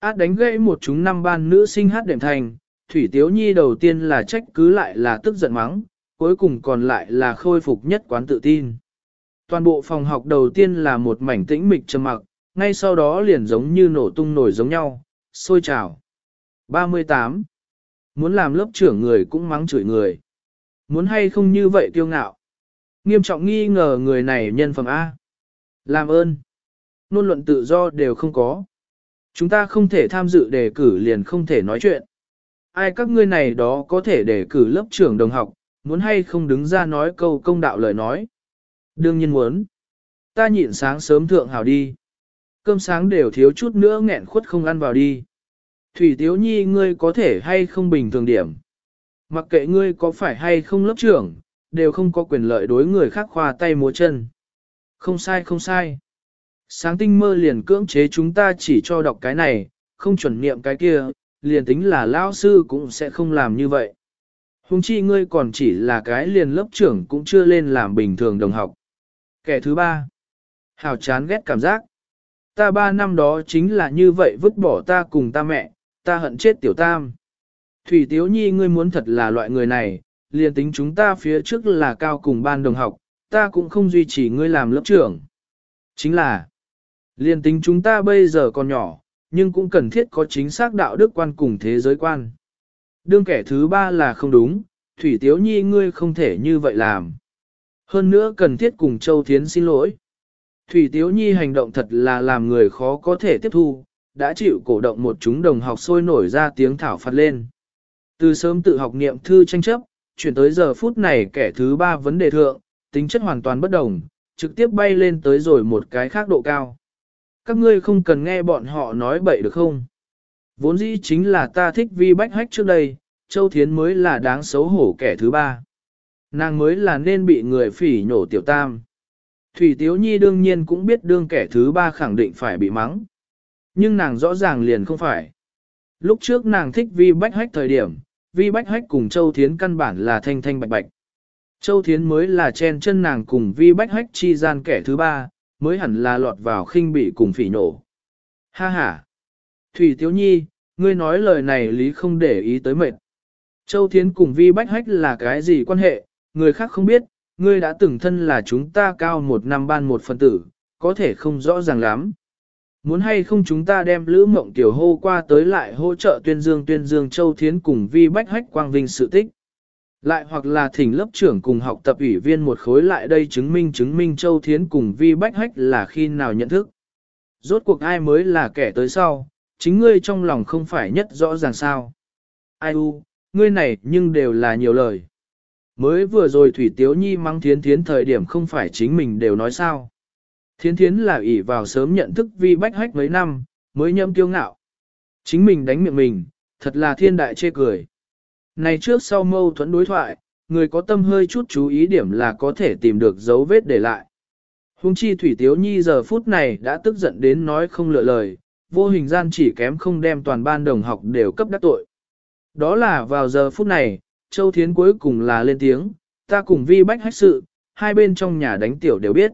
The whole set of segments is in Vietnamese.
Át đánh gãy một chúng năm ban nữ sinh hát đệm thành, Thủy Tiếu Nhi đầu tiên là trách cứ lại là tức giận mắng, cuối cùng còn lại là khôi phục nhất quán tự tin. Toàn bộ phòng học đầu tiên là một mảnh tĩnh mịch trầm mặc, ngay sau đó liền giống như nổ tung nổi giống nhau, sôi trào. 38. Muốn làm lớp trưởng người cũng mắng chửi người. Muốn hay không như vậy kiêu ngạo. Nghiêm trọng nghi ngờ người này nhân phẩm A. Làm ơn. Nôn luận tự do đều không có. Chúng ta không thể tham dự đề cử liền không thể nói chuyện. Ai các ngươi này đó có thể đề cử lớp trưởng đồng học, muốn hay không đứng ra nói câu công đạo lời nói. Đương nhiên muốn. Ta nhịn sáng sớm thượng hào đi. Cơm sáng đều thiếu chút nữa nghẹn khuất không ăn vào đi. Thủy Tiếu Nhi ngươi có thể hay không bình thường điểm. Mặc kệ ngươi có phải hay không lớp trưởng, đều không có quyền lợi đối người khác khoa tay múa chân. Không sai không sai. Sáng tinh mơ liền cưỡng chế chúng ta chỉ cho đọc cái này, không chuẩn niệm cái kia, liền tính là lao sư cũng sẽ không làm như vậy. Hùng chi ngươi còn chỉ là cái liền lớp trưởng cũng chưa lên làm bình thường đồng học. Kẻ thứ ba. Hào chán ghét cảm giác. Ta ba năm đó chính là như vậy vứt bỏ ta cùng ta mẹ, ta hận chết tiểu tam. Thủy Tiếu Nhi ngươi muốn thật là loại người này, liền tính chúng ta phía trước là cao cùng ban đồng học, ta cũng không duy trì ngươi làm lớp trưởng. Chính là, Liên tính chúng ta bây giờ còn nhỏ, nhưng cũng cần thiết có chính xác đạo đức quan cùng thế giới quan. Đương kẻ thứ ba là không đúng, Thủy Tiếu Nhi ngươi không thể như vậy làm. Hơn nữa cần thiết cùng Châu Thiến xin lỗi. Thủy Tiếu Nhi hành động thật là làm người khó có thể tiếp thu, đã chịu cổ động một chúng đồng học sôi nổi ra tiếng thảo phạt lên. Từ sớm tự học niệm thư tranh chấp, chuyển tới giờ phút này kẻ thứ ba vấn đề thượng, tính chất hoàn toàn bất đồng, trực tiếp bay lên tới rồi một cái khác độ cao. Các ngươi không cần nghe bọn họ nói bậy được không? Vốn dĩ chính là ta thích vi bách hách trước đây, Châu Thiến mới là đáng xấu hổ kẻ thứ ba. Nàng mới là nên bị người phỉ nhổ tiểu tam. Thủy Tiếu Nhi đương nhiên cũng biết đương kẻ thứ ba khẳng định phải bị mắng. Nhưng nàng rõ ràng liền không phải. Lúc trước nàng thích vi bách hách thời điểm, vi bách hách cùng Châu Thiến căn bản là thanh thanh bạch bạch. Châu Thiến mới là chen chân nàng cùng vi bách hách chi gian kẻ thứ ba, mới hẳn là lọt vào khinh bị cùng phỉ nổ. Ha ha! Thủy Tiếu Nhi, ngươi nói lời này lý không để ý tới mệt. Châu Thiến cùng vi bách hách là cái gì quan hệ, người khác không biết, ngươi đã từng thân là chúng ta cao một năm ban một phần tử, có thể không rõ ràng lắm. Muốn hay không chúng ta đem Lữ Mộng Tiểu hô qua tới lại hỗ trợ tuyên dương tuyên dương Châu Thiến cùng vi bách hách quang vinh sự tích. Lại hoặc là thỉnh lớp trưởng cùng học tập ủy viên một khối lại đây chứng minh chứng minh Châu Thiến cùng vi bách hách là khi nào nhận thức. Rốt cuộc ai mới là kẻ tới sau, chính ngươi trong lòng không phải nhất rõ ràng sao. Ai u, ngươi này nhưng đều là nhiều lời. Mới vừa rồi Thủy Tiếu Nhi mắng thiến thiến thời điểm không phải chính mình đều nói sao. Thiến thiến là ỷ vào sớm nhận thức vi bách hách mấy năm, mới nhâm tiêu ngạo. Chính mình đánh miệng mình, thật là thiên đại chê cười. Này trước sau mâu thuẫn đối thoại, người có tâm hơi chút chú ý điểm là có thể tìm được dấu vết để lại. Hùng chi Thủy Tiếu Nhi giờ phút này đã tức giận đến nói không lựa lời, vô hình gian chỉ kém không đem toàn ban đồng học đều cấp đắc tội. Đó là vào giờ phút này, Châu Thiến cuối cùng là lên tiếng, ta cùng vi bách hách sự, hai bên trong nhà đánh tiểu đều biết.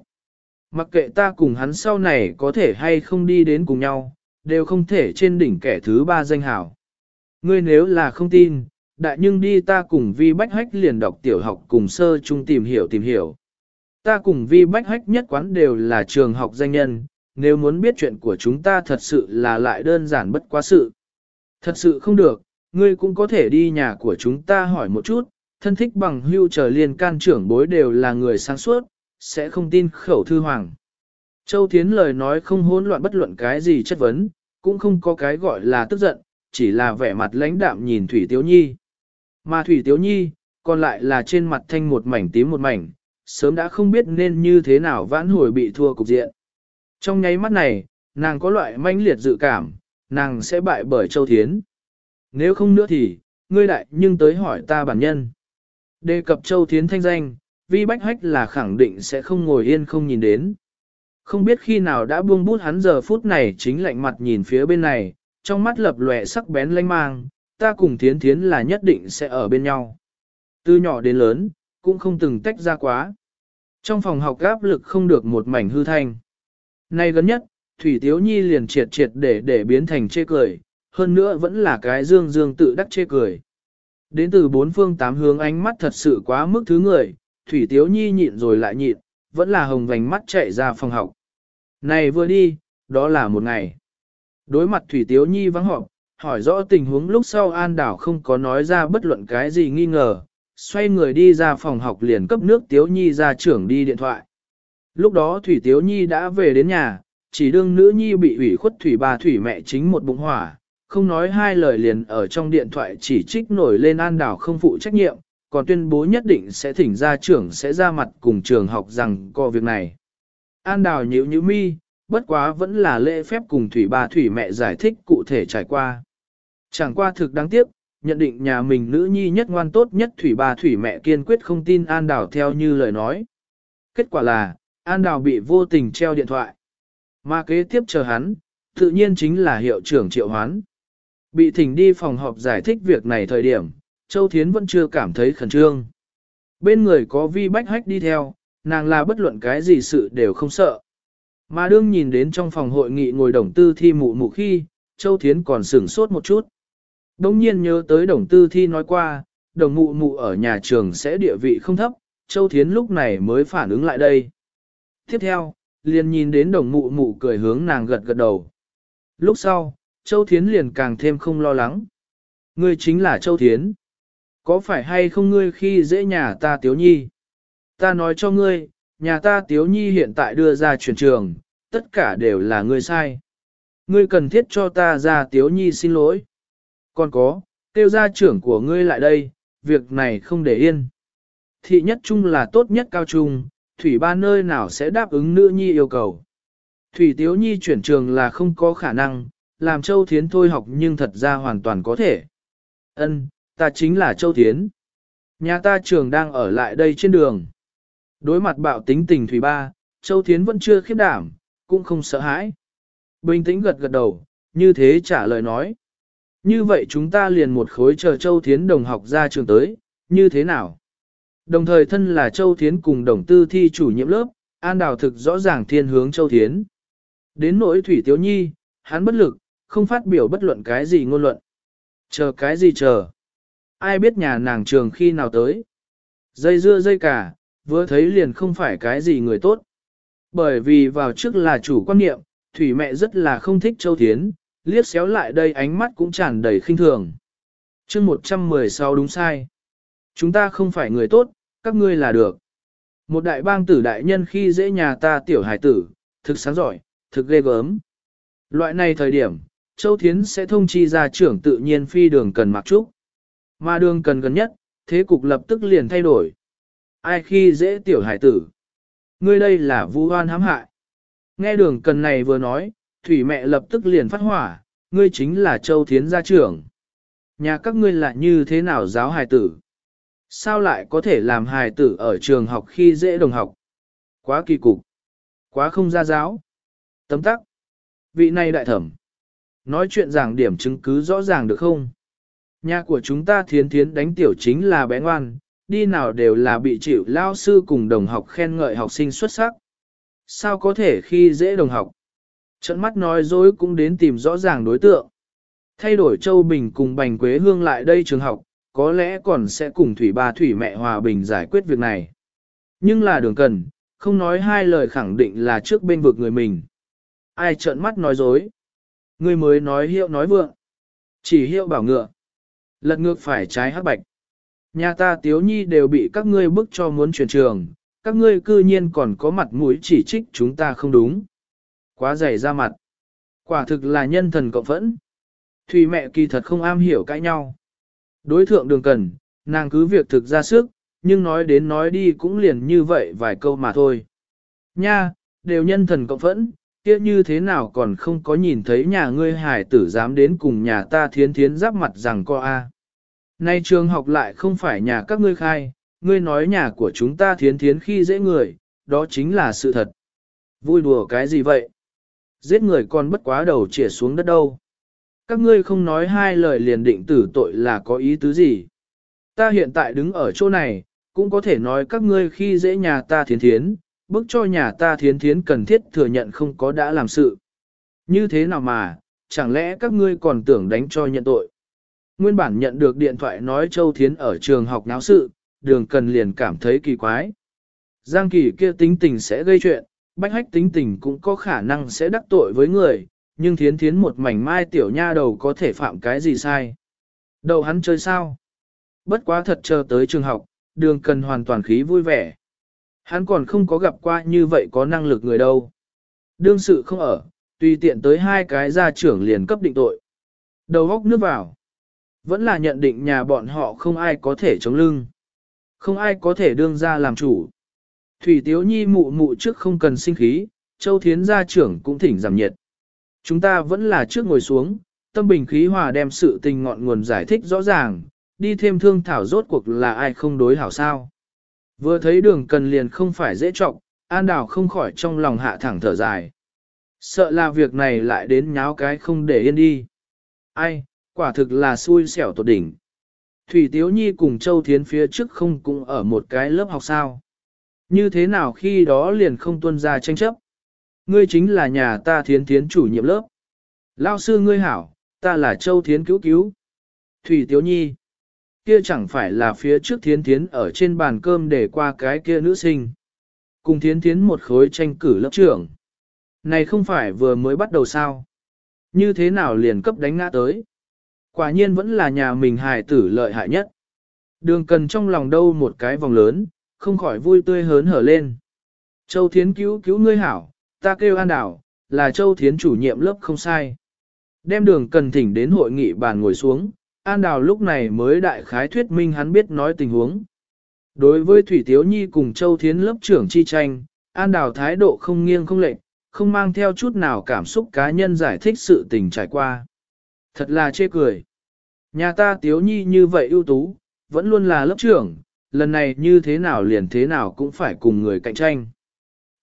Mặc kệ ta cùng hắn sau này có thể hay không đi đến cùng nhau, đều không thể trên đỉnh kẻ thứ ba danh hảo. Ngươi nếu là không tin, đại nhưng đi ta cùng vi bách hách liền đọc tiểu học cùng sơ chung tìm hiểu tìm hiểu. Ta cùng vi bách hách nhất quán đều là trường học danh nhân, nếu muốn biết chuyện của chúng ta thật sự là lại đơn giản bất quá sự. Thật sự không được, ngươi cũng có thể đi nhà của chúng ta hỏi một chút, thân thích bằng hưu trở liên can trưởng bối đều là người sáng suốt, sẽ không tin khẩu thư hoàng. Châu Thiến lời nói không hỗn loạn bất luận cái gì chất vấn, cũng không có cái gọi là tức giận, chỉ là vẻ mặt lãnh đạm nhìn Thủy Tiếu Nhi. Mà Thủy Tiếu Nhi, còn lại là trên mặt thanh một mảnh tím một mảnh, sớm đã không biết nên như thế nào vãn hồi bị thua cục diện. Trong nháy mắt này, nàng có loại manh liệt dự cảm, nàng sẽ bại bởi Châu Thiến. Nếu không nữa thì, ngươi đại nhưng tới hỏi ta bản nhân. Đề cập Châu Thiến thanh danh, vi bách hách là khẳng định sẽ không ngồi yên không nhìn đến. Không biết khi nào đã buông bút hắn giờ phút này chính lạnh mặt nhìn phía bên này, trong mắt lập lòe sắc bén lanh mang, ta cùng thiến thiến là nhất định sẽ ở bên nhau. Từ nhỏ đến lớn, cũng không từng tách ra quá. Trong phòng học áp lực không được một mảnh hư thanh. Nay gần nhất, Thủy Tiếu Nhi liền triệt triệt để để biến thành chê cười, hơn nữa vẫn là cái dương dương tự đắc chê cười. Đến từ bốn phương tám hướng ánh mắt thật sự quá mức thứ người, Thủy Tiếu Nhi nhịn rồi lại nhịn, vẫn là hồng vành mắt chạy ra phòng học. Này vừa đi, đó là một ngày. Đối mặt Thủy Tiếu Nhi vắng họp, hỏi rõ tình huống lúc sau An Đảo không có nói ra bất luận cái gì nghi ngờ, xoay người đi ra phòng học liền cấp nước Tiếu Nhi ra trưởng đi điện thoại. Lúc đó Thủy Tiếu Nhi đã về đến nhà, chỉ đương nữ Nhi bị ủy khuất Thủy bà Thủy mẹ chính một bụng hỏa, không nói hai lời liền ở trong điện thoại chỉ trích nổi lên An Đảo không phụ trách nhiệm, còn tuyên bố nhất định sẽ thỉnh ra trưởng sẽ ra mặt cùng trường học rằng có việc này. An Đảo nhíu nhíu mi, bất quá vẫn là lễ phép cùng Thủy bà Thủy mẹ giải thích cụ thể trải qua. Chẳng qua thực đáng tiếc, nhận định nhà mình nữ nhi nhất ngoan tốt nhất Thủy bà Thủy mẹ kiên quyết không tin An đào theo như lời nói. Kết quả là, An Đào bị vô tình treo điện thoại. Mà kế tiếp chờ hắn, tự nhiên chính là hiệu trưởng triệu hoán. Bị thỉnh đi phòng họp giải thích việc này thời điểm, Châu Thiến vẫn chưa cảm thấy khẩn trương. Bên người có vi bách hách đi theo, nàng là bất luận cái gì sự đều không sợ. Mà đương nhìn đến trong phòng hội nghị ngồi đồng tư thi mụ mụ khi, Châu Thiến còn sửng sốt một chút. Đông nhiên nhớ tới đồng tư thi nói qua, đồng mụ mụ ở nhà trường sẽ địa vị không thấp, Châu Thiến lúc này mới phản ứng lại đây. Tiếp theo, liền nhìn đến đồng mụ mụ cười hướng nàng gật gật đầu. Lúc sau, Châu Thiến liền càng thêm không lo lắng. Ngươi chính là Châu Thiến. Có phải hay không ngươi khi dễ nhà ta Tiếu Nhi? Ta nói cho ngươi, nhà ta Tiếu Nhi hiện tại đưa ra chuyển trường, tất cả đều là ngươi sai. Ngươi cần thiết cho ta ra Tiếu Nhi xin lỗi. Còn có, tiêu gia trưởng của ngươi lại đây, việc này không để yên. Thị nhất trung là tốt nhất cao trung, Thủy ba nơi nào sẽ đáp ứng nữ nhi yêu cầu. Thủy Tiếu Nhi chuyển trường là không có khả năng, làm Châu Thiến thôi học nhưng thật ra hoàn toàn có thể. Ân, ta chính là Châu Thiến. Nhà ta trường đang ở lại đây trên đường. Đối mặt bạo tính tình Thủy ba, Châu Thiến vẫn chưa khiếp đảm, cũng không sợ hãi. Bình tĩnh gật gật đầu, như thế trả lời nói. Như vậy chúng ta liền một khối chờ Châu Thiến đồng học ra trường tới, như thế nào? Đồng thời thân là Châu Thiến cùng đồng tư thi chủ nhiệm lớp, An Đào thực rõ ràng thiên hướng Châu Thiến. Đến nỗi Thủy Tiếu Nhi, hắn bất lực, không phát biểu bất luận cái gì ngôn luận. Chờ cái gì chờ? Ai biết nhà nàng trường khi nào tới? Dây dưa dây cả, vừa thấy liền không phải cái gì người tốt. Bởi vì vào trước là chủ quan niệm, Thủy mẹ rất là không thích Châu Thiến, liếc xéo lại đây ánh mắt cũng tràn đầy khinh thường. chương 116 đúng sai. Chúng ta không phải người tốt, các ngươi là được. Một đại bang tử đại nhân khi dễ nhà ta tiểu hải tử, thực sáng giỏi, thực ghê gớm. Loại này thời điểm, Châu Thiến sẽ thông chi ra trưởng tự nhiên phi đường cần mặc trúc. Mà đường cần gần nhất, thế cục lập tức liền thay đổi. Ai khi dễ tiểu hải tử? Ngươi đây là vu oan hãm hại. Nghe đường cần này vừa nói, thủy mẹ lập tức liền phát hỏa, ngươi chính là Châu Thiến gia trưởng. Nhà các ngươi là như thế nào giáo hài tử? Sao lại có thể làm hài tử ở trường học khi dễ đồng học? Quá kỳ cục. Quá không ra giáo. Tấm tắc. Vị này đại thẩm. Nói chuyện giảng điểm chứng cứ rõ ràng được không? Nhà của chúng ta thiến thiến đánh tiểu chính là bé ngoan, đi nào đều là bị chịu lao sư cùng đồng học khen ngợi học sinh xuất sắc. Sao có thể khi dễ đồng học? Trận mắt nói dối cũng đến tìm rõ ràng đối tượng. Thay đổi Châu Bình cùng Bành Quế Hương lại đây trường học, có lẽ còn sẽ cùng Thủy Ba Thủy mẹ Hòa Bình giải quyết việc này. Nhưng là đường cần, không nói hai lời khẳng định là trước bên vực người mình. Ai trợn mắt nói dối. Người mới nói hiệu nói vượng. Chỉ hiệu bảo ngựa. Lật ngược phải trái hắc bạch. Nhà ta tiếu nhi đều bị các ngươi bức cho muốn chuyển trường, các ngươi cư nhiên còn có mặt mũi chỉ trích chúng ta không đúng. Quá dày ra mặt. Quả thực là nhân thần cộng phẫn. Thùy mẹ kỳ thật không am hiểu cãi nhau. Đối thượng đường cần, nàng cứ việc thực ra sức, nhưng nói đến nói đi cũng liền như vậy vài câu mà thôi. Nha, đều nhân thần cộng phẫn, kia như thế nào còn không có nhìn thấy nhà ngươi hải tử dám đến cùng nhà ta thiến thiến giáp mặt rằng co a. Nay trường học lại không phải nhà các ngươi khai, ngươi nói nhà của chúng ta thiến thiến khi dễ người, đó chính là sự thật. Vui đùa cái gì vậy? Giết người còn bất quá đầu chĩa xuống đất đâu. Các ngươi không nói hai lời liền định tử tội là có ý tứ gì. Ta hiện tại đứng ở chỗ này, cũng có thể nói các ngươi khi dễ nhà ta thiến thiến, bức cho nhà ta thiến thiến cần thiết thừa nhận không có đã làm sự. Như thế nào mà, chẳng lẽ các ngươi còn tưởng đánh cho nhận tội? Nguyên bản nhận được điện thoại nói Châu Thiến ở trường học náo sự, đường cần liền cảm thấy kỳ quái. Giang kỳ kia tính tình sẽ gây chuyện, bách hách tính tình cũng có khả năng sẽ đắc tội với người, nhưng thiến thiến một mảnh mai tiểu nha đầu có thể phạm cái gì sai. Đầu hắn chơi sao? Bất quá thật chờ tới trường học, đường cần hoàn toàn khí vui vẻ. Hắn còn không có gặp qua như vậy có năng lực người đâu. Đương sự không ở, tùy tiện tới hai cái gia trưởng liền cấp định tội. Đầu góc nước vào. Vẫn là nhận định nhà bọn họ không ai có thể chống lưng. Không ai có thể đương ra làm chủ. Thủy Tiếu Nhi mụ mụ trước không cần sinh khí, Châu Thiến gia trưởng cũng thỉnh giảm nhiệt. Chúng ta vẫn là trước ngồi xuống, tâm bình khí hòa đem sự tình ngọn nguồn giải thích rõ ràng, đi thêm thương thảo rốt cuộc là ai không đối hảo sao. Vừa thấy đường cần liền không phải dễ trọng, an đảo không khỏi trong lòng hạ thẳng thở dài. Sợ là việc này lại đến nháo cái không để yên đi. Ai, quả thực là xui xẻo tột đỉnh. Thủy Tiếu Nhi cùng Châu Thiến phía trước không cũng ở một cái lớp học sao. Như thế nào khi đó liền không tuân ra tranh chấp. Ngươi chính là nhà ta thiến thiến chủ nhiệm lớp. Lao sư ngươi hảo, ta là Châu Thiến cứu cứu. Thủy Tiếu Nhi. Kia chẳng phải là phía trước thiến thiến ở trên bàn cơm để qua cái kia nữ sinh. Cùng thiến thiến một khối tranh cử lớp trưởng. Này không phải vừa mới bắt đầu sao. Như thế nào liền cấp đánh ngã tới. Quả nhiên vẫn là nhà mình hài tử lợi hại nhất. Đường cần trong lòng đâu một cái vòng lớn, không khỏi vui tươi hớn hở lên. Châu Thiến cứu cứu ngươi hảo, ta kêu An Đảo, là Châu Thiến chủ nhiệm lớp không sai. Đem đường cần thỉnh đến hội nghị bàn ngồi xuống, An Đào lúc này mới đại khái thuyết minh hắn biết nói tình huống. Đối với Thủy Tiếu Nhi cùng Châu Thiến lớp trưởng chi tranh, An Đào thái độ không nghiêng không lệch, không mang theo chút nào cảm xúc cá nhân giải thích sự tình trải qua. Thật là chê cười. Nhà ta Tiếu Nhi như vậy ưu tú, vẫn luôn là lớp trưởng, lần này như thế nào liền thế nào cũng phải cùng người cạnh tranh.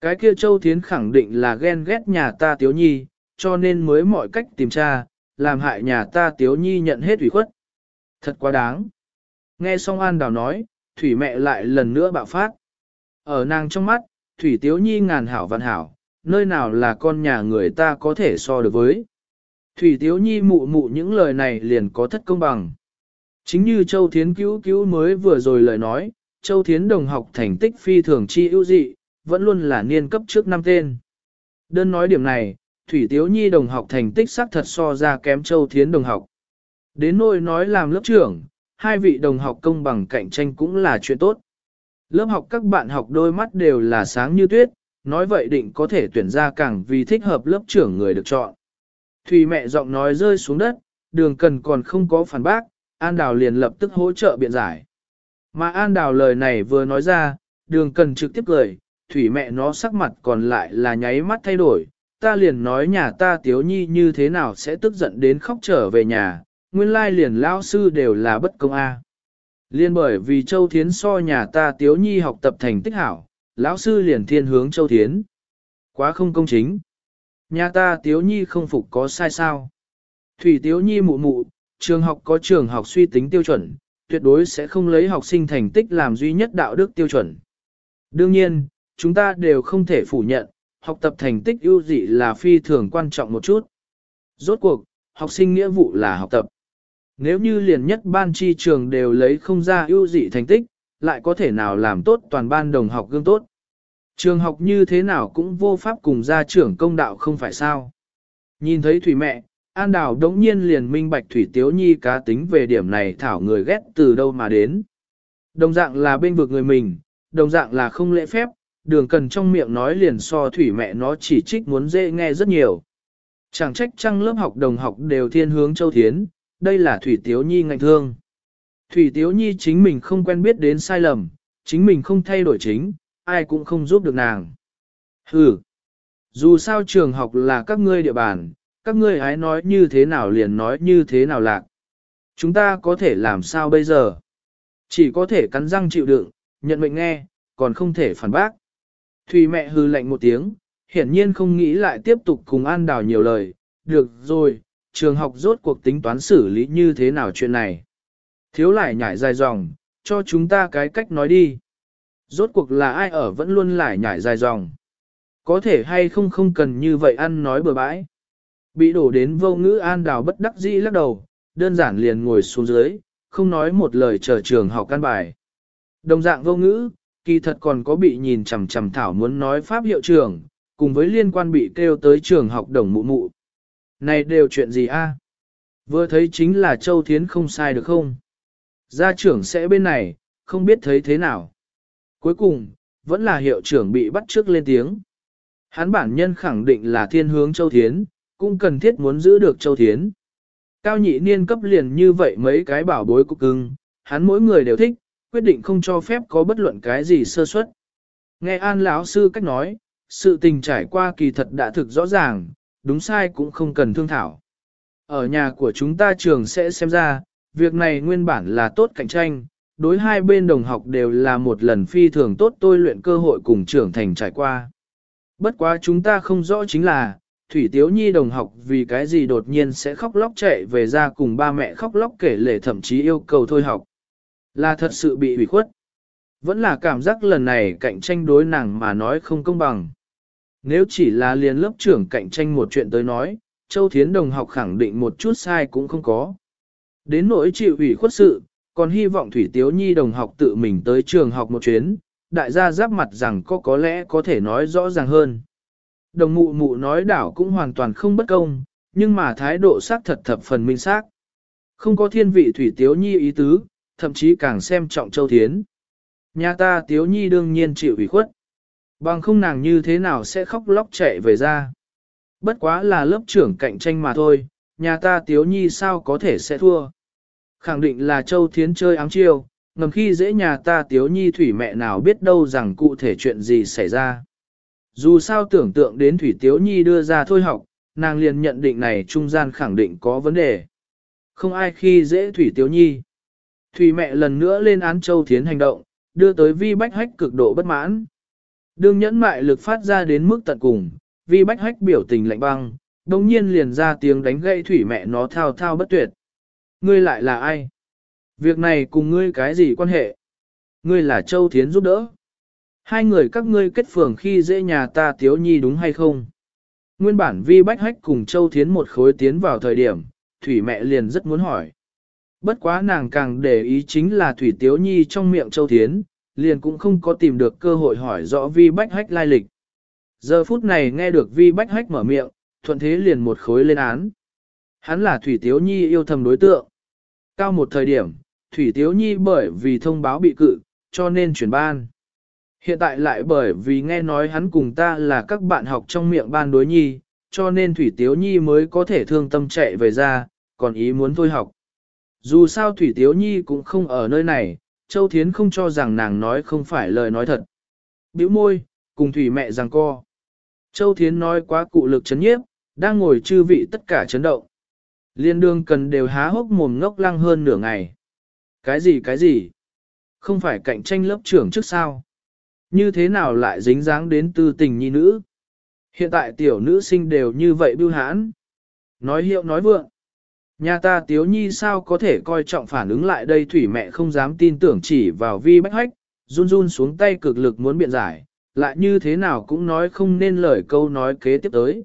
Cái kia Châu Thiến khẳng định là ghen ghét nhà ta Tiếu Nhi, cho nên mới mọi cách tìm tra, làm hại nhà ta Tiếu Nhi nhận hết ủy khuất. Thật quá đáng. Nghe xong An Đào nói, Thủy mẹ lại lần nữa bạo phát. Ở nàng trong mắt, Thủy Tiếu Nhi ngàn hảo vạn hảo, nơi nào là con nhà người ta có thể so được với. Thủy Tiếu Nhi mụ mụ những lời này liền có thất công bằng. Chính như Châu Thiến cứu cứu mới vừa rồi lời nói, Châu Thiến đồng học thành tích phi thường chi ưu dị, vẫn luôn là niên cấp trước năm tên. Đơn nói điểm này, Thủy Tiếu Nhi đồng học thành tích xác thật so ra kém Châu Thiến đồng học. Đến nỗi nói làm lớp trưởng, hai vị đồng học công bằng cạnh tranh cũng là chuyện tốt. Lớp học các bạn học đôi mắt đều là sáng như tuyết, nói vậy định có thể tuyển ra càng vì thích hợp lớp trưởng người được chọn. thủy mẹ giọng nói rơi xuống đất, đường cần còn không có phản bác, An Đào liền lập tức hỗ trợ biện giải. Mà An Đào lời này vừa nói ra, đường cần trực tiếp cười, thủy mẹ nó sắc mặt còn lại là nháy mắt thay đổi, ta liền nói nhà ta tiếu nhi như thế nào sẽ tức giận đến khóc trở về nhà, nguyên lai liền lao sư đều là bất công a. Liên bởi vì Châu Thiến so nhà ta tiếu nhi học tập thành tích hảo, lão sư liền thiên hướng Châu Thiến. Quá không công chính. Nhà ta tiếu nhi không phục có sai sao. Thủy tiếu nhi mụ mụ, trường học có trường học suy tính tiêu chuẩn, tuyệt đối sẽ không lấy học sinh thành tích làm duy nhất đạo đức tiêu chuẩn. Đương nhiên, chúng ta đều không thể phủ nhận, học tập thành tích ưu dị là phi thường quan trọng một chút. Rốt cuộc, học sinh nghĩa vụ là học tập. Nếu như liền nhất ban chi trường đều lấy không ra ưu dị thành tích, lại có thể nào làm tốt toàn ban đồng học gương tốt. Trường học như thế nào cũng vô pháp cùng gia trưởng công đạo không phải sao. Nhìn thấy Thủy mẹ, An Đào đống nhiên liền minh bạch Thủy Tiếu Nhi cá tính về điểm này thảo người ghét từ đâu mà đến. Đồng dạng là bên vực người mình, đồng dạng là không lễ phép, đường cần trong miệng nói liền so Thủy mẹ nó chỉ trích muốn dễ nghe rất nhiều. Chẳng trách trăng lớp học đồng học đều thiên hướng châu thiến, đây là Thủy Tiếu Nhi ngạnh thương. Thủy Tiếu Nhi chính mình không quen biết đến sai lầm, chính mình không thay đổi chính, ai cũng không giúp được nàng. Hừ, dù sao trường học là các ngươi địa bàn, các ngươi hãy nói như thế nào liền nói như thế nào lạc. Chúng ta có thể làm sao bây giờ? Chỉ có thể cắn răng chịu đựng, nhận mệnh nghe, còn không thể phản bác. Thùy mẹ hư lạnh một tiếng, hiển nhiên không nghĩ lại tiếp tục cùng An Đào nhiều lời. Được rồi, trường học rốt cuộc tính toán xử lý như thế nào chuyện này. Thiếu lại nhảy dài dòng, cho chúng ta cái cách nói đi. Rốt cuộc là ai ở vẫn luôn lại nhảy dài dòng. Có thể hay không không cần như vậy ăn nói bừa bãi bị đổ đến vô ngữ an đào bất đắc dĩ lắc đầu, đơn giản liền ngồi xuống dưới, không nói một lời chờ trường học căn bài. Đồng dạng vô ngữ, kỳ thật còn có bị nhìn chằm chằm thảo muốn nói pháp hiệu trưởng, cùng với liên quan bị kêu tới trường học đồng mụ mụ. Này đều chuyện gì a? Vừa thấy chính là Châu Thiến không sai được không? Gia trưởng sẽ bên này, không biết thấy thế nào. Cuối cùng, vẫn là hiệu trưởng bị bắt trước lên tiếng. Hắn bản nhân khẳng định là thiên hướng Châu Thiến, cũng cần thiết muốn giữ được Châu Thiến. Cao nhị niên cấp liền như vậy mấy cái bảo bối cục cưng, hắn mỗi người đều thích, quyết định không cho phép có bất luận cái gì sơ suất. Nghe An lão sư cách nói, sự tình trải qua kỳ thật đã thực rõ ràng, đúng sai cũng không cần thương thảo. Ở nhà của chúng ta trường sẽ xem ra, việc này nguyên bản là tốt cạnh tranh, đối hai bên đồng học đều là một lần phi thường tốt tôi luyện cơ hội cùng trưởng thành trải qua. Bất quá chúng ta không rõ chính là, Thủy Tiếu Nhi đồng học vì cái gì đột nhiên sẽ khóc lóc chạy về ra cùng ba mẹ khóc lóc kể lể thậm chí yêu cầu thôi học. Là thật sự bị ủy khuất. Vẫn là cảm giác lần này cạnh tranh đối nàng mà nói không công bằng. Nếu chỉ là liền lớp trưởng cạnh tranh một chuyện tới nói, Châu Thiến đồng học khẳng định một chút sai cũng không có. Đến nỗi chịu ủy khuất sự, còn hy vọng Thủy Tiếu Nhi đồng học tự mình tới trường học một chuyến, đại gia giáp mặt rằng có có lẽ có thể nói rõ ràng hơn. Đồng mụ mụ nói đảo cũng hoàn toàn không bất công, nhưng mà thái độ xác thật thập phần minh xác. Không có thiên vị Thủy Tiếu Nhi ý tứ, thậm chí càng xem trọng Châu Thiến. Nhà ta Tiếu Nhi đương nhiên chịu ủy khuất. Bằng không nàng như thế nào sẽ khóc lóc chạy về ra. Bất quá là lớp trưởng cạnh tranh mà thôi, nhà ta Tiếu Nhi sao có thể sẽ thua. Khẳng định là Châu Thiến chơi ám chiêu, ngầm khi dễ nhà ta Tiếu Nhi thủy mẹ nào biết đâu rằng cụ thể chuyện gì xảy ra. Dù sao tưởng tượng đến Thủy Tiếu Nhi đưa ra thôi học, nàng liền nhận định này trung gian khẳng định có vấn đề. Không ai khi dễ Thủy Tiếu Nhi. Thủy mẹ lần nữa lên án Châu Thiến hành động, đưa tới vi bách hách cực độ bất mãn. Đương nhẫn mại lực phát ra đến mức tận cùng, vi bách hách biểu tình lạnh băng, đồng nhiên liền ra tiếng đánh gậy thủy mẹ nó thao thao bất tuyệt. Ngươi lại là ai? Việc này cùng ngươi cái gì quan hệ? Ngươi là Châu Thiến giúp đỡ. Hai người các ngươi kết phường khi dễ nhà ta tiếu nhi đúng hay không? Nguyên bản vi bách hách cùng Châu Thiến một khối tiến vào thời điểm, Thủy mẹ liền rất muốn hỏi. Bất quá nàng càng để ý chính là Thủy Tiếu Nhi trong miệng Châu Thiến, liền cũng không có tìm được cơ hội hỏi rõ vi bách hách lai lịch. Giờ phút này nghe được vi bách hách mở miệng, thuận thế liền một khối lên án. Hắn là Thủy Tiếu Nhi yêu thầm đối tượng. Cao một thời điểm, Thủy Tiếu Nhi bởi vì thông báo bị cự, cho nên chuyển ban. Hiện tại lại bởi vì nghe nói hắn cùng ta là các bạn học trong miệng ban đối nhi, cho nên Thủy Tiếu Nhi mới có thể thương tâm chạy về ra, còn ý muốn thôi học. Dù sao Thủy Tiếu Nhi cũng không ở nơi này, Châu Thiến không cho rằng nàng nói không phải lời nói thật. Biểu môi, cùng Thủy mẹ rằng co. Châu Thiến nói quá cụ lực chấn nhiếp, đang ngồi chư vị tất cả chấn động. Liên đương cần đều há hốc mồm ngốc lăng hơn nửa ngày. Cái gì cái gì? Không phải cạnh tranh lớp trưởng trước sao? Như thế nào lại dính dáng đến tư tình nhi nữ? Hiện tại tiểu nữ sinh đều như vậy bưu hãn. Nói hiệu nói vượng. Nhà ta tiếu nhi sao có thể coi trọng phản ứng lại đây thủy mẹ không dám tin tưởng chỉ vào vi bách hách, run run xuống tay cực lực muốn biện giải, lại như thế nào cũng nói không nên lời câu nói kế tiếp tới.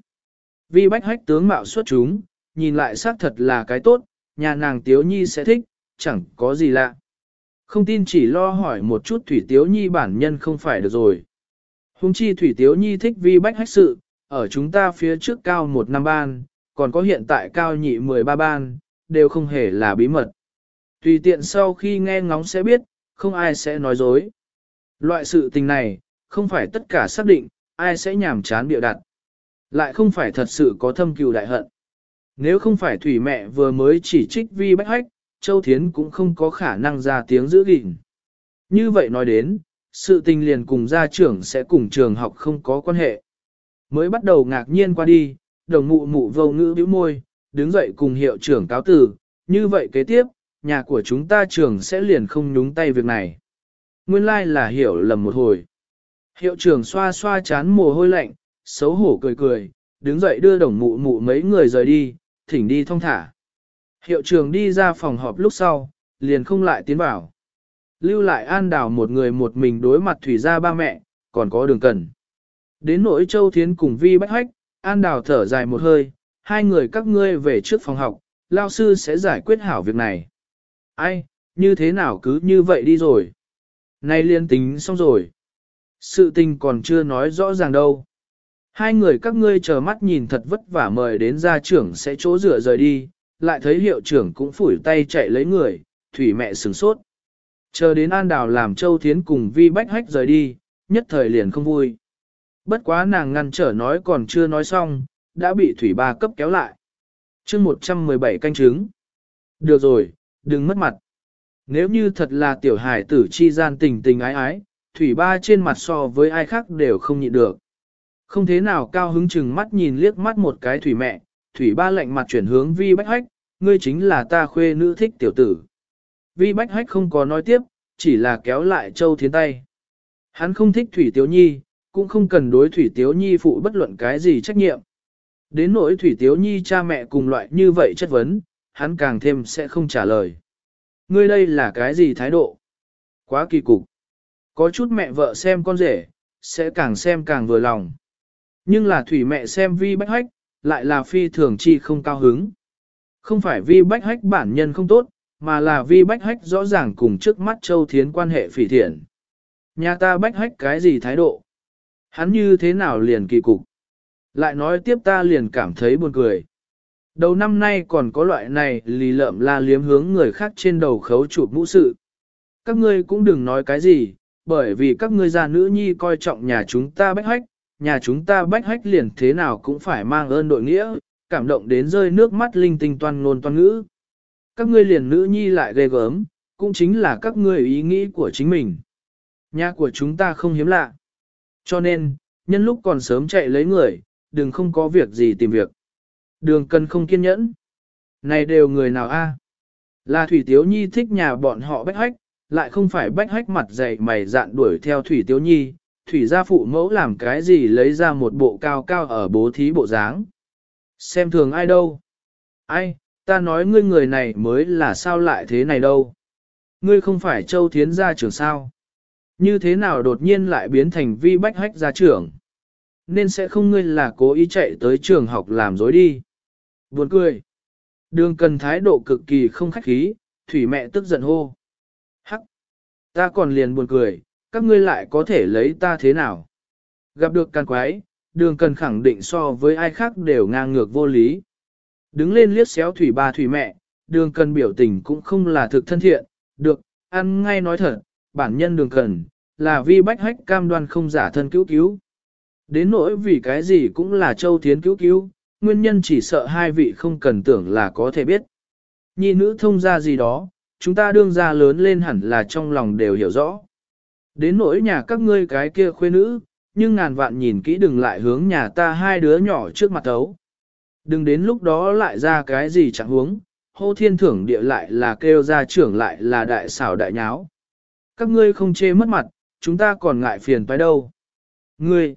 Vi bách hách tướng mạo xuất chúng, nhìn lại xác thật là cái tốt, nhà nàng tiếu nhi sẽ thích, chẳng có gì lạ. Không tin chỉ lo hỏi một chút Thủy Tiếu Nhi bản nhân không phải được rồi. Hùng chi Thủy Tiếu Nhi thích vi bách hách sự, ở chúng ta phía trước cao một năm ban, còn có hiện tại cao nhị 13 ban, đều không hề là bí mật. Tùy tiện sau khi nghe ngóng sẽ biết, không ai sẽ nói dối. Loại sự tình này, không phải tất cả xác định, ai sẽ nhảm chán biểu đặt. Lại không phải thật sự có thâm cừu đại hận. Nếu không phải Thủy mẹ vừa mới chỉ trích vi bách hách, Châu Thiến cũng không có khả năng ra tiếng giữ gìn. Như vậy nói đến, sự tình liền cùng gia trưởng sẽ cùng trường học không có quan hệ. Mới bắt đầu ngạc nhiên qua đi, đồng mụ mụ vô ngữ bĩu môi, đứng dậy cùng hiệu trưởng cáo từ, như vậy kế tiếp, nhà của chúng ta trường sẽ liền không nhúng tay việc này. Nguyên lai like là hiểu lầm một hồi. Hiệu trưởng xoa xoa chán mồ hôi lạnh, xấu hổ cười cười, đứng dậy đưa đồng mụ mụ mấy người rời đi, thỉnh đi thong thả. Hiệu trưởng đi ra phòng họp lúc sau, liền không lại tiến vào. Lưu lại an đảo một người một mình đối mặt thủy gia ba mẹ, còn có đường cần. Đến nỗi châu thiến cùng vi bách hách, an đảo thở dài một hơi, hai người các ngươi về trước phòng học, lao sư sẽ giải quyết hảo việc này. Ai, như thế nào cứ như vậy đi rồi. Nay liên tính xong rồi. Sự tình còn chưa nói rõ ràng đâu. Hai người các ngươi chờ mắt nhìn thật vất vả mời đến gia trưởng sẽ chỗ rửa rời đi, lại thấy hiệu trưởng cũng phủi tay chạy lấy người, thủy mẹ sừng sốt. Chờ đến An Đào làm Châu Thiến cùng Vi Bách Hách rời đi, nhất thời liền không vui. Bất quá nàng ngăn trở nói còn chưa nói xong, đã bị Thủy Ba cấp kéo lại. chương 117 canh chứng. Được rồi, đừng mất mặt. Nếu như thật là tiểu hải tử chi gian tình tình ái ái, Thủy Ba trên mặt so với ai khác đều không nhịn được. Không thế nào cao hứng chừng mắt nhìn liếc mắt một cái Thủy mẹ, Thủy Ba lạnh mặt chuyển hướng Vi Bách Hách, ngươi chính là ta khuê nữ thích tiểu tử. Vi Bách Hách không có nói tiếp, chỉ là kéo lại Châu Thiến tay. Hắn không thích Thủy Tiếu Nhi, cũng không cần đối Thủy Tiếu Nhi phụ bất luận cái gì trách nhiệm. Đến nỗi Thủy Tiếu Nhi cha mẹ cùng loại như vậy chất vấn, hắn càng thêm sẽ không trả lời. Ngươi đây là cái gì thái độ? Quá kỳ cục. Có chút mẹ vợ xem con rể, sẽ càng xem càng vừa lòng. Nhưng là Thủy mẹ xem Vi Bách Hách, lại là phi thường chi không cao hứng. Không phải Vi Bách Hách bản nhân không tốt, mà là Vi Bách Hách rõ ràng cùng trước mắt Châu Thiến quan hệ phỉ thiện. Nhà ta Bách Hách cái gì thái độ? Hắn như thế nào liền kỳ cục? Lại nói tiếp ta liền cảm thấy buồn cười. Đầu năm nay còn có loại này lì lợm la liếm hướng người khác trên đầu khấu chụp mũ sự. Các ngươi cũng đừng nói cái gì, bởi vì các ngươi già nữ nhi coi trọng nhà chúng ta bách hách, nhà chúng ta bách hách liền thế nào cũng phải mang ơn đội nghĩa, cảm động đến rơi nước mắt linh tinh toàn ngôn toàn ngữ. Các ngươi liền nữ nhi lại ghê gớm, cũng chính là các ngươi ý nghĩ của chính mình. Nhà của chúng ta không hiếm lạ. Cho nên, nhân lúc còn sớm chạy lấy người, đừng không có việc gì tìm việc. Đường cần không kiên nhẫn. Này đều người nào a? Là Thủy Tiếu Nhi thích nhà bọn họ bách hách, lại không phải bách hách mặt dày mày dạn đuổi theo Thủy Tiếu Nhi. Thủy gia phụ mẫu làm cái gì lấy ra một bộ cao cao ở bố thí bộ dáng. Xem thường ai đâu? Ai, ta nói ngươi người này mới là sao lại thế này đâu? Ngươi không phải Châu Thiến gia trưởng sao? Như thế nào đột nhiên lại biến thành vi bách hách gia trưởng? Nên sẽ không ngươi là cố ý chạy tới trường học làm dối đi. Buồn cười. Đường cần thái độ cực kỳ không khách khí, thủy mẹ tức giận hô. Hắc. Ta còn liền buồn cười, các ngươi lại có thể lấy ta thế nào? Gặp được can quái, đường cần khẳng định so với ai khác đều ngang ngược vô lý. Đứng lên liếc xéo thủy ba thủy mẹ, đường cần biểu tình cũng không là thực thân thiện, được, ăn ngay nói thật, bản nhân đường cần, là vi bách hách cam đoan không giả thân cứu cứu. Đến nỗi vì cái gì cũng là châu thiến cứu cứu, nguyên nhân chỉ sợ hai vị không cần tưởng là có thể biết. Nhi nữ thông ra gì đó, chúng ta đương ra lớn lên hẳn là trong lòng đều hiểu rõ. Đến nỗi nhà các ngươi cái kia khuê nữ, nhưng ngàn vạn nhìn kỹ đừng lại hướng nhà ta hai đứa nhỏ trước mặt tấu Đừng đến lúc đó lại ra cái gì chẳng huống, hô thiên thưởng địa lại là kêu ra trưởng lại là đại xảo đại nháo. Các ngươi không chê mất mặt, chúng ta còn ngại phiền phải đâu. Ngươi,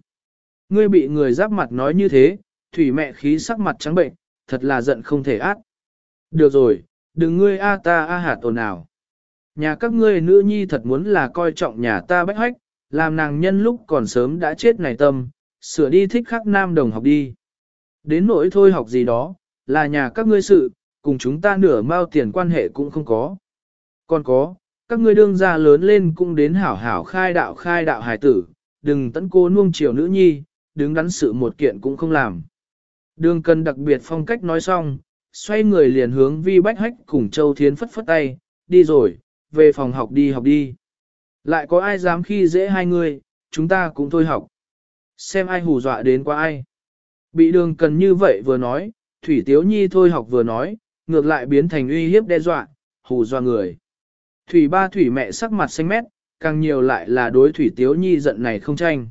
ngươi bị người giáp mặt nói như thế, thủy mẹ khí sắc mặt trắng bệnh, thật là giận không thể át. Được rồi, đừng ngươi a ta a hạt ồn nào. Nhà các ngươi nữ nhi thật muốn là coi trọng nhà ta bách hách, làm nàng nhân lúc còn sớm đã chết này tâm, sửa đi thích khắc nam đồng học đi. Đến nỗi thôi học gì đó, là nhà các ngươi sự, cùng chúng ta nửa mao tiền quan hệ cũng không có. Còn có, các ngươi đương gia lớn lên cũng đến hảo hảo khai đạo khai đạo hài tử, đừng tấn cô nuông chiều nữ nhi, đứng đắn sự một kiện cũng không làm. Đường cần đặc biệt phong cách nói xong, xoay người liền hướng vi bách hách cùng Châu Thiến phất phất tay, đi rồi, về phòng học đi học đi. Lại có ai dám khi dễ hai người, chúng ta cũng thôi học. Xem ai hù dọa đến qua ai. Bị đường cần như vậy vừa nói, Thủy Tiếu Nhi thôi học vừa nói, ngược lại biến thành uy hiếp đe dọa, hù dọa người. Thủy ba Thủy mẹ sắc mặt xanh mét, càng nhiều lại là đối Thủy Tiếu Nhi giận này không tranh.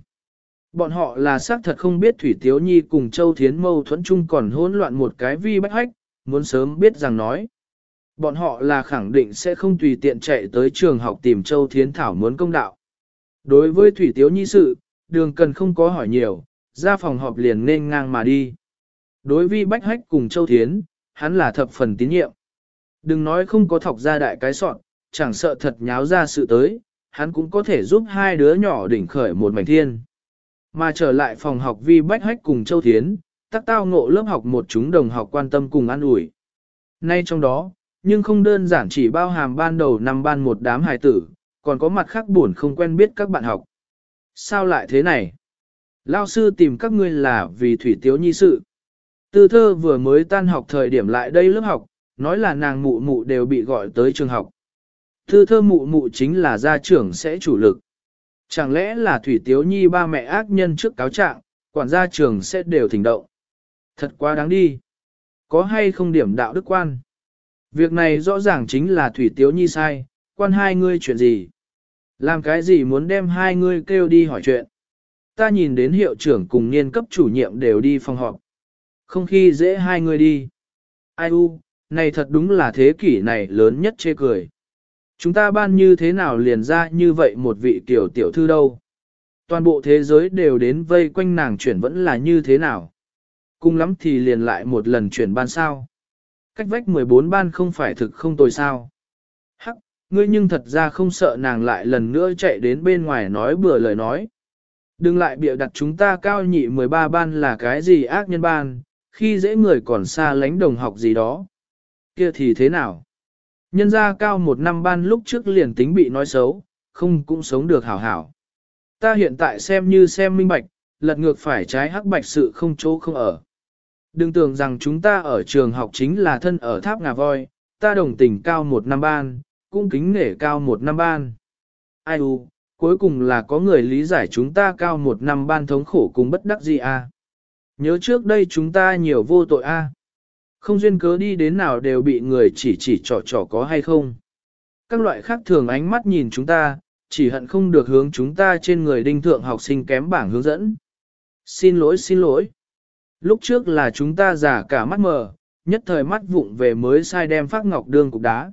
Bọn họ là xác thật không biết Thủy Tiếu Nhi cùng Châu Thiến mâu thuẫn chung còn hỗn loạn một cái vi bách hách, muốn sớm biết rằng nói. Bọn họ là khẳng định sẽ không tùy tiện chạy tới trường học tìm Châu Thiến Thảo muốn công đạo. Đối với Thủy Tiếu Nhi sự, đường cần không có hỏi nhiều, ra phòng họp liền nên ngang mà đi. Đối với Bách Hách cùng Châu Thiến, hắn là thập phần tín nhiệm. Đừng nói không có thọc ra đại cái soạn, chẳng sợ thật nháo ra sự tới, hắn cũng có thể giúp hai đứa nhỏ đỉnh khởi một mảnh thiên. Mà trở lại phòng học vi Bách Hách cùng Châu Thiến, tắc tao ngộ lớp học một chúng đồng học quan tâm cùng an ủi. Nay trong đó, nhưng không đơn giản chỉ bao hàm ban đầu năm ban một đám hài tử, còn có mặt khác buồn không quen biết các bạn học. Sao lại thế này? Lao sư tìm các ngươi là vì thủy tiếu nhi sự. Tư thơ vừa mới tan học thời điểm lại đây lớp học, nói là nàng mụ mụ đều bị gọi tới trường học. Tư thơ mụ mụ chính là gia trưởng sẽ chủ lực. Chẳng lẽ là thủy tiếu nhi ba mẹ ác nhân trước cáo trạng, quản gia trường sẽ đều thỉnh động. Thật quá đáng đi. Có hay không điểm đạo đức quan? Việc này rõ ràng chính là thủy tiếu nhi sai, quan hai ngươi chuyện gì? Làm cái gì muốn đem hai ngươi kêu đi hỏi chuyện? Ta nhìn đến hiệu trưởng cùng niên cấp chủ nhiệm đều đi phòng họp. Không khi dễ hai người đi. Ai u, này thật đúng là thế kỷ này lớn nhất chê cười. Chúng ta ban như thế nào liền ra như vậy một vị tiểu tiểu thư đâu. Toàn bộ thế giới đều đến vây quanh nàng chuyển vẫn là như thế nào. Cùng lắm thì liền lại một lần chuyển ban sao. Cách vách 14 ban không phải thực không tồi sao. Hắc, ngươi nhưng thật ra không sợ nàng lại lần nữa chạy đến bên ngoài nói bừa lời nói. Đừng lại bịa đặt chúng ta cao nhị 13 ban là cái gì ác nhân ban, khi dễ người còn xa lánh đồng học gì đó. Kia thì thế nào? Nhân gia cao một năm ban lúc trước liền tính bị nói xấu, không cũng sống được hảo hảo. Ta hiện tại xem như xem minh bạch, lật ngược phải trái hắc bạch sự không chỗ không ở. Đừng tưởng rằng chúng ta ở trường học chính là thân ở tháp ngà voi, ta đồng tình cao một năm ban, cũng kính nể cao một năm ban. Ai u, cuối cùng là có người lý giải chúng ta cao một năm ban thống khổ cùng bất đắc gì à. Nhớ trước đây chúng ta nhiều vô tội a Không duyên cớ đi đến nào đều bị người chỉ chỉ trò trò có hay không. Các loại khác thường ánh mắt nhìn chúng ta, chỉ hận không được hướng chúng ta trên người đinh thượng học sinh kém bảng hướng dẫn. Xin lỗi xin lỗi. Lúc trước là chúng ta giả cả mắt mờ, nhất thời mắt vụng về mới sai đem phát ngọc đương cục đá.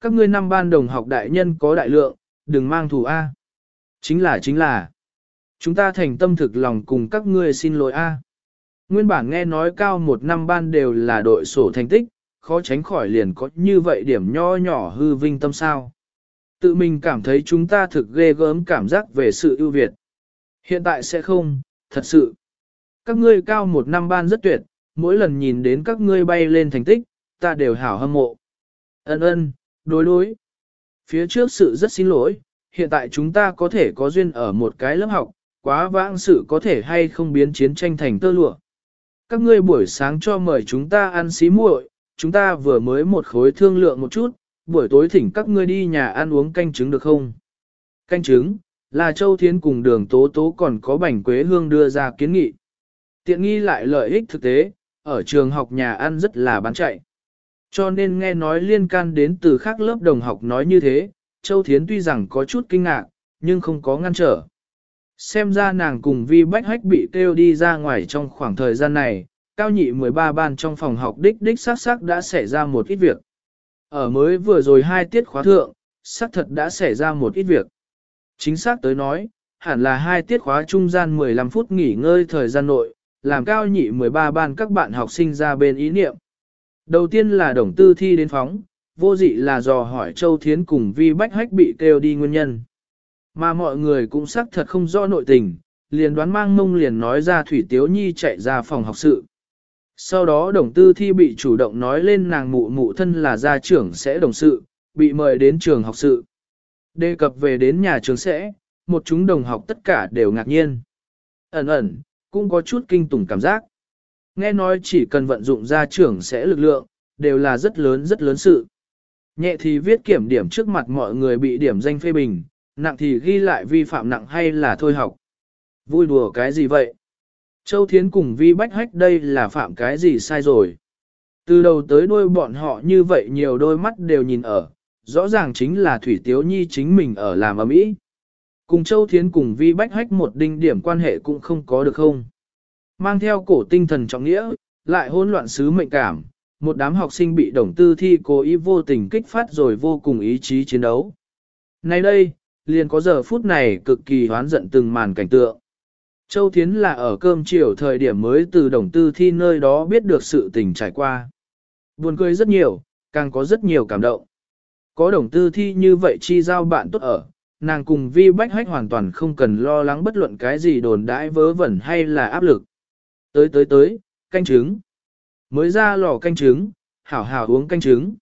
Các ngươi năm ban đồng học đại nhân có đại lượng, đừng mang thù A. Chính là chính là. Chúng ta thành tâm thực lòng cùng các ngươi xin lỗi A. Nguyên bản nghe nói cao một năm ban đều là đội sổ thành tích, khó tránh khỏi liền có như vậy điểm nho nhỏ hư vinh tâm sao. Tự mình cảm thấy chúng ta thực ghê gớm cảm giác về sự ưu việt. Hiện tại sẽ không, thật sự. Các ngươi cao một năm ban rất tuyệt, mỗi lần nhìn đến các ngươi bay lên thành tích, ta đều hảo hâm mộ. Ân ân, đối đối. Phía trước sự rất xin lỗi, hiện tại chúng ta có thể có duyên ở một cái lớp học, quá vãng sự có thể hay không biến chiến tranh thành tơ lụa. Các ngươi buổi sáng cho mời chúng ta ăn xí muội, chúng ta vừa mới một khối thương lượng một chút, buổi tối thỉnh các ngươi đi nhà ăn uống canh trứng được không? Canh trứng, là Châu Thiến cùng đường tố tố còn có bảnh quế hương đưa ra kiến nghị. Tiện nghi lại lợi ích thực tế, ở trường học nhà ăn rất là bán chạy. Cho nên nghe nói liên can đến từ khác lớp đồng học nói như thế, Châu Thiến tuy rằng có chút kinh ngạc, nhưng không có ngăn trở. Xem ra nàng cùng Vi Bách Hách bị kêu đi ra ngoài trong khoảng thời gian này, cao nhị 13 ban trong phòng học đích đích xác xác đã xảy ra một ít việc. Ở mới vừa rồi hai tiết khóa thượng, xác thật đã xảy ra một ít việc. Chính xác tới nói, hẳn là hai tiết khóa trung gian 15 phút nghỉ ngơi thời gian nội, làm cao nhị 13 ban các bạn học sinh ra bên ý niệm. Đầu tiên là đồng tư thi đến phóng, vô dị là dò hỏi Châu Thiến cùng Vi Bách Hách bị kêu đi nguyên nhân. Mà mọi người cũng xác thật không rõ nội tình, liền đoán mang mông liền nói ra Thủy Tiếu Nhi chạy ra phòng học sự. Sau đó đồng tư thi bị chủ động nói lên nàng mụ mụ thân là gia trưởng sẽ đồng sự, bị mời đến trường học sự. Đề cập về đến nhà trường sẽ, một chúng đồng học tất cả đều ngạc nhiên. Ẩn ẩn, cũng có chút kinh tủng cảm giác. Nghe nói chỉ cần vận dụng gia trưởng sẽ lực lượng, đều là rất lớn rất lớn sự. Nhẹ thì viết kiểm điểm trước mặt mọi người bị điểm danh phê bình, nặng thì ghi lại vi phạm nặng hay là thôi học. Vui đùa cái gì vậy? Châu Thiến cùng Vi Bách Hách đây là phạm cái gì sai rồi? Từ đầu tới đuôi bọn họ như vậy nhiều đôi mắt đều nhìn ở, rõ ràng chính là Thủy Tiếu Nhi chính mình ở làm ở mỹ. Cùng Châu Thiến cùng Vi Bách Hách một đinh điểm quan hệ cũng không có được không? Mang theo cổ tinh thần trọng nghĩa, lại hỗn loạn sứ mệnh cảm, một đám học sinh bị đồng tư thi cố ý vô tình kích phát rồi vô cùng ý chí chiến đấu. Nay đây, liền có giờ phút này cực kỳ hoán giận từng màn cảnh tượng. Châu Thiến là ở cơm chiều thời điểm mới từ đồng tư thi nơi đó biết được sự tình trải qua. Buồn cười rất nhiều, càng có rất nhiều cảm động. Có đồng tư thi như vậy chi giao bạn tốt ở, nàng cùng vi bách hách hoàn toàn không cần lo lắng bất luận cái gì đồn đãi vớ vẩn hay là áp lực. Tới tới tới, canh trứng. Mới ra lò canh trứng, hảo hảo uống canh trứng.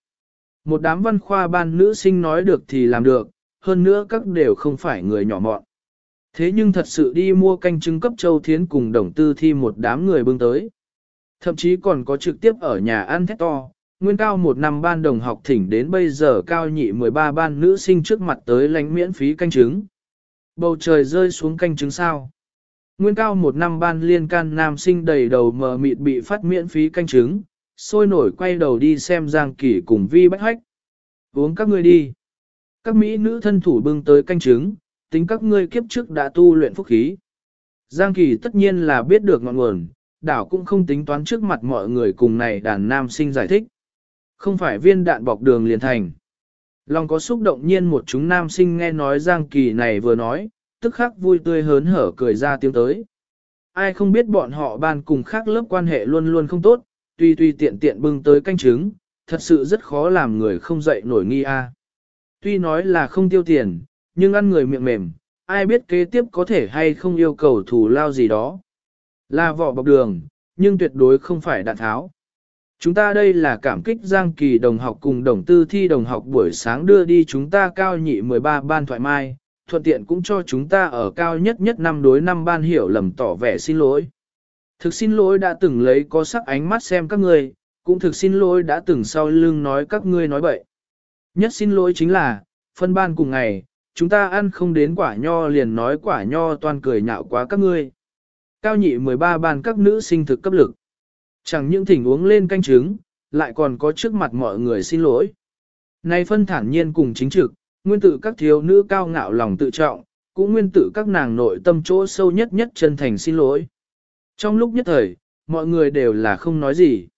Một đám văn khoa ban nữ sinh nói được thì làm được, hơn nữa các đều không phải người nhỏ mọn. Thế nhưng thật sự đi mua canh trứng cấp châu thiến cùng đồng tư thi một đám người bưng tới. Thậm chí còn có trực tiếp ở nhà ăn thét to, nguyên cao một năm ban đồng học thỉnh đến bây giờ cao nhị 13 ban nữ sinh trước mặt tới lánh miễn phí canh trứng. Bầu trời rơi xuống canh trứng sao. Nguyên cao một năm ban liên can nam sinh đầy đầu mờ mịt bị phát miễn phí canh trứng, sôi nổi quay đầu đi xem Giang Kỳ cùng Vi Bách Hách. Uống các ngươi đi. Các mỹ nữ thân thủ bưng tới canh trứng, tính các ngươi kiếp trước đã tu luyện phúc khí. Giang Kỳ tất nhiên là biết được ngọn nguồn, đảo cũng không tính toán trước mặt mọi người cùng này đàn nam sinh giải thích. Không phải viên đạn bọc đường liền thành. Lòng có xúc động nhiên một chúng nam sinh nghe nói Giang Kỳ này vừa nói, tức khắc vui tươi hớn hở cười ra tiếng tới. Ai không biết bọn họ ban cùng khác lớp quan hệ luôn luôn không tốt, tuy tuy tiện tiện bưng tới canh trứng, thật sự rất khó làm người không dậy nổi nghi a. Tuy nói là không tiêu tiền, nhưng ăn người miệng mềm, ai biết kế tiếp có thể hay không yêu cầu thù lao gì đó. Là vỏ bọc đường, nhưng tuyệt đối không phải đạn tháo. Chúng ta đây là cảm kích Giang Kỳ đồng học cùng đồng tư thi đồng học buổi sáng đưa đi chúng ta cao nhị 13 ban thoại mai, thuận tiện cũng cho chúng ta ở cao nhất nhất năm đối năm ban hiểu lầm tỏ vẻ xin lỗi. Thực xin lỗi đã từng lấy có sắc ánh mắt xem các ngươi, cũng thực xin lỗi đã từng sau lưng nói các ngươi nói bậy. Nhất xin lỗi chính là, phân ban cùng ngày, chúng ta ăn không đến quả nho liền nói quả nho toàn cười nhạo quá các ngươi. Cao nhị 13 ban các nữ sinh thực cấp lực. Chẳng những thỉnh uống lên canh trứng, lại còn có trước mặt mọi người xin lỗi. Này phân thản nhiên cùng chính trực, nguyên tử các thiếu nữ cao ngạo lòng tự trọng, cũng nguyên tử các nàng nội tâm chỗ sâu nhất nhất chân thành xin lỗi. Trong lúc nhất thời, mọi người đều là không nói gì.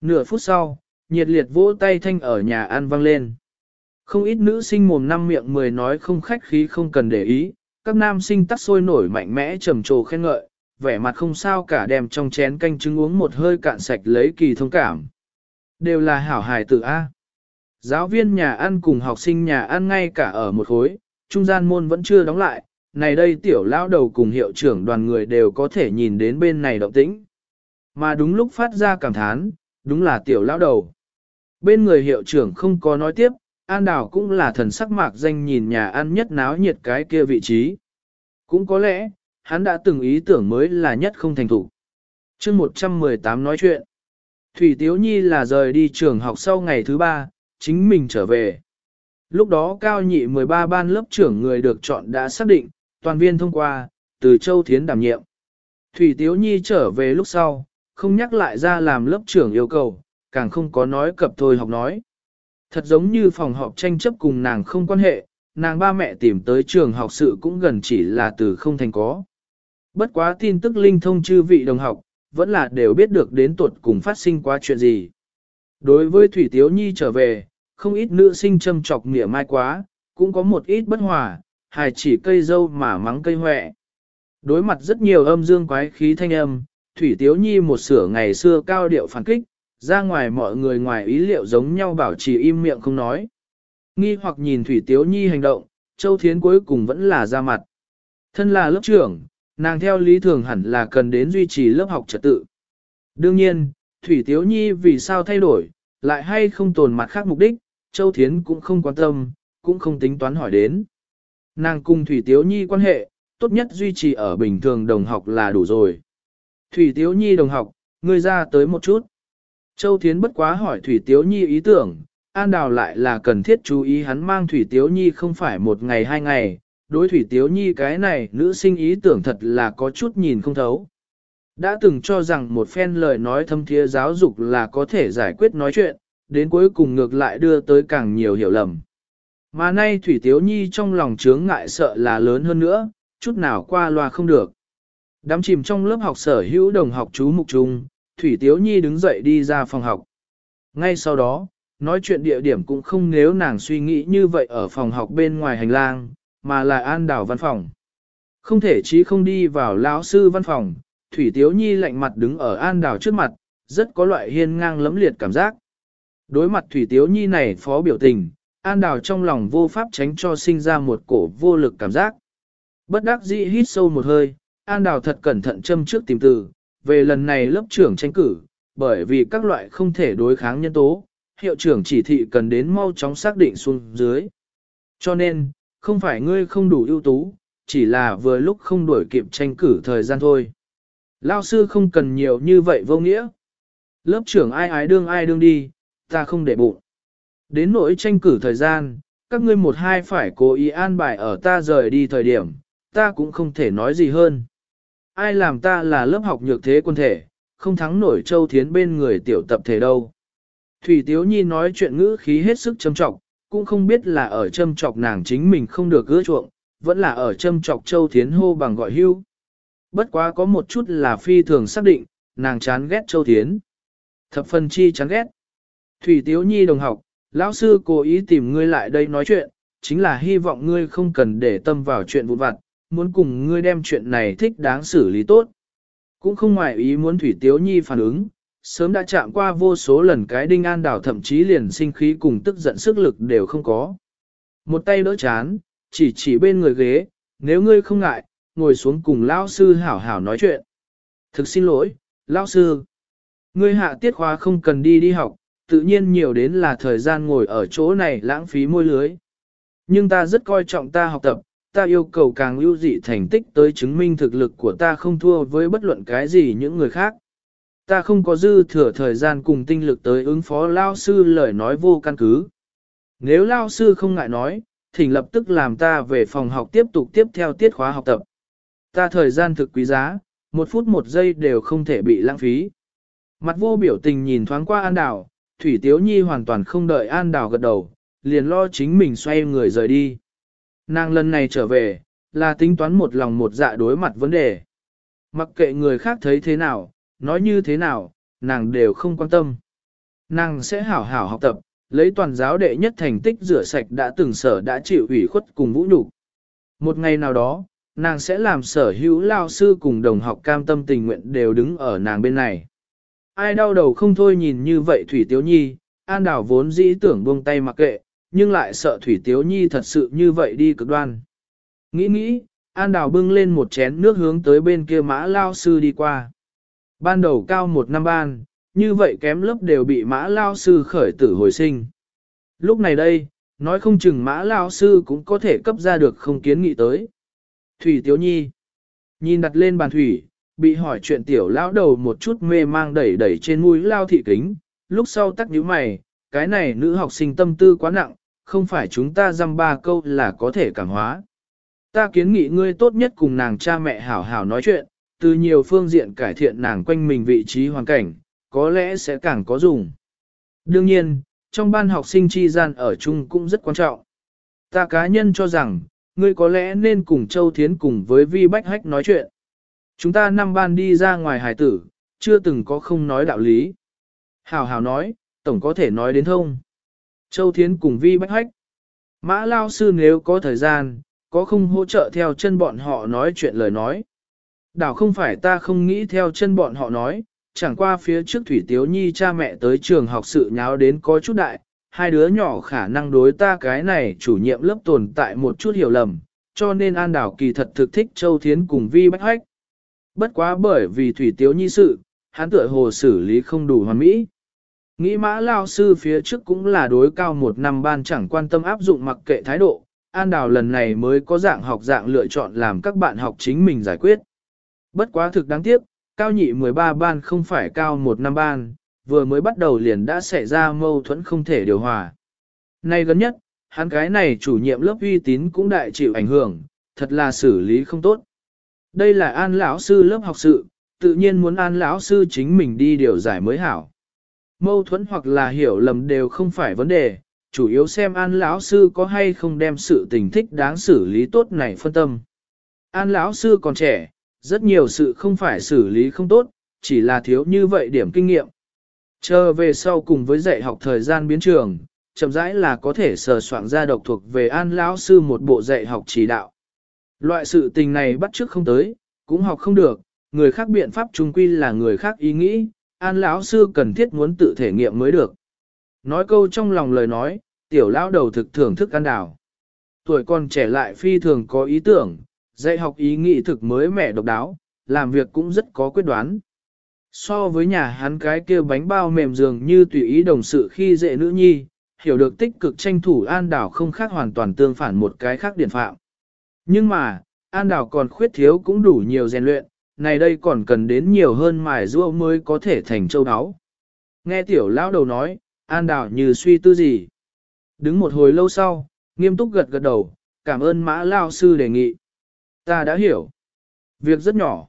Nửa phút sau, nhiệt liệt vỗ tay thanh ở nhà ăn vang lên. Không ít nữ sinh mồm năm miệng mười nói không khách khí không cần để ý, các nam sinh tắt sôi nổi mạnh mẽ trầm trồ khen ngợi, vẻ mặt không sao cả đem trong chén canh trứng uống một hơi cạn sạch lấy kỳ thông cảm. Đều là hảo hài tử A. Giáo viên nhà ăn cùng học sinh nhà ăn ngay cả ở một khối, trung gian môn vẫn chưa đóng lại, này đây tiểu lão đầu cùng hiệu trưởng đoàn người đều có thể nhìn đến bên này động tĩnh. Mà đúng lúc phát ra cảm thán, đúng là tiểu lão đầu. Bên người hiệu trưởng không có nói tiếp, An Đào cũng là thần sắc mạc danh nhìn nhà ăn nhất náo nhiệt cái kia vị trí. Cũng có lẽ, hắn đã từng ý tưởng mới là nhất không thành thủ. chương 118 nói chuyện. Thủy Tiếu Nhi là rời đi trường học sau ngày thứ ba, chính mình trở về. Lúc đó cao nhị 13 ban lớp trưởng người được chọn đã xác định, toàn viên thông qua, từ Châu Thiến đảm nhiệm. Thủy Tiếu Nhi trở về lúc sau, không nhắc lại ra làm lớp trưởng yêu cầu, càng không có nói cập thôi học nói. Thật giống như phòng họp tranh chấp cùng nàng không quan hệ, nàng ba mẹ tìm tới trường học sự cũng gần chỉ là từ không thành có. Bất quá tin tức linh thông chư vị đồng học, vẫn là đều biết được đến tuột cùng phát sinh qua chuyện gì. Đối với Thủy Tiếu Nhi trở về, không ít nữ sinh châm chọc nghĩa mai quá, cũng có một ít bất hòa, hài chỉ cây dâu mà mắng cây hoẹ. Đối mặt rất nhiều âm dương quái khí thanh âm, Thủy Tiếu Nhi một sửa ngày xưa cao điệu phản kích, ra ngoài mọi người ngoài ý liệu giống nhau bảo trì im miệng không nói. Nghi hoặc nhìn Thủy Tiếu Nhi hành động, Châu Thiến cuối cùng vẫn là ra mặt. Thân là lớp trưởng, nàng theo lý thường hẳn là cần đến duy trì lớp học trật tự. Đương nhiên, Thủy Tiếu Nhi vì sao thay đổi, lại hay không tồn mặt khác mục đích, Châu Thiến cũng không quan tâm, cũng không tính toán hỏi đến. Nàng cùng Thủy Tiếu Nhi quan hệ, tốt nhất duy trì ở bình thường đồng học là đủ rồi. Thủy Tiếu Nhi đồng học, ngươi ra tới một chút. Châu Thiến bất quá hỏi Thủy Tiếu Nhi ý tưởng, An Đào lại là cần thiết chú ý hắn mang Thủy Tiếu Nhi không phải một ngày hai ngày, đối Thủy Tiếu Nhi cái này nữ sinh ý tưởng thật là có chút nhìn không thấu. Đã từng cho rằng một phen lời nói thâm thiê giáo dục là có thể giải quyết nói chuyện, đến cuối cùng ngược lại đưa tới càng nhiều hiểu lầm. Mà nay Thủy Tiếu Nhi trong lòng chướng ngại sợ là lớn hơn nữa, chút nào qua loa không được. Đám chìm trong lớp học sở hữu đồng học chú mục trung, Thủy Tiếu Nhi đứng dậy đi ra phòng học. Ngay sau đó, nói chuyện địa điểm cũng không nếu nàng suy nghĩ như vậy ở phòng học bên ngoài hành lang, mà là an đảo văn phòng. Không thể chí không đi vào lão sư văn phòng, Thủy Tiếu Nhi lạnh mặt đứng ở an đảo trước mặt, rất có loại hiên ngang lấm liệt cảm giác. Đối mặt Thủy Tiếu Nhi này phó biểu tình, an đảo trong lòng vô pháp tránh cho sinh ra một cổ vô lực cảm giác. Bất đắc dĩ hít sâu một hơi, an đảo thật cẩn thận châm trước tìm từ, về lần này lớp trưởng tranh cử, bởi vì các loại không thể đối kháng nhân tố, hiệu trưởng chỉ thị cần đến mau chóng xác định xuống dưới. Cho nên, không phải ngươi không đủ ưu tú, chỉ là vừa lúc không đuổi kịp tranh cử thời gian thôi. Lao sư không cần nhiều như vậy vô nghĩa. Lớp trưởng ai ái đương ai đương đi, ta không để bụng. Đến nỗi tranh cử thời gian, các ngươi một hai phải cố ý an bài ở ta rời đi thời điểm, ta cũng không thể nói gì hơn. Ai làm ta là lớp học nhược thế quân thể, không thắng nổi châu thiến bên người tiểu tập thể đâu. Thủy Tiếu Nhi nói chuyện ngữ khí hết sức châm trọng, cũng không biết là ở châm chọc nàng chính mình không được gỡ chuộng, vẫn là ở châm chọc châu thiến hô bằng gọi hưu. Bất quá có một chút là phi thường xác định, nàng chán ghét châu thiến. Thập phần chi chán ghét. Thủy Tiếu Nhi đồng học, lão sư cố ý tìm ngươi lại đây nói chuyện, chính là hy vọng ngươi không cần để tâm vào chuyện vụn vặt, muốn cùng ngươi đem chuyện này thích đáng xử lý tốt. Cũng không ngoài ý muốn Thủy Tiếu Nhi phản ứng, sớm đã chạm qua vô số lần cái đinh an đảo thậm chí liền sinh khí cùng tức giận sức lực đều không có. Một tay đỡ chán, chỉ chỉ bên người ghế, nếu ngươi không ngại, ngồi xuống cùng lão sư hảo hảo nói chuyện. Thực xin lỗi, lão sư. Ngươi hạ tiết khóa không cần đi đi học, tự nhiên nhiều đến là thời gian ngồi ở chỗ này lãng phí môi lưới. Nhưng ta rất coi trọng ta học tập, ta yêu cầu càng ưu dị thành tích tới chứng minh thực lực của ta không thua với bất luận cái gì những người khác. Ta không có dư thừa thời gian cùng tinh lực tới ứng phó lao sư lời nói vô căn cứ. Nếu lao sư không ngại nói, thỉnh lập tức làm ta về phòng học tiếp tục tiếp theo tiết khóa học tập. Ta thời gian thực quý giá, một phút một giây đều không thể bị lãng phí. Mặt vô biểu tình nhìn thoáng qua An Đào, Thủy Tiếu Nhi hoàn toàn không đợi An Đào gật đầu, liền lo chính mình xoay người rời đi. Nàng lần này trở về, là tính toán một lòng một dạ đối mặt vấn đề. Mặc kệ người khác thấy thế nào, nói như thế nào, nàng đều không quan tâm. Nàng sẽ hảo hảo học tập, lấy toàn giáo đệ nhất thành tích rửa sạch đã từng sở đã chịu ủy khuất cùng vũ nhục. Một ngày nào đó, nàng sẽ làm sở hữu lao sư cùng đồng học cam tâm tình nguyện đều đứng ở nàng bên này. Ai đau đầu không thôi nhìn như vậy Thủy Tiếu Nhi, An Đảo vốn dĩ tưởng buông tay mặc kệ, nhưng lại sợ Thủy Tiếu Nhi thật sự như vậy đi cực đoan. Nghĩ nghĩ, An đào bưng lên một chén nước hướng tới bên kia mã lao sư đi qua. Ban đầu cao một năm ban, như vậy kém lớp đều bị mã lao sư khởi tử hồi sinh. Lúc này đây, nói không chừng mã lao sư cũng có thể cấp ra được không kiến nghị tới. Thủy Tiếu Nhi Nhìn đặt lên bàn thủy, bị hỏi chuyện tiểu lão đầu một chút mê mang đẩy đẩy trên mũi lao thị kính, lúc sau tắc nhíu mày, cái này nữ học sinh tâm tư quá nặng, không phải chúng ta dăm ba câu là có thể cảm hóa. Ta kiến nghị ngươi tốt nhất cùng nàng cha mẹ hảo hảo nói chuyện, từ nhiều phương diện cải thiện nàng quanh mình vị trí hoàn cảnh, có lẽ sẽ càng có dùng. Đương nhiên, trong ban học sinh chi gian ở chung cũng rất quan trọng. Ta cá nhân cho rằng, ngươi có lẽ nên cùng Châu Thiến cùng với Vi Bách Hách nói chuyện. Chúng ta năm ban đi ra ngoài hải tử, chưa từng có không nói đạo lý. hào hào nói, tổng có thể nói đến thông. Châu Thiến cùng Vi Bách Hách. Mã Lao Sư nếu có thời gian, có không hỗ trợ theo chân bọn họ nói chuyện lời nói. Đảo không phải ta không nghĩ theo chân bọn họ nói, chẳng qua phía trước Thủy Tiếu Nhi cha mẹ tới trường học sự nháo đến có chút đại, hai đứa nhỏ khả năng đối ta cái này chủ nhiệm lớp tồn tại một chút hiểu lầm, cho nên An Đảo kỳ thật thực thích Châu Thiến cùng Vi Bách Hách. Bất quá bởi vì Thủy Tiếu Nhi sự, hắn tựa hồ xử lý không đủ hoàn mỹ. Nghĩ mã lao sư phía trước cũng là đối cao một năm ban chẳng quan tâm áp dụng mặc kệ thái độ, An Đào lần này mới có dạng học dạng lựa chọn làm các bạn học chính mình giải quyết. Bất quá thực đáng tiếc, cao nhị 13 ban không phải cao một năm ban, vừa mới bắt đầu liền đã xảy ra mâu thuẫn không thể điều hòa. Nay gần nhất, hắn cái này chủ nhiệm lớp uy tín cũng đại chịu ảnh hưởng, thật là xử lý không tốt. Đây là an lão sư lớp học sự, tự nhiên muốn an lão sư chính mình đi điều giải mới hảo. Mâu thuẫn hoặc là hiểu lầm đều không phải vấn đề, chủ yếu xem an lão sư có hay không đem sự tình thích đáng xử lý tốt này phân tâm. An lão sư còn trẻ, rất nhiều sự không phải xử lý không tốt, chỉ là thiếu như vậy điểm kinh nghiệm. Chờ về sau cùng với dạy học thời gian biến trường, chậm rãi là có thể sờ soạn ra độc thuộc về an lão sư một bộ dạy học chỉ đạo. Loại sự tình này bắt trước không tới, cũng học không được, người khác biện pháp trung quy là người khác ý nghĩ, an lão sư cần thiết muốn tự thể nghiệm mới được. Nói câu trong lòng lời nói, tiểu lão đầu thực thưởng thức ăn đảo. Tuổi còn trẻ lại phi thường có ý tưởng, dạy học ý nghĩ thực mới mẻ độc đáo, làm việc cũng rất có quyết đoán. So với nhà hắn cái kia bánh bao mềm dường như tùy ý đồng sự khi dễ nữ nhi, hiểu được tích cực tranh thủ An Đảo không khác hoàn toàn tương phản một cái khác điển phạm. Nhưng mà, An Đảo còn khuyết thiếu cũng đủ nhiều rèn luyện, này đây còn cần đến nhiều hơn mài rua mới có thể thành châu áo. Nghe tiểu lão đầu nói, An Đảo như suy tư gì. Đứng một hồi lâu sau, nghiêm túc gật gật đầu, cảm ơn mã lao sư đề nghị. Ta đã hiểu. Việc rất nhỏ.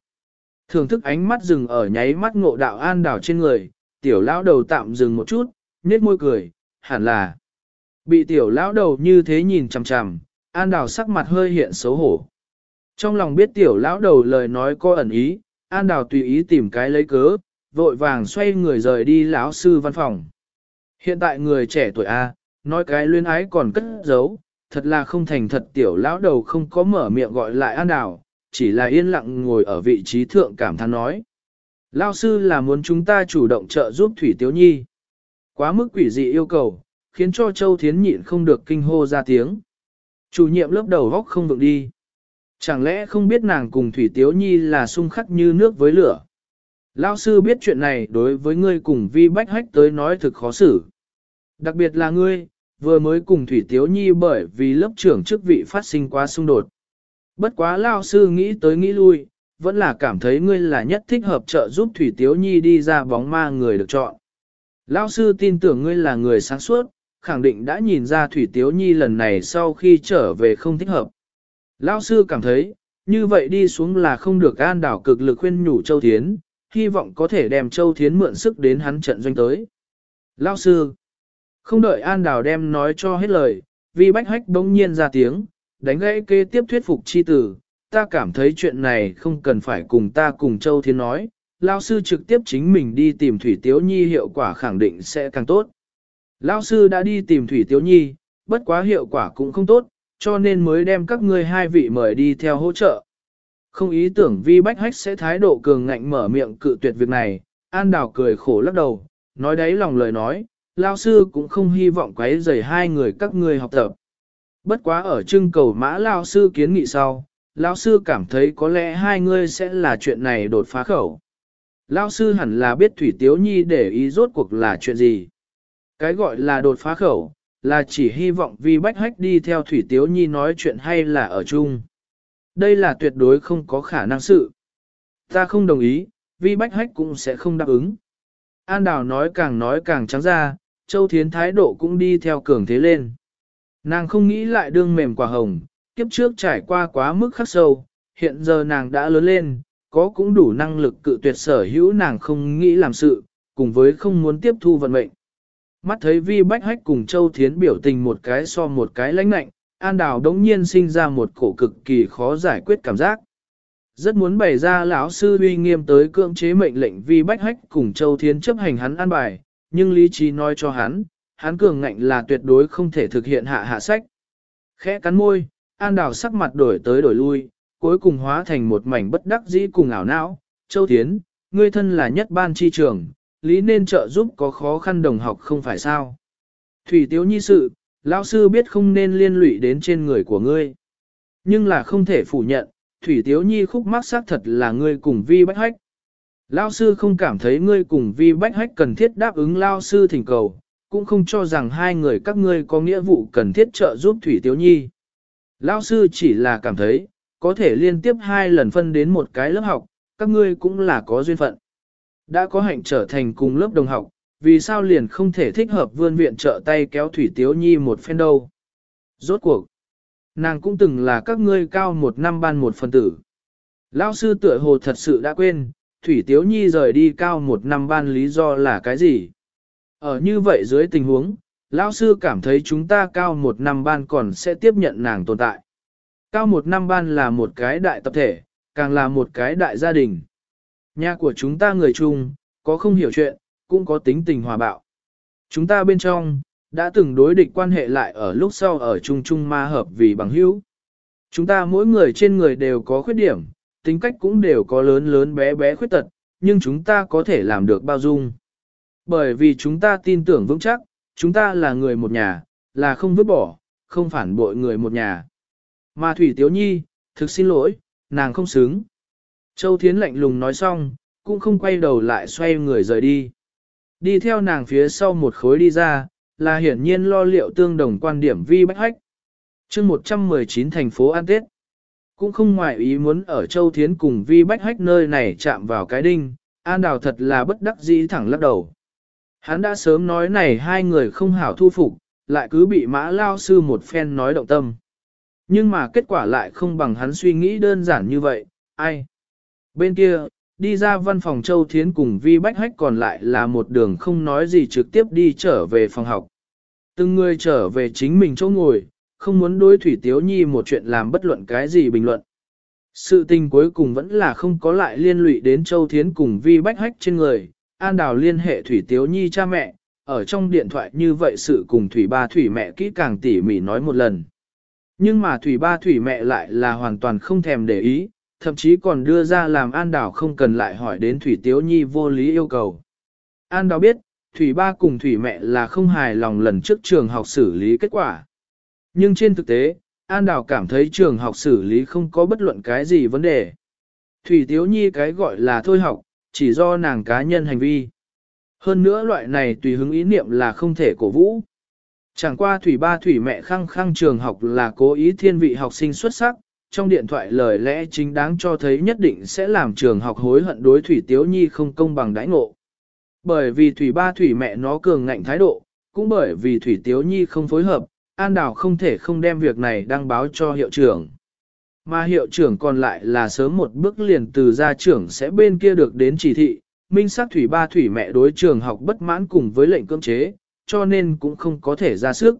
Thưởng thức ánh mắt dừng ở nháy mắt ngộ đạo An Đảo trên người, tiểu lão đầu tạm dừng một chút, nét môi cười, hẳn là. Bị tiểu lão đầu như thế nhìn chằm chằm, An đảo sắc mặt hơi hiện xấu hổ. Trong lòng biết tiểu lão đầu lời nói có ẩn ý, An đảo tùy ý tìm cái lấy cớ, vội vàng xoay người rời đi lão sư văn phòng. Hiện tại người trẻ tuổi A, nói cái luyên ái còn cất giấu, thật là không thành thật tiểu lão đầu không có mở miệng gọi lại An Đào, chỉ là yên lặng ngồi ở vị trí thượng cảm thán nói. Lão sư là muốn chúng ta chủ động trợ giúp Thủy Tiếu Nhi. Quá mức quỷ dị yêu cầu, khiến cho Châu Thiến nhịn không được kinh hô ra tiếng. Chủ nhiệm lớp đầu góc không vượng đi. Chẳng lẽ không biết nàng cùng Thủy Tiếu Nhi là xung khắc như nước với lửa? Lao sư biết chuyện này đối với ngươi cùng vi bách hách tới nói thực khó xử. Đặc biệt là ngươi, vừa mới cùng Thủy Tiếu Nhi bởi vì lớp trưởng chức vị phát sinh quá xung đột. Bất quá Lao sư nghĩ tới nghĩ lui, vẫn là cảm thấy ngươi là nhất thích hợp trợ giúp Thủy Tiếu Nhi đi ra bóng ma người được chọn. Lao sư tin tưởng ngươi là người sáng suốt, khẳng định đã nhìn ra Thủy Tiếu Nhi lần này sau khi trở về không thích hợp. Lao sư cảm thấy, như vậy đi xuống là không được an đảo cực lực khuyên nhủ Châu Thiến, hy vọng có thể đem Châu Thiến mượn sức đến hắn trận doanh tới. Lao sư, không đợi an Đào đem nói cho hết lời, vì bách hách bỗng nhiên ra tiếng, đánh gãy kế tiếp thuyết phục chi tử, ta cảm thấy chuyện này không cần phải cùng ta cùng Châu Thiên nói, Lao sư trực tiếp chính mình đi tìm Thủy Tiếu Nhi hiệu quả khẳng định sẽ càng tốt. Lao sư đã đi tìm Thủy Tiếu Nhi, bất quá hiệu quả cũng không tốt, cho nên mới đem các ngươi hai vị mời đi theo hỗ trợ. Không ý tưởng vi bách hách sẽ thái độ cường ngạnh mở miệng cự tuyệt việc này, An Đào cười khổ lắc đầu, nói đấy lòng lời nói, Lao sư cũng không hy vọng quấy rầy hai người các ngươi học tập. Bất quá ở trưng cầu mã Lao sư kiến nghị sau, Lao sư cảm thấy có lẽ hai ngươi sẽ là chuyện này đột phá khẩu. Lao sư hẳn là biết Thủy Tiếu Nhi để ý rốt cuộc là chuyện gì. Cái gọi là đột phá khẩu, là chỉ hy vọng vì bách hách đi theo Thủy Tiếu Nhi nói chuyện hay là ở chung. Đây là tuyệt đối không có khả năng sự. Ta không đồng ý, vì bách hách cũng sẽ không đáp ứng. An Đào nói càng nói càng trắng ra, Châu Thiến thái độ cũng đi theo cường thế lên. Nàng không nghĩ lại đương mềm quả hồng, kiếp trước trải qua quá mức khắc sâu, hiện giờ nàng đã lớn lên, có cũng đủ năng lực cự tuyệt sở hữu nàng không nghĩ làm sự, cùng với không muốn tiếp thu vận mệnh. Mắt thấy vi bách hách cùng Châu Thiến biểu tình một cái so một cái lãnh lạnh, An Đào đống nhiên sinh ra một cổ cực kỳ khó giải quyết cảm giác. Rất muốn bày ra lão sư uy nghiêm tới cưỡng chế mệnh lệnh vi bách hách cùng Châu Thiến chấp hành hắn an bài, nhưng lý trí nói cho hắn, hắn cường ngạnh là tuyệt đối không thể thực hiện hạ hạ sách. Khẽ cắn môi, An Đào sắc mặt đổi tới đổi lui, cuối cùng hóa thành một mảnh bất đắc dĩ cùng ảo não. Châu Thiến, ngươi thân là nhất ban chi trường, lý nên trợ giúp có khó khăn đồng học không phải sao. Thủy Tiếu Nhi sự, lão sư biết không nên liên lụy đến trên người của ngươi. Nhưng là không thể phủ nhận, Thủy Tiếu Nhi khúc mắc xác thật là ngươi cùng vi bách hách. Lao sư không cảm thấy ngươi cùng vi bách hách cần thiết đáp ứng Lao sư thỉnh cầu, cũng không cho rằng hai người các ngươi có nghĩa vụ cần thiết trợ giúp Thủy Tiếu Nhi. Lao sư chỉ là cảm thấy, có thể liên tiếp hai lần phân đến một cái lớp học, các ngươi cũng là có duyên phận. Đã có hạnh trở thành cùng lớp đồng học, vì sao liền không thể thích hợp vươn viện trợ tay kéo Thủy Tiếu Nhi một phen đâu. Rốt cuộc, nàng cũng từng là các ngươi cao một năm ban một phần tử. Lão sư tựa hồ thật sự đã quên, Thủy Tiếu Nhi rời đi cao một năm ban lý do là cái gì? Ở như vậy dưới tình huống, Lão sư cảm thấy chúng ta cao một năm ban còn sẽ tiếp nhận nàng tồn tại. Cao một năm ban là một cái đại tập thể, càng là một cái đại gia đình. Nhà của chúng ta người chung, có không hiểu chuyện, cũng có tính tình hòa bạo. Chúng ta bên trong, đã từng đối địch quan hệ lại ở lúc sau ở chung chung ma hợp vì bằng hữu. Chúng ta mỗi người trên người đều có khuyết điểm, tính cách cũng đều có lớn lớn bé bé khuyết tật, nhưng chúng ta có thể làm được bao dung. Bởi vì chúng ta tin tưởng vững chắc, chúng ta là người một nhà, là không vứt bỏ, không phản bội người một nhà. Mà Thủy Tiếu Nhi, thực xin lỗi, nàng không xứng. Châu Thiến lạnh lùng nói xong, cũng không quay đầu lại xoay người rời đi. Đi theo nàng phía sau một khối đi ra, là hiển nhiên lo liệu tương đồng quan điểm vi bách hách. chương 119 thành phố An Tết. Cũng không ngoại ý muốn ở Châu Thiến cùng vi bách hách nơi này chạm vào cái đinh, An Đào thật là bất đắc dĩ thẳng lắc đầu. Hắn đã sớm nói này hai người không hảo thu phục, lại cứ bị mã lao sư một phen nói động tâm. Nhưng mà kết quả lại không bằng hắn suy nghĩ đơn giản như vậy, ai? Bên kia, đi ra văn phòng Châu Thiến cùng Vi Bách Hách còn lại là một đường không nói gì trực tiếp đi trở về phòng học. Từng người trở về chính mình chỗ ngồi, không muốn đối Thủy Tiếu Nhi một chuyện làm bất luận cái gì bình luận. Sự tình cuối cùng vẫn là không có lại liên lụy đến Châu Thiến cùng Vi Bách Hách trên người, An Đào liên hệ Thủy Tiếu Nhi cha mẹ, ở trong điện thoại như vậy sự cùng Thủy ba Thủy mẹ kỹ càng tỉ mỉ nói một lần. Nhưng mà Thủy ba Thủy mẹ lại là hoàn toàn không thèm để ý, thậm chí còn đưa ra làm An Đào không cần lại hỏi đến Thủy Tiếu Nhi vô lý yêu cầu. An Đào biết, Thủy ba cùng Thủy mẹ là không hài lòng lần trước trường học xử lý kết quả. Nhưng trên thực tế, An Đào cảm thấy trường học xử lý không có bất luận cái gì vấn đề. Thủy Tiếu Nhi cái gọi là thôi học, chỉ do nàng cá nhân hành vi. Hơn nữa loại này tùy hứng ý niệm là không thể cổ vũ. Chẳng qua Thủy ba Thủy mẹ khăng khăng trường học là cố ý thiên vị học sinh xuất sắc, trong điện thoại lời lẽ chính đáng cho thấy nhất định sẽ làm trường học hối hận đối Thủy Tiếu Nhi không công bằng đãi ngộ. Bởi vì Thủy ba Thủy mẹ nó cường ngạnh thái độ, cũng bởi vì Thủy Tiếu Nhi không phối hợp, An Đào không thể không đem việc này đăng báo cho hiệu trưởng. Mà hiệu trưởng còn lại là sớm một bước liền từ gia trưởng sẽ bên kia được đến chỉ thị, minh sát Thủy ba Thủy mẹ đối trường học bất mãn cùng với lệnh cưỡng chế, cho nên cũng không có thể ra sức.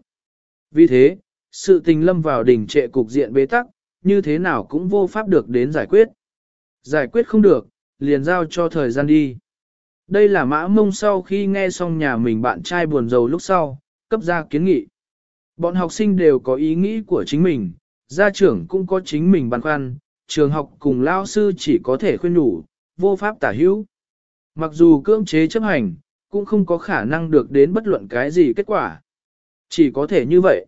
Vì thế, sự tình lâm vào đỉnh trệ cục diện bế tắc, như thế nào cũng vô pháp được đến giải quyết. Giải quyết không được, liền giao cho thời gian đi. Đây là mã mông sau khi nghe xong nhà mình bạn trai buồn rầu lúc sau, cấp ra kiến nghị. Bọn học sinh đều có ý nghĩ của chính mình, gia trưởng cũng có chính mình băn khoăn, trường học cùng lao sư chỉ có thể khuyên nhủ, vô pháp tả hữu. Mặc dù cưỡng chế chấp hành, cũng không có khả năng được đến bất luận cái gì kết quả. Chỉ có thể như vậy.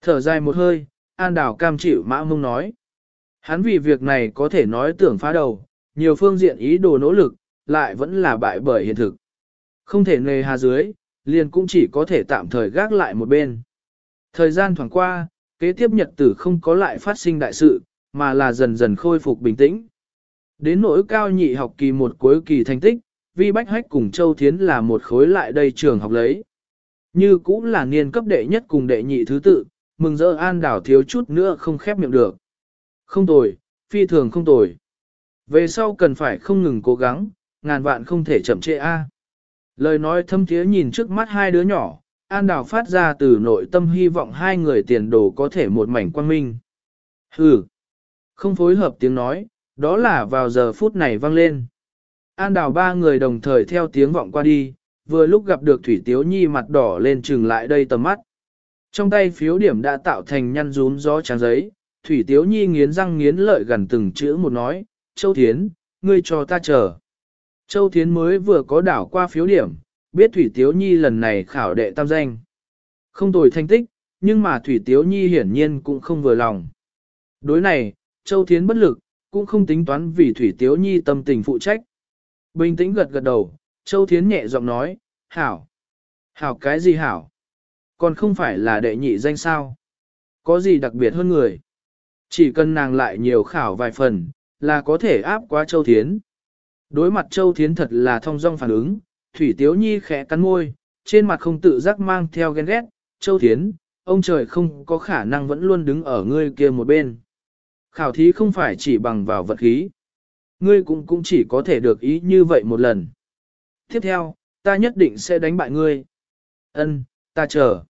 Thở dài một hơi, An Đào cam chịu mã mông nói. Hắn vì việc này có thể nói tưởng phá đầu, nhiều phương diện ý đồ nỗ lực, lại vẫn là bại bởi hiện thực. Không thể nề hà dưới, liền cũng chỉ có thể tạm thời gác lại một bên. Thời gian thoảng qua, kế tiếp nhật tử không có lại phát sinh đại sự, mà là dần dần khôi phục bình tĩnh. Đến nỗi cao nhị học kỳ một cuối kỳ thành tích, Vi Bách Hách cùng Châu Thiến là một khối lại đây trường học lấy. Như cũng là niên cấp đệ nhất cùng đệ nhị thứ tự, mừng rỡ an đảo thiếu chút nữa không khép miệng được. Không tồi, phi thường không tồi. Về sau cần phải không ngừng cố gắng, ngàn vạn không thể chậm trễ A. Lời nói thâm thiế nhìn trước mắt hai đứa nhỏ, An Đào phát ra từ nội tâm hy vọng hai người tiền đồ có thể một mảnh quang minh. Hừ, không phối hợp tiếng nói, đó là vào giờ phút này vang lên. An Đào ba người đồng thời theo tiếng vọng qua đi, vừa lúc gặp được Thủy Tiếu Nhi mặt đỏ lên trừng lại đây tầm mắt. Trong tay phiếu điểm đã tạo thành nhăn rún gió trắng giấy, Thủy Tiếu Nhi nghiến răng nghiến lợi gần từng chữ một nói, Châu Thiến, ngươi cho ta chờ. Châu Thiến mới vừa có đảo qua phiếu điểm, biết Thủy Tiếu Nhi lần này khảo đệ tam danh. Không tồi thành tích, nhưng mà Thủy Tiếu Nhi hiển nhiên cũng không vừa lòng. Đối này, Châu Thiến bất lực, cũng không tính toán vì Thủy Tiếu Nhi tâm tình phụ trách. Bình tĩnh gật gật đầu, Châu Thiến nhẹ giọng nói, hảo. Hảo cái gì hảo? Còn không phải là đệ nhị danh sao? Có gì đặc biệt hơn người? Chỉ cần nàng lại nhiều khảo vài phần, là có thể áp qua Châu Thiến. Đối mặt Châu Thiến thật là thông dong phản ứng, Thủy Tiếu Nhi khẽ cắn môi, trên mặt không tự giác mang theo ghen ghét, Châu Thiến, ông trời không có khả năng vẫn luôn đứng ở ngươi kia một bên. Khảo thí không phải chỉ bằng vào vật khí. Ngươi cũng cũng chỉ có thể được ý như vậy một lần. Tiếp theo, ta nhất định sẽ đánh bại ngươi. Ân, ta chờ.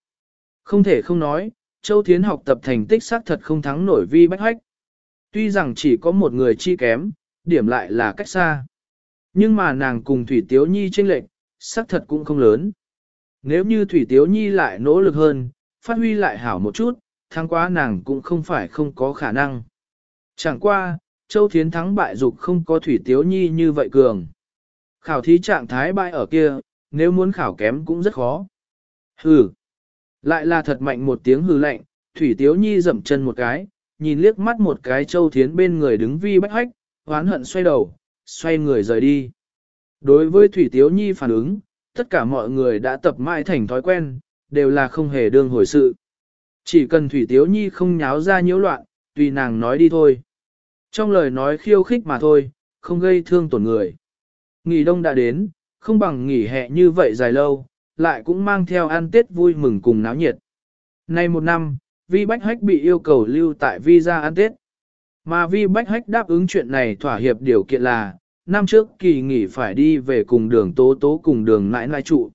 Không thể không nói, Châu Thiến học tập thành tích xác thật không thắng nổi vi bách hách. Tuy rằng chỉ có một người chi kém, điểm lại là cách xa. Nhưng mà nàng cùng Thủy Tiếu Nhi tranh lệch, xác thật cũng không lớn. Nếu như Thủy Tiếu Nhi lại nỗ lực hơn, phát huy lại hảo một chút, thắng quá nàng cũng không phải không có khả năng. Chẳng qua, Châu Thiến thắng bại dục không có Thủy Tiếu Nhi như vậy cường. Khảo thí trạng thái bại ở kia, nếu muốn khảo kém cũng rất khó. Hừ. Lại là thật mạnh một tiếng hừ lạnh, Thủy Tiếu Nhi dậm chân một cái, nhìn liếc mắt một cái Châu Thiến bên người đứng vi bách hách, hoán hận xoay đầu, xoay người rời đi. Đối với Thủy Tiếu Nhi phản ứng, tất cả mọi người đã tập mãi thành thói quen, đều là không hề đương hồi sự. Chỉ cần Thủy Tiếu Nhi không nháo ra nhiễu loạn, tùy nàng nói đi thôi. Trong lời nói khiêu khích mà thôi, không gây thương tổn người. Nghỉ đông đã đến, không bằng nghỉ hè như vậy dài lâu, lại cũng mang theo ăn tết vui mừng cùng náo nhiệt. Nay một năm, Vi Bách Hách bị yêu cầu lưu tại Vi ra ăn tết. Mà Vi Bách Hách đáp ứng chuyện này thỏa hiệp điều kiện là, năm trước kỳ nghỉ phải đi về cùng đường tố tố cùng đường nãi nãi trụ.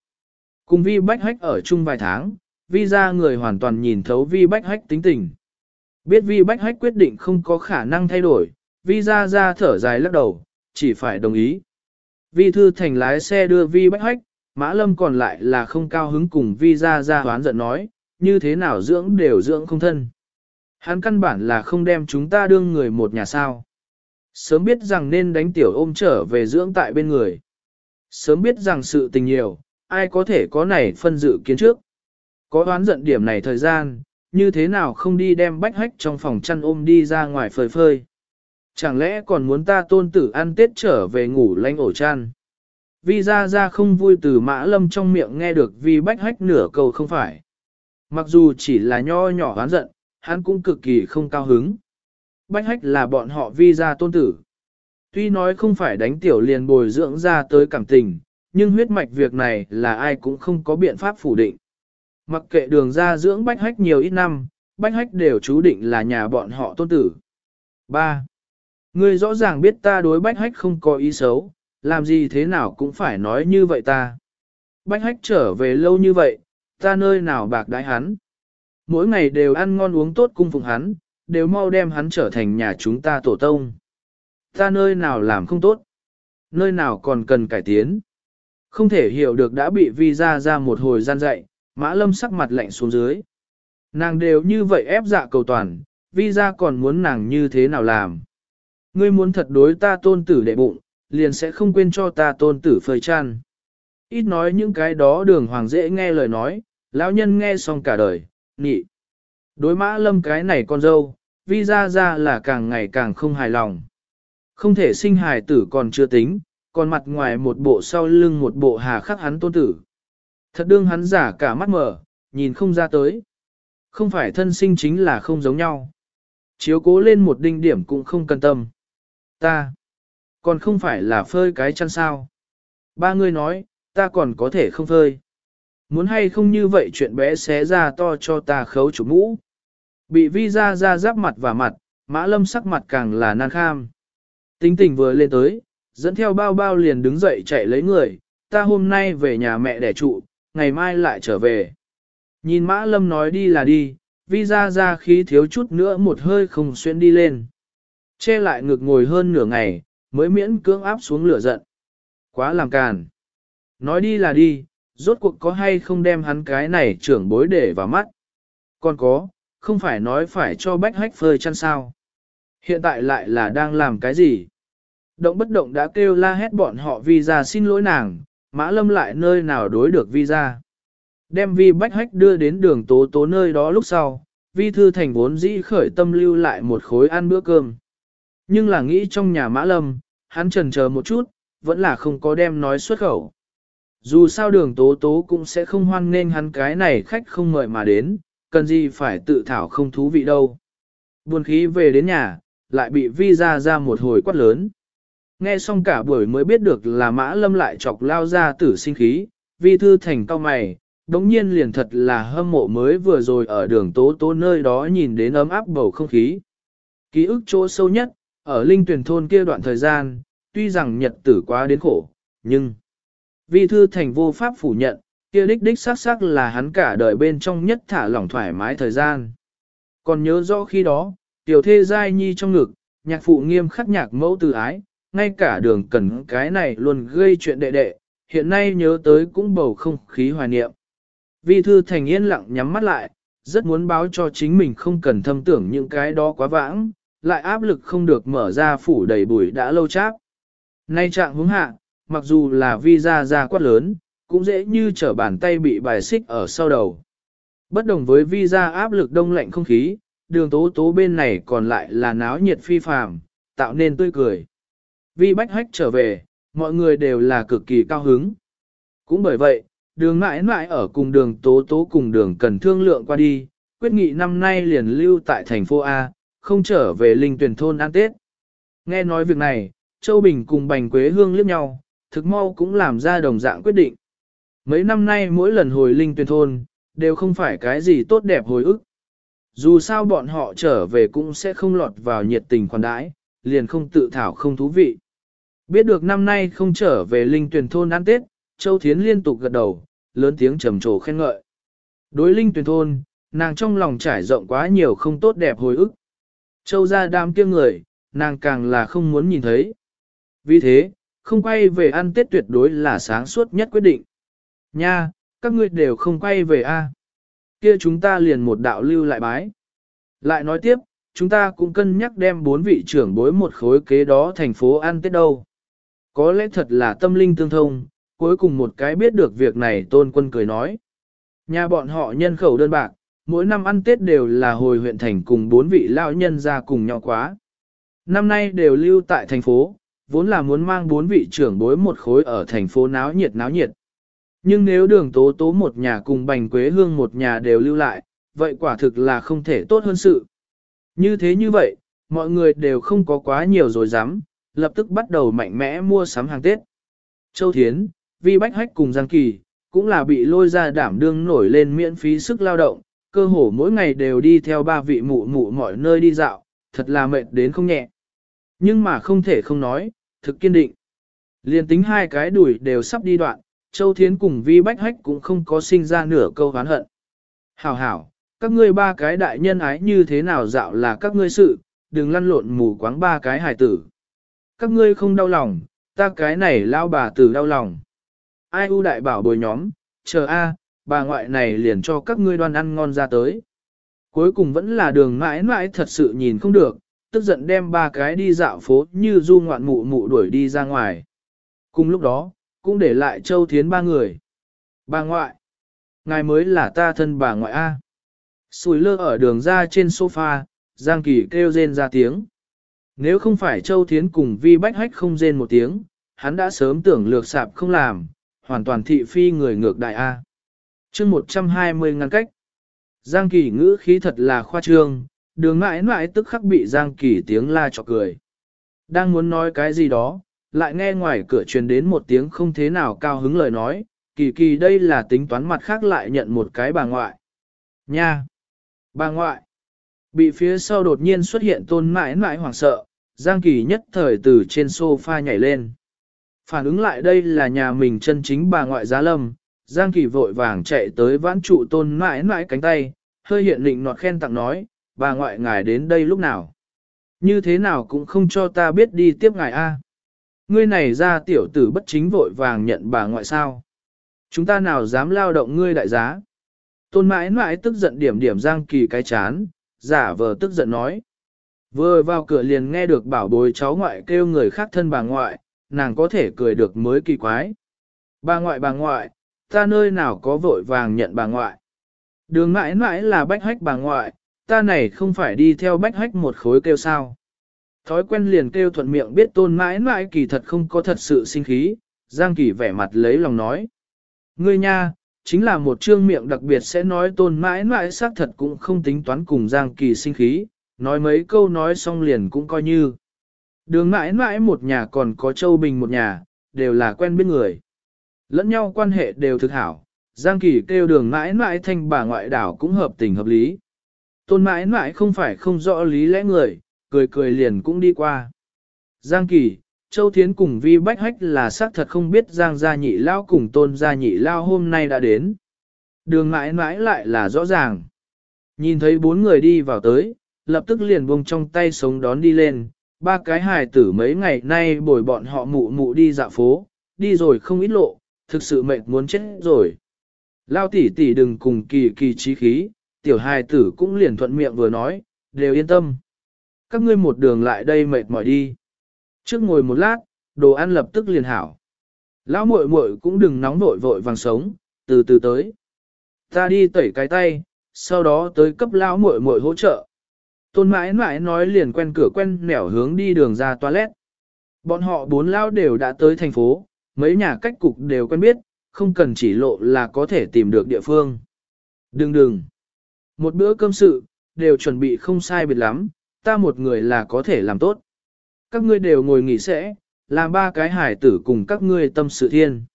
Cùng Vi Bách Hách ở chung vài tháng, Vi ra người hoàn toàn nhìn thấu Vi Bách Hách tính tình. Biết Vi Bách Hách quyết định không có khả năng thay đổi, Vi ra ra thở dài lắc đầu, chỉ phải đồng ý. Vi Thư Thành lái xe đưa Vi Bách Hách, Mã Lâm còn lại là không cao hứng cùng Vi ra ra hoán giận nói, như thế nào dưỡng đều dưỡng không thân. Hắn căn bản là không đem chúng ta đương người một nhà sao. Sớm biết rằng nên đánh tiểu ôm trở về dưỡng tại bên người. Sớm biết rằng sự tình nhiều, ai có thể có này phân dự kiến trước. Có đoán giận điểm này thời gian, như thế nào không đi đem bách hách trong phòng chăn ôm đi ra ngoài phơi phơi. Chẳng lẽ còn muốn ta tôn tử ăn tết trở về ngủ lanh ổ chăn. Vi ra ra không vui từ mã lâm trong miệng nghe được vì bách hách nửa câu không phải. Mặc dù chỉ là nho nhỏ oán giận, hắn cũng cực kỳ không cao hứng. Bách hách là bọn họ vi ra tôn tử. Tuy nói không phải đánh tiểu liền bồi dưỡng ra tới cảm tình, nhưng huyết mạch việc này là ai cũng không có biện pháp phủ định. Mặc kệ đường ra dưỡng bách hách nhiều ít năm, bách hách đều chú định là nhà bọn họ tôn tử. 3. Ngươi rõ ràng biết ta đối bách hách không có ý xấu, làm gì thế nào cũng phải nói như vậy ta. Bách hách trở về lâu như vậy, ta nơi nào bạc đái hắn. Mỗi ngày đều ăn ngon uống tốt cung phụng hắn, đều mau đem hắn trở thành nhà chúng ta tổ tông. Ta nơi nào làm không tốt, nơi nào còn cần cải tiến. Không thể hiểu được đã bị vi ra ra một hồi gian dạy, mã lâm sắc mặt lạnh xuống dưới. Nàng đều như vậy ép dạ cầu toàn, vi ra còn muốn nàng như thế nào làm. Ngươi muốn thật đối ta tôn tử đệ bụng, liền sẽ không quên cho ta tôn tử phơi chăn. Ít nói những cái đó đường hoàng dễ nghe lời nói, lão nhân nghe xong cả đời, nhị. Đối mã lâm cái này con dâu, vi ra ra là càng ngày càng không hài lòng. Không thể sinh hài tử còn chưa tính, còn mặt ngoài một bộ sau lưng một bộ hà khắc hắn tôn tử. Thật đương hắn giả cả mắt mở, nhìn không ra tới. Không phải thân sinh chính là không giống nhau. Chiếu cố lên một đinh điểm cũng không cần tâm. Ta, còn không phải là phơi cái chăn sao. Ba người nói, ta còn có thể không phơi. Muốn hay không như vậy chuyện bé xé ra to cho ta khấu chủ mũ. Bị vi ra ra giáp mặt và mặt, mã lâm sắc mặt càng là nan kham. Tính tình vừa lên tới, dẫn theo bao bao liền đứng dậy chạy lấy người, ta hôm nay về nhà mẹ đẻ trụ, ngày mai lại trở về. Nhìn mã lâm nói đi là đi, vi ra ra khí thiếu chút nữa một hơi không xuyên đi lên. Che lại ngực ngồi hơn nửa ngày, mới miễn cưỡng áp xuống lửa giận. Quá làm càn. Nói đi là đi, rốt cuộc có hay không đem hắn cái này trưởng bối để vào mắt. Còn có, không phải nói phải cho bách hách phơi chăn sao. Hiện tại lại là đang làm cái gì? Động bất động đã kêu la hét bọn họ vì ra xin lỗi nàng, mã lâm lại nơi nào đối được vi ra. Đem vi bách hách đưa đến đường tố tố nơi đó lúc sau, vi thư thành vốn dĩ khởi tâm lưu lại một khối ăn bữa cơm. Nhưng là nghĩ trong nhà mã lâm, hắn trần chờ một chút, vẫn là không có đem nói xuất khẩu. Dù sao đường tố tố cũng sẽ không hoan nên hắn cái này khách không mời mà đến, cần gì phải tự thảo không thú vị đâu. Buồn khí về đến nhà, lại bị vi ra ra một hồi quát lớn. Nghe xong cả buổi mới biết được là mã lâm lại chọc lao ra tử sinh khí, vi thư thành cao mày, đống nhiên liền thật là hâm mộ mới vừa rồi ở đường tố tố nơi đó nhìn đến ấm áp bầu không khí. Ký ức chỗ sâu nhất, ở linh tuyển thôn kia đoạn thời gian, tuy rằng nhật tử quá đến khổ, nhưng vi thư thành vô pháp phủ nhận, kia đích đích xác xác là hắn cả đời bên trong nhất thả lỏng thoải mái thời gian. Còn nhớ rõ khi đó, tiểu thê giai nhi trong ngực, nhạc phụ nghiêm khắc nhạc mẫu từ ái, ngay cả đường cần cái này luôn gây chuyện đệ đệ, hiện nay nhớ tới cũng bầu không khí hoài niệm. Vi thư thành yên lặng nhắm mắt lại, rất muốn báo cho chính mình không cần thâm tưởng những cái đó quá vãng, lại áp lực không được mở ra phủ đầy bụi đã lâu cháp. Nay trạng hướng hạ, mặc dù là vi ra ra quát lớn, cũng dễ như trở bàn tay bị bài xích ở sau đầu. Bất đồng với vi ra áp lực đông lạnh không khí, đường tố tố bên này còn lại là náo nhiệt phi phàm, tạo nên tươi cười. Vi bách hách trở về, mọi người đều là cực kỳ cao hứng. Cũng bởi vậy, đường mãi mãi ở cùng đường tố tố cùng đường cần thương lượng qua đi, quyết nghị năm nay liền lưu tại thành phố A, không trở về linh tuyển thôn ăn Tết. Nghe nói việc này, Châu Bình cùng Bành Quế Hương liếc nhau, thực mau cũng làm ra đồng dạng quyết định. Mấy năm nay mỗi lần hồi linh tuyển thôn, đều không phải cái gì tốt đẹp hồi ức. Dù sao bọn họ trở về cũng sẽ không lọt vào nhiệt tình khoản đãi, liền không tự thảo không thú vị. Biết được năm nay không trở về linh tuyển thôn ăn Tết, Châu Thiến liên tục gật đầu, lớn tiếng trầm trồ khen ngợi. Đối linh tuyển thôn, nàng trong lòng trải rộng quá nhiều không tốt đẹp hồi ức. Châu ra đám kia người, nàng càng là không muốn nhìn thấy. Vì thế, không quay về ăn Tết tuyệt đối là sáng suốt nhất quyết định. Nha, các ngươi đều không quay về a kia chúng ta liền một đạo lưu lại bái. Lại nói tiếp, chúng ta cũng cân nhắc đem bốn vị trưởng bối một khối kế đó thành phố ăn Tết đâu. Có lẽ thật là tâm linh tương thông, cuối cùng một cái biết được việc này tôn quân cười nói. Nhà bọn họ nhân khẩu đơn bạc, mỗi năm ăn Tết đều là hồi huyện thành cùng bốn vị lão nhân ra cùng nhau quá. Năm nay đều lưu tại thành phố, vốn là muốn mang bốn vị trưởng bối một khối ở thành phố náo nhiệt náo nhiệt. Nhưng nếu đường tố tố một nhà cùng bành quế hương một nhà đều lưu lại, vậy quả thực là không thể tốt hơn sự. Như thế như vậy, mọi người đều không có quá nhiều rồi dám, lập tức bắt đầu mạnh mẽ mua sắm hàng Tết. Châu Thiến, Vi Bách Hách cùng Giang Kỳ, cũng là bị lôi ra đảm đương nổi lên miễn phí sức lao động, cơ hồ mỗi ngày đều đi theo ba vị mụ mụ mọi nơi đi dạo, thật là mệt đến không nhẹ. Nhưng mà không thể không nói, thực kiên định. Liên tính hai cái đuổi đều sắp đi đoạn, Châu Thiến cùng Vi Bách Hách cũng không có sinh ra nửa câu hán hận. Hảo hảo, các ngươi ba cái đại nhân ái như thế nào dạo là các ngươi sự, đừng lăn lộn mù quáng ba cái hài tử. Các ngươi không đau lòng, ta cái này lao bà tử đau lòng. Ai u đại bảo bồi nhóm, chờ a, bà ngoại này liền cho các ngươi đoan ăn ngon ra tới. Cuối cùng vẫn là đường mãi mãi thật sự nhìn không được, tức giận đem ba cái đi dạo phố như du ngoạn mụ mụ đuổi đi ra ngoài. Cùng lúc đó, cũng để lại Châu Thiến ba người. Bà ngoại, ngài mới là ta thân bà ngoại A. Sùi lơ ở đường ra trên sofa, Giang Kỳ kêu rên ra tiếng. Nếu không phải Châu Thiến cùng Vi Bách Hách không rên một tiếng, hắn đã sớm tưởng lược sạp không làm, hoàn toàn thị phi người ngược đại A. chương 120 ngăn cách. Giang Kỳ ngữ khí thật là khoa trương, đường mãi mãi tức khắc bị Giang Kỳ tiếng la chọc cười. Đang muốn nói cái gì đó, lại nghe ngoài cửa truyền đến một tiếng không thế nào cao hứng lời nói, kỳ kỳ đây là tính toán mặt khác lại nhận một cái bà ngoại. Nha! Bà ngoại! Bị phía sau đột nhiên xuất hiện tôn mãi mãi hoảng sợ, Giang Kỳ nhất thời từ trên sofa nhảy lên. Phản ứng lại đây là nhà mình chân chính bà ngoại giá lâm, Giang Kỳ vội vàng chạy tới vãn trụ tôn mãi mãi cánh tay, hơi hiện định nọt khen tặng nói, bà ngoại ngài đến đây lúc nào. Như thế nào cũng không cho ta biết đi tiếp ngài a. Ngươi này ra tiểu tử bất chính vội vàng nhận bà ngoại sao. Chúng ta nào dám lao động ngươi đại giá. Tôn mãi mãi tức giận điểm điểm Giang Kỳ cái chán, giả vờ tức giận nói. Vừa vào cửa liền nghe được bảo bối cháu ngoại kêu người khác thân bà ngoại, nàng có thể cười được mới kỳ quái. Bà ngoại bà ngoại, ta nơi nào có vội vàng nhận bà ngoại. Đường mãi mãi là bách hách bà ngoại, ta này không phải đi theo bách hách một khối kêu sao. Thói quen liền kêu thuận miệng biết tôn mãi mãi kỳ thật không có thật sự sinh khí, Giang Kỳ vẻ mặt lấy lòng nói. Ngươi nha, chính là một trương miệng đặc biệt sẽ nói tôn mãi mãi xác thật cũng không tính toán cùng Giang Kỳ sinh khí, nói mấy câu nói xong liền cũng coi như. Đường mãi mãi một nhà còn có Châu Bình một nhà, đều là quen biết người. Lẫn nhau quan hệ đều thực hảo, Giang Kỳ kêu đường mãi mãi thanh bà ngoại đảo cũng hợp tình hợp lý. Tôn mãi mãi không phải không rõ lý lẽ người, cười cười liền cũng đi qua. Giang Kỳ, Châu Thiến cùng Vi Bách Hách là xác thật không biết Giang Gia Nhị Lao cùng Tôn Gia Nhị Lao hôm nay đã đến. Đường mãi mãi lại là rõ ràng. Nhìn thấy bốn người đi vào tới, lập tức liền buông trong tay sống đón đi lên, ba cái hài tử mấy ngày nay bồi bọn họ mụ mụ đi dạo phố, đi rồi không ít lộ, thực sự mệt muốn chết rồi. Lao tỷ tỷ đừng cùng kỳ kỳ trí khí, tiểu hài tử cũng liền thuận miệng vừa nói, đều yên tâm. Các ngươi một đường lại đây mệt mỏi đi. Trước ngồi một lát, đồ ăn lập tức liền hảo. Lão muội muội cũng đừng nóng vội vội vàng sống, từ từ tới. Ta đi tẩy cái tay, sau đó tới cấp lão muội muội hỗ trợ. Tôn mãi mãi nói liền quen cửa quen nẻo hướng đi đường ra toilet. Bọn họ bốn lão đều đã tới thành phố, mấy nhà cách cục đều quen biết, không cần chỉ lộ là có thể tìm được địa phương. Đừng đừng. Một bữa cơm sự, đều chuẩn bị không sai biệt lắm, ta một người là có thể làm tốt. Các ngươi đều ngồi nghỉ sẽ, làm ba cái hải tử cùng các ngươi tâm sự thiên.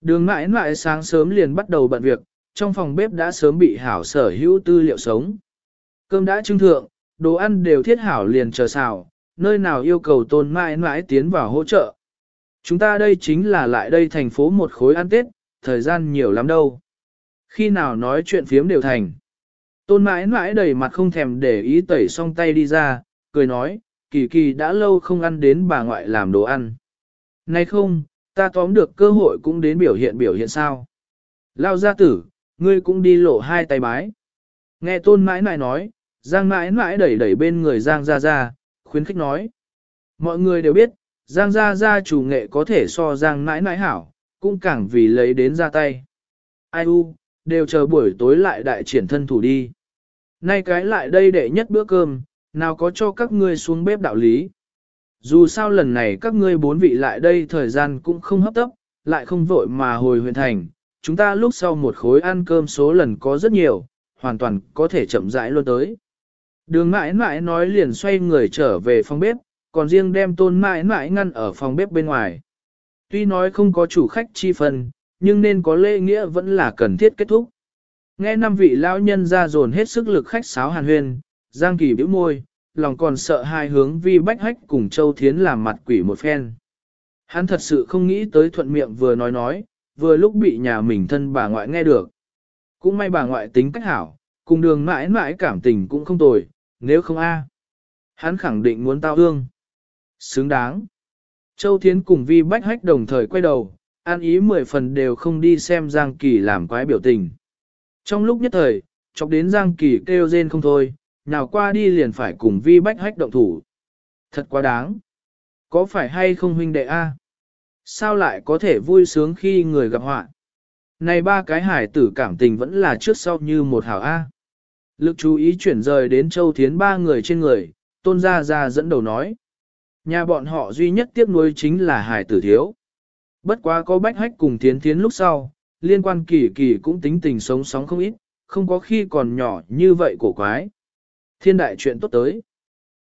Đường mãi mãi sáng sớm liền bắt đầu bận việc, trong phòng bếp đã sớm bị hảo sở hữu tư liệu sống. Cơm đã trưng thượng, đồ ăn đều thiết hảo liền chờ xào, nơi nào yêu cầu tôn mãi mãi tiến vào hỗ trợ. Chúng ta đây chính là lại đây thành phố một khối ăn Tết, thời gian nhiều lắm đâu. Khi nào nói chuyện phiếm đều thành. Tôn mãi mãi đầy mặt không thèm để ý tẩy xong tay đi ra, cười nói, kỳ kỳ đã lâu không ăn đến bà ngoại làm đồ ăn. Nay không, ta tóm được cơ hội cũng đến biểu hiện biểu hiện sao. Lao gia tử, ngươi cũng đi lộ hai tay bái. Nghe tôn mãi mãi nói, Giang mãi mãi đẩy đẩy bên người Giang ra ra, khuyến khích nói. Mọi người đều biết, Giang gia gia chủ nghệ có thể so Giang mãi mãi hảo, cũng càng vì lấy đến ra tay. Ai u, đều chờ buổi tối lại đại triển thân thủ đi. Nay cái lại đây để nhất bữa cơm, nào có cho các ngươi xuống bếp đạo lý. Dù sao lần này các ngươi bốn vị lại đây thời gian cũng không hấp tấp, lại không vội mà hồi huyện thành, chúng ta lúc sau một khối ăn cơm số lần có rất nhiều, hoàn toàn có thể chậm rãi luôn tới. Đường mãi mãi nói liền xoay người trở về phòng bếp, còn riêng đem tôn mãi mãi ngăn ở phòng bếp bên ngoài. Tuy nói không có chủ khách chi phần, nhưng nên có lễ nghĩa vẫn là cần thiết kết thúc. Nghe năm vị lão nhân ra dồn hết sức lực khách sáo hàn huyên, Giang Kỳ bĩu môi, lòng còn sợ hai hướng vi bách hách cùng Châu Thiến làm mặt quỷ một phen. Hắn thật sự không nghĩ tới thuận miệng vừa nói nói, vừa lúc bị nhà mình thân bà ngoại nghe được. Cũng may bà ngoại tính cách hảo, cùng đường mãi mãi cảm tình cũng không tồi, nếu không a, Hắn khẳng định muốn tao hương. Xứng đáng. Châu Thiến cùng Vi Bách Hách đồng thời quay đầu, an ý mười phần đều không đi xem Giang Kỳ làm quái biểu tình. Trong lúc nhất thời, chọc đến Giang Kỳ kêu rên không thôi, nào qua đi liền phải cùng Vi Bách Hách động thủ. Thật quá đáng. Có phải hay không huynh đệ A? Sao lại có thể vui sướng khi người gặp họa? Này ba cái hải tử cảm tình vẫn là trước sau như một hảo A. Lực chú ý chuyển rời đến Châu Thiến ba người trên người, tôn gia gia dẫn đầu nói. Nhà bọn họ duy nhất tiếc nuôi chính là hải tử thiếu. Bất quá có bách hách cùng Thiến Thiến lúc sau, liên quan kỳ kỳ cũng tính tình sống sóng không ít, không có khi còn nhỏ như vậy cổ quái. Thiên đại chuyện tốt tới.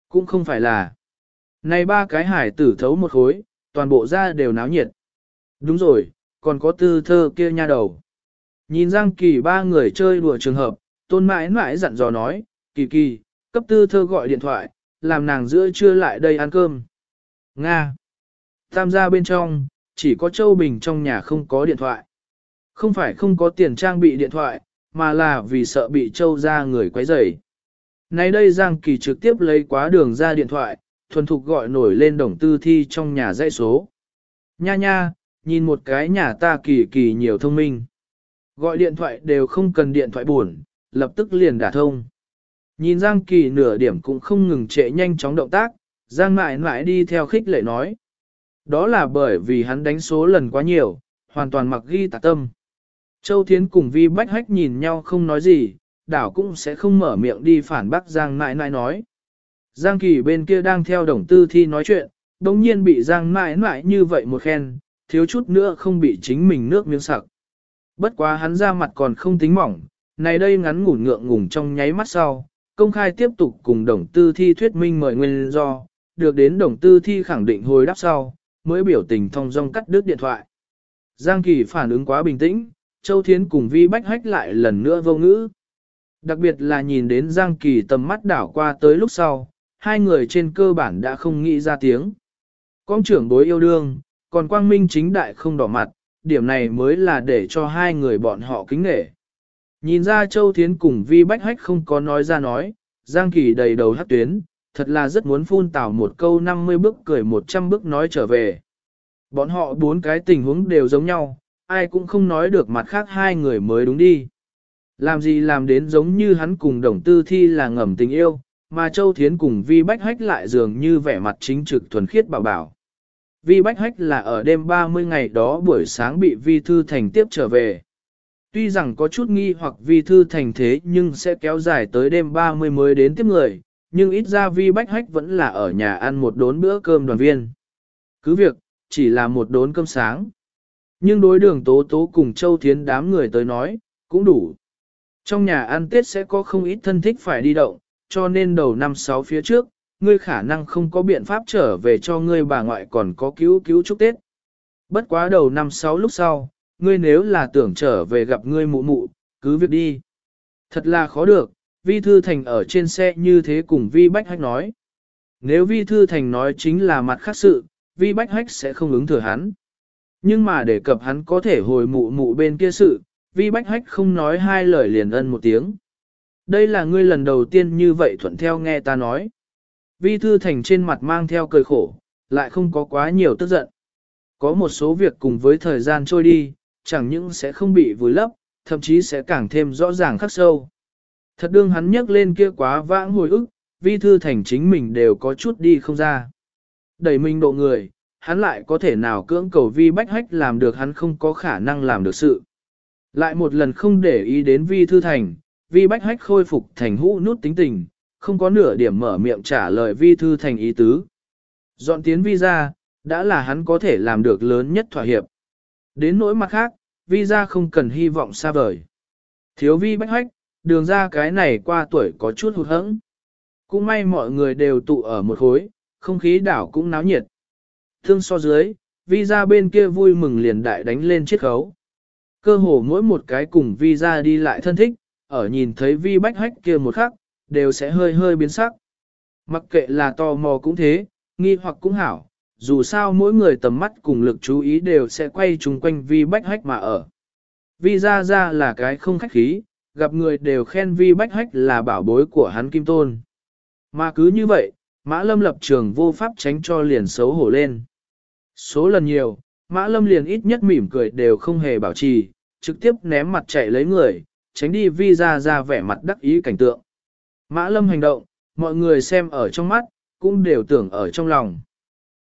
Cũng không phải là. Này ba cái hải tử thấu một khối, toàn bộ ra đều náo nhiệt. Đúng rồi, còn có tư thơ kia nha đầu. Nhìn Giang Kỳ ba người chơi đùa trường hợp, tôn mãi mãi dặn dò nói, Kỳ Kỳ, cấp tư thơ gọi điện thoại, làm nàng giữa trưa lại đây ăn cơm. Nga. Tam gia bên trong, chỉ có Châu Bình trong nhà không có điện thoại. Không phải không có tiền trang bị điện thoại, mà là vì sợ bị Châu ra người quấy rầy. Nay đây Giang Kỳ trực tiếp lấy quá đường ra điện thoại, thuần thục gọi nổi lên đồng tư thi trong nhà dãy số. Nha nha, nhìn một cái nhà ta kỳ kỳ nhiều thông minh. Gọi điện thoại đều không cần điện thoại buồn, lập tức liền đả thông. Nhìn Giang Kỳ nửa điểm cũng không ngừng trễ nhanh chóng động tác, Giang mại mại đi theo khích lệ nói. Đó là bởi vì hắn đánh số lần quá nhiều, hoàn toàn mặc ghi tạc tâm. Châu Thiến cùng Vi Bách Hách nhìn nhau không nói gì, đảo cũng sẽ không mở miệng đi phản bác Giang Nãi Nãi nói. Giang Kỳ bên kia đang theo đồng tư thi nói chuyện, đồng nhiên bị Giang Nãi Nãi như vậy một khen, thiếu chút nữa không bị chính mình nước miếng sặc. Bất quá hắn ra mặt còn không tính mỏng, này đây ngắn ngủn ngượng ngùng trong nháy mắt sau, công khai tiếp tục cùng đồng tư thi thuyết minh mời nguyên do, được đến đồng tư thi khẳng định hồi đáp sau, mới biểu tình thông dong cắt đứt điện thoại. Giang Kỳ phản ứng quá bình tĩnh, Châu Thiến cùng Vi Bách Hách lại lần nữa vô ngữ. Đặc biệt là nhìn đến Giang Kỳ tầm mắt đảo qua tới lúc sau, hai người trên cơ bản đã không nghĩ ra tiếng. Con trưởng bối yêu đương, còn quang minh chính đại không đỏ mặt, điểm này mới là để cho hai người bọn họ kính nghệ. Nhìn ra Châu Thiến cùng Vi Bách Hách không có nói ra nói, Giang Kỳ đầy đầu hát tuyến, thật là rất muốn phun tảo một câu 50 bước cười 100 bước nói trở về. Bọn họ bốn cái tình huống đều giống nhau, ai cũng không nói được mặt khác hai người mới đúng đi. Làm gì làm đến giống như hắn cùng đồng tư thi là ngầm tình yêu, mà Châu Thiến cùng Vi Bách Hách lại dường như vẻ mặt chính trực thuần khiết bảo bảo. Vi Bách Hách là ở đêm 30 ngày đó buổi sáng bị Vi Thư Thành tiếp trở về. Tuy rằng có chút nghi hoặc Vi Thư Thành thế nhưng sẽ kéo dài tới đêm 30 mới đến tiếp người, nhưng ít ra Vi Bách Hách vẫn là ở nhà ăn một đốn bữa cơm đoàn viên. cứ việc, chỉ là một đốn cơm sáng. Nhưng đối đường tố tố cùng Châu Thiến đám người tới nói, cũng đủ. Trong nhà ăn Tết sẽ có không ít thân thích phải đi động, cho nên đầu năm sáu phía trước, ngươi khả năng không có biện pháp trở về cho ngươi bà ngoại còn có cứu cứu chúc Tết. Bất quá đầu năm sáu lúc sau, ngươi nếu là tưởng trở về gặp ngươi mụ mụ, cứ việc đi. Thật là khó được, Vi Thư Thành ở trên xe như thế cùng Vi Bách Hách nói. Nếu Vi Thư Thành nói chính là mặt khác sự, Vi Bách Hách sẽ không ứng thừa hắn. Nhưng mà để cập hắn có thể hồi mụ mụ bên kia sự, Vi Bách Hách không nói hai lời liền ân một tiếng. Đây là ngươi lần đầu tiên như vậy thuận theo nghe ta nói. Vi Thư Thành trên mặt mang theo cười khổ, lại không có quá nhiều tức giận. Có một số việc cùng với thời gian trôi đi, chẳng những sẽ không bị vùi lấp, thậm chí sẽ càng thêm rõ ràng khắc sâu. Thật đương hắn nhắc lên kia quá vãng hồi ức, Vi Thư Thành chính mình đều có chút đi không ra. Đẩy mình độ người, hắn lại có thể nào cưỡng cầu Vi Bách Hách làm được hắn không có khả năng làm được sự. Lại một lần không để ý đến Vi Thư Thành, Vi Bách Hách khôi phục thành hũ nút tính tình, không có nửa điểm mở miệng trả lời Vi Thư Thành ý tứ. Dọn tiến Vi ra, đã là hắn có thể làm được lớn nhất thỏa hiệp. Đến nỗi mặt khác, Vi ra không cần hy vọng xa vời. Thiếu Vi Bách Hách, đường ra cái này qua tuổi có chút hụt hẫng. Cũng may mọi người đều tụ ở một khối, không khí đảo cũng náo nhiệt. Thương so dưới, Vi ra bên kia vui mừng liền đại đánh lên chiếc khấu. Cơ hồ mỗi một cái cùng Vi ra đi lại thân thích, ở nhìn thấy Vi Bách Hách kia một khắc, đều sẽ hơi hơi biến sắc. Mặc kệ là tò mò cũng thế, nghi hoặc cũng hảo, dù sao mỗi người tầm mắt cùng lực chú ý đều sẽ quay chung quanh Vi Bách Hách mà ở. Vi ra ra là cái không khách khí, gặp người đều khen Vi Bách Hách là bảo bối của hắn Kim Tôn. Mà cứ như vậy, Mã Lâm lập trường vô pháp tránh cho liền xấu hổ lên. Số lần nhiều, Mã Lâm liền ít nhất mỉm cười đều không hề bảo trì, trực tiếp ném mặt chạy lấy người, tránh đi Vi ra ra vẻ mặt đắc ý cảnh tượng. Mã Lâm hành động, mọi người xem ở trong mắt, cũng đều tưởng ở trong lòng.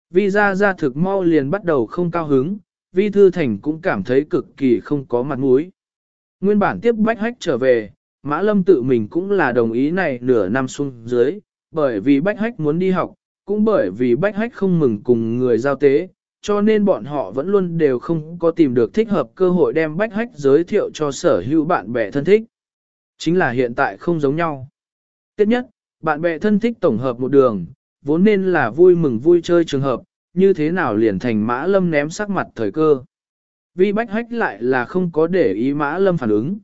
Vi ra ra thực mau liền bắt đầu không cao hứng, Vi Thư Thành cũng cảm thấy cực kỳ không có mặt mũi. Nguyên bản tiếp bách hách trở về, Mã Lâm tự mình cũng là đồng ý này nửa năm xuống dưới, bởi vì bách hách muốn đi học, cũng bởi vì bách hách không mừng cùng người giao tế, cho nên bọn họ vẫn luôn đều không có tìm được thích hợp cơ hội đem bách hách giới thiệu cho sở hữu bạn bè thân thích. Chính là hiện tại không giống nhau. Tiếp nhất, bạn bè thân thích tổng hợp một đường, vốn nên là vui mừng vui chơi trường hợp, như thế nào liền thành mã lâm ném sắc mặt thời cơ. Vi bách hách lại là không có để ý mã lâm phản ứng.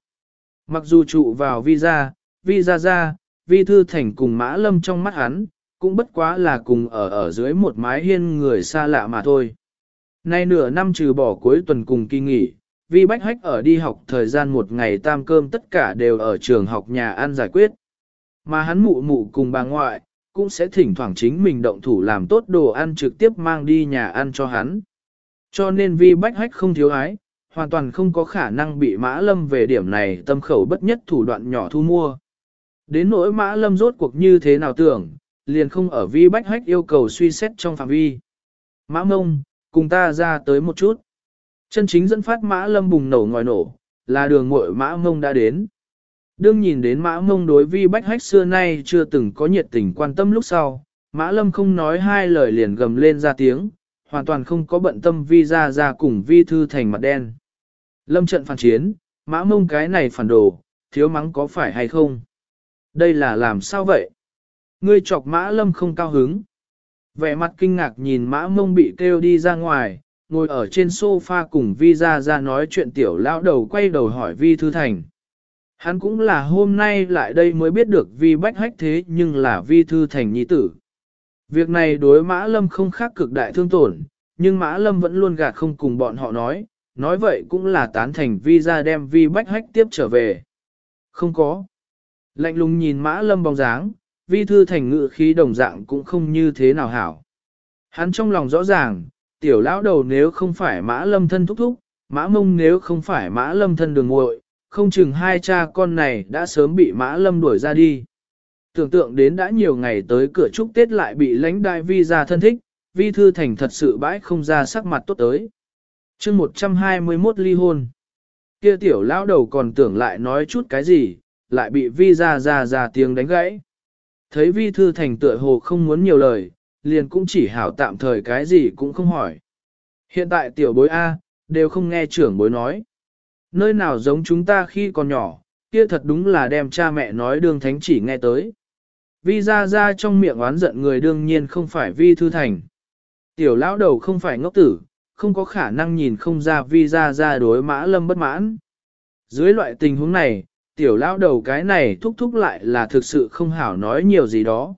Mặc dù trụ vào vi ra, vi ra ra, vi thư thành cùng mã lâm trong mắt hắn, cũng bất quá là cùng ở ở dưới một mái hiên người xa lạ mà thôi. Nay nửa năm trừ bỏ cuối tuần cùng kỳ nghỉ, vi bách hách ở đi học thời gian một ngày tam cơm tất cả đều ở trường học nhà ăn giải quyết. Mà hắn mụ mụ cùng bà ngoại, cũng sẽ thỉnh thoảng chính mình động thủ làm tốt đồ ăn trực tiếp mang đi nhà ăn cho hắn. Cho nên vi bách hách không thiếu ái, hoàn toàn không có khả năng bị mã lâm về điểm này tâm khẩu bất nhất thủ đoạn nhỏ thu mua. Đến nỗi mã lâm rốt cuộc như thế nào tưởng, liền không ở vi bách hách yêu cầu suy xét trong phạm vi. Mã mông, cùng ta ra tới một chút. Chân chính dẫn phát mã lâm bùng nổ ngòi nổ, là đường muội mã mông đã đến. Đương nhìn đến mã mông đối vi bách hách xưa nay chưa từng có nhiệt tình quan tâm lúc sau, mã lâm không nói hai lời liền gầm lên ra tiếng, hoàn toàn không có bận tâm vi ra ra cùng vi thư thành mặt đen. Lâm trận phản chiến, mã mông cái này phản đồ, thiếu mắng có phải hay không? Đây là làm sao vậy? Ngươi chọc mã lâm không cao hứng. Vẻ mặt kinh ngạc nhìn mã mông bị kêu đi ra ngoài, ngồi ở trên sofa cùng vi ra ra nói chuyện tiểu lão đầu quay đầu hỏi vi thư thành. Hắn cũng là hôm nay lại đây mới biết được vi bách hách thế nhưng là vi thư thành nhi tử. Việc này đối Mã Lâm không khác cực đại thương tổn, nhưng Mã Lâm vẫn luôn gạt không cùng bọn họ nói, nói vậy cũng là tán thành vi ra đem vi bách hách tiếp trở về. Không có. Lạnh lùng nhìn Mã Lâm bóng dáng, vi thư thành ngự khí đồng dạng cũng không như thế nào hảo. Hắn trong lòng rõ ràng, tiểu lão đầu nếu không phải Mã Lâm thân thúc thúc, Mã Mông nếu không phải Mã Lâm thân đường ngội, không chừng hai cha con này đã sớm bị Mã Lâm đuổi ra đi. Tưởng tượng đến đã nhiều ngày tới cửa chúc Tết lại bị lãnh đại vi ra thân thích, vi thư thành thật sự bãi không ra sắc mặt tốt tới. chương 121 ly hôn. Kia tiểu lão đầu còn tưởng lại nói chút cái gì, lại bị vi ra ra ra tiếng đánh gãy. Thấy vi thư thành tựa hồ không muốn nhiều lời, liền cũng chỉ hảo tạm thời cái gì cũng không hỏi. Hiện tại tiểu bối A, đều không nghe trưởng bối nói. Nơi nào giống chúng ta khi còn nhỏ, kia thật đúng là đem cha mẹ nói đương thánh chỉ nghe tới. Vi ra ra trong miệng oán giận người đương nhiên không phải vi thư thành. Tiểu lão đầu không phải ngốc tử, không có khả năng nhìn không ra vi ra ra đối mã lâm bất mãn. Dưới loại tình huống này, tiểu lão đầu cái này thúc thúc lại là thực sự không hảo nói nhiều gì đó.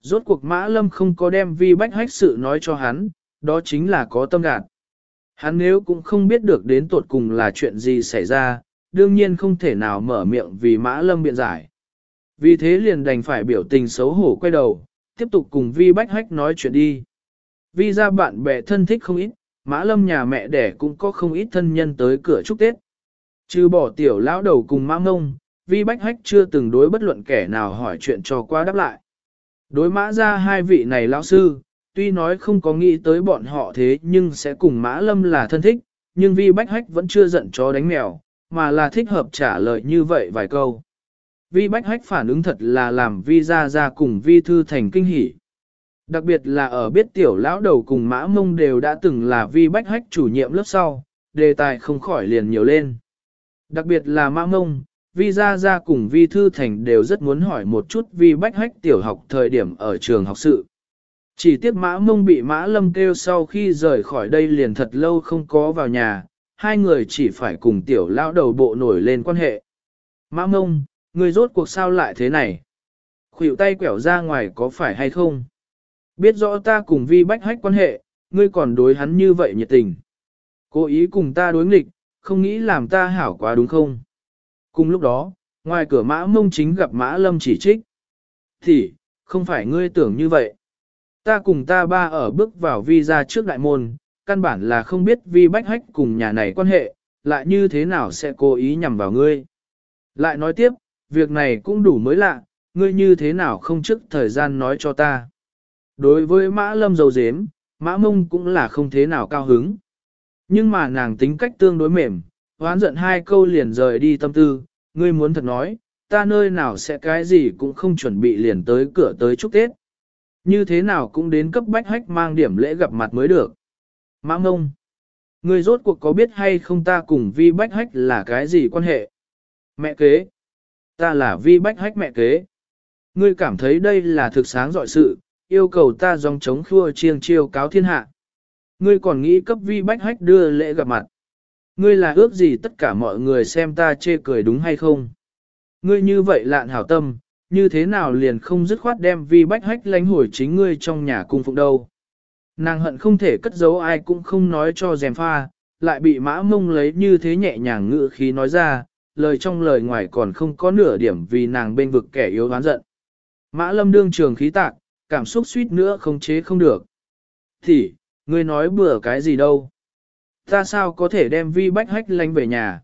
Rốt cuộc mã lâm không có đem vi bách hách sự nói cho hắn, đó chính là có tâm gạt. Hắn nếu cũng không biết được đến tột cùng là chuyện gì xảy ra, đương nhiên không thể nào mở miệng vì mã lâm biện giải. Vì thế liền đành phải biểu tình xấu hổ quay đầu, tiếp tục cùng vi bách hách nói chuyện đi. Vi ra bạn bè thân thích không ít, mã lâm nhà mẹ đẻ cũng có không ít thân nhân tới cửa chúc Tết. Trừ bỏ tiểu lão đầu cùng mã ngông, vi bách hách chưa từng đối bất luận kẻ nào hỏi chuyện cho qua đáp lại. Đối mã ra hai vị này lão sư, tuy nói không có nghĩ tới bọn họ thế nhưng sẽ cùng mã lâm là thân thích, nhưng vi bách hách vẫn chưa giận chó đánh mèo, mà là thích hợp trả lời như vậy vài câu. Vi bách hách phản ứng thật là làm vi ra ra cùng vi thư thành kinh hỉ. Đặc biệt là ở biết tiểu lão đầu cùng mã mông đều đã từng là vi bách hách chủ nhiệm lớp sau, đề tài không khỏi liền nhiều lên. Đặc biệt là mã mông, vi Gia gia cùng vi thư thành đều rất muốn hỏi một chút vi bách hách tiểu học thời điểm ở trường học sự. Chỉ tiếc mã mông bị mã lâm kêu sau khi rời khỏi đây liền thật lâu không có vào nhà, hai người chỉ phải cùng tiểu lão đầu bộ nổi lên quan hệ. Mã mông, người rốt cuộc sao lại thế này? Khuỷu tay quẻo ra ngoài có phải hay không? Biết rõ ta cùng vi bách hách quan hệ, ngươi còn đối hắn như vậy nhiệt tình. Cố ý cùng ta đối nghịch, không nghĩ làm ta hảo quá đúng không? Cùng lúc đó, ngoài cửa mã mông chính gặp mã lâm chỉ trích. Thì, không phải ngươi tưởng như vậy. Ta cùng ta ba ở bước vào vi ra trước đại môn, căn bản là không biết vi bách hách cùng nhà này quan hệ, lại như thế nào sẽ cố ý nhằm vào ngươi. Lại nói tiếp, việc này cũng đủ mới lạ, ngươi như thế nào không trước thời gian nói cho ta. Đối với mã lâm dầu dếm, mã mông cũng là không thế nào cao hứng. Nhưng mà nàng tính cách tương đối mềm, hoán giận hai câu liền rời đi tâm tư, ngươi muốn thật nói, ta nơi nào sẽ cái gì cũng không chuẩn bị liền tới cửa tới chúc Tết. Như thế nào cũng đến cấp bách hách mang điểm lễ gặp mặt mới được. Mã ngông, ngươi rốt cuộc có biết hay không ta cùng vi bách hách là cái gì quan hệ? Mẹ kế, ta là vi bách hách mẹ kế. Ngươi cảm thấy đây là thực sáng dọi sự, yêu cầu ta dòng chống khua chiêng chiêu cáo thiên hạ. Ngươi còn nghĩ cấp vi bách hách đưa lễ gặp mặt. Ngươi là ước gì tất cả mọi người xem ta chê cười đúng hay không? Ngươi như vậy lạn hảo tâm, như thế nào liền không dứt khoát đem vi bách hách lánh hồi chính ngươi trong nhà cung phụng đâu. Nàng hận không thể cất giấu ai cũng không nói cho dèm pha, lại bị mã mông lấy như thế nhẹ nhàng ngữ khí nói ra, lời trong lời ngoài còn không có nửa điểm vì nàng bên vực kẻ yếu oán giận. Mã lâm đương trường khí tạc, cảm xúc suýt nữa không chế không được. Thì, ngươi nói bừa cái gì đâu? Ta sao có thể đem vi bách hách lánh về nhà?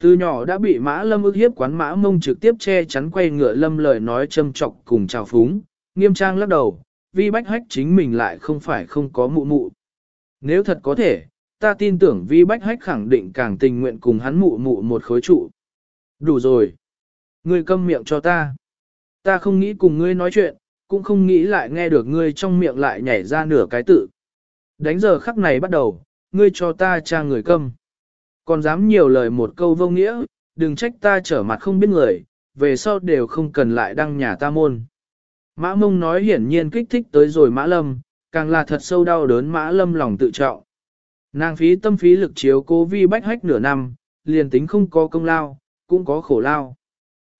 Từ nhỏ đã bị mã lâm ức hiếp quán mã mông trực tiếp che chắn quay ngựa lâm lời nói châm trọc cùng chào phúng, nghiêm trang lắc đầu, vi bách hách chính mình lại không phải không có mụ mụ. Nếu thật có thể, ta tin tưởng vi bách hách khẳng định càng tình nguyện cùng hắn mụ mụ một khối trụ. Đủ rồi. Ngươi câm miệng cho ta. Ta không nghĩ cùng ngươi nói chuyện, cũng không nghĩ lại nghe được ngươi trong miệng lại nhảy ra nửa cái tự. Đánh giờ khắc này bắt đầu, ngươi cho ta tra người câm. Còn dám nhiều lời một câu vô nghĩa, đừng trách ta trở mặt không biết người, về sau đều không cần lại đăng nhà ta môn. Mã mông nói hiển nhiên kích thích tới rồi mã lâm, càng là thật sâu đau đớn mã lâm lòng tự trọng. Nàng phí tâm phí lực chiếu cố vi bách hách nửa năm, liền tính không có công lao, cũng có khổ lao.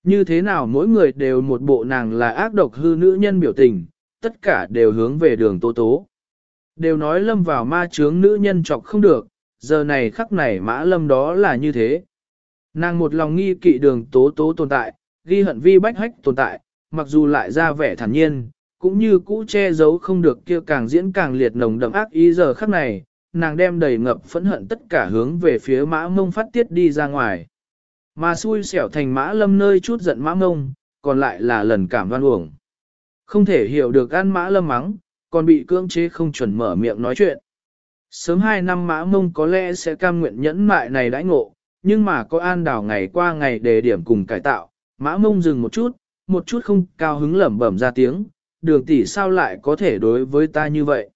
Như thế nào mỗi người đều một bộ nàng là ác độc hư nữ nhân biểu tình, tất cả đều hướng về đường tố tố. Đều nói lâm vào ma chướng nữ nhân chọc không được, giờ này khắc này mã lâm đó là như thế. Nàng một lòng nghi kỵ đường tố tố tồn tại, ghi hận vi bách hách tồn tại, mặc dù lại ra vẻ thản nhiên, cũng như cũ che giấu không được kia càng diễn càng liệt nồng đậm ác ý giờ khắc này, nàng đem đầy ngập phẫn hận tất cả hướng về phía mã mông phát tiết đi ra ngoài. Mà xui xẻo thành mã lâm nơi chút giận mã mông, còn lại là lần cảm văn uổng. Không thể hiểu được ăn mã lâm mắng, còn bị cưỡng chế không chuẩn mở miệng nói chuyện. Sớm hai năm mã mông có lẽ sẽ cam nguyện nhẫn mại này đãi ngộ, nhưng mà có an đảo ngày qua ngày đề điểm cùng cải tạo, mã mông dừng một chút, một chút không cao hứng lẩm bẩm ra tiếng, đường tỷ sao lại có thể đối với ta như vậy?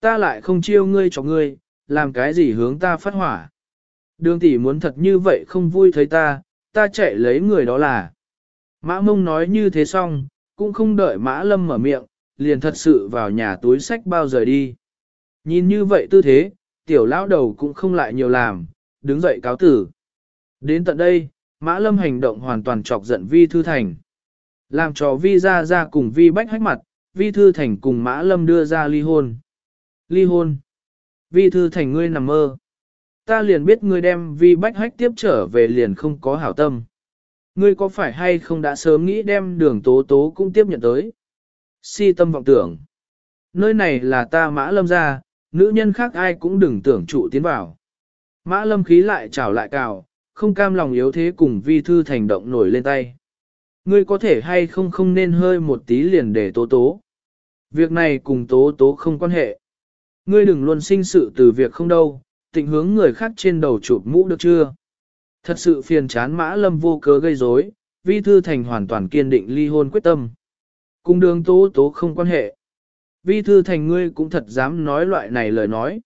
Ta lại không chiêu ngươi cho ngươi, làm cái gì hướng ta phát hỏa? Đường tỷ muốn thật như vậy không vui thấy ta, ta chạy lấy người đó là. Mã mông nói như thế xong, cũng không đợi mã lâm mở miệng, liền thật sự vào nhà túi sách bao giờ đi. Nhìn như vậy tư thế, tiểu lão đầu cũng không lại nhiều làm, đứng dậy cáo tử. Đến tận đây, mã lâm hành động hoàn toàn chọc giận vi thư thành. Làm cho vi ra ra cùng vi bách hách mặt, vi thư thành cùng mã lâm đưa ra ly hôn. Ly hôn. Vi thư thành ngươi nằm mơ. Ta liền biết ngươi đem vi bách hách tiếp trở về liền không có hảo tâm. Ngươi có phải hay không đã sớm nghĩ đem đường tố tố cũng tiếp nhận tới? Si tâm vọng tưởng. Nơi này là ta mã lâm ra, nữ nhân khác ai cũng đừng tưởng trụ tiến vào. Mã lâm khí lại trào lại cào, không cam lòng yếu thế cùng vi thư thành động nổi lên tay. Ngươi có thể hay không không nên hơi một tí liền để tố tố. Việc này cùng tố tố không quan hệ. Ngươi đừng luôn sinh sự từ việc không đâu, tình hướng người khác trên đầu chụp mũ được chưa? Thật sự phiền chán mã lâm vô cớ gây rối, vi thư thành hoàn toàn kiên định ly hôn quyết tâm. Cùng đường tố tố không quan hệ. Vi thư thành ngươi cũng thật dám nói loại này lời nói.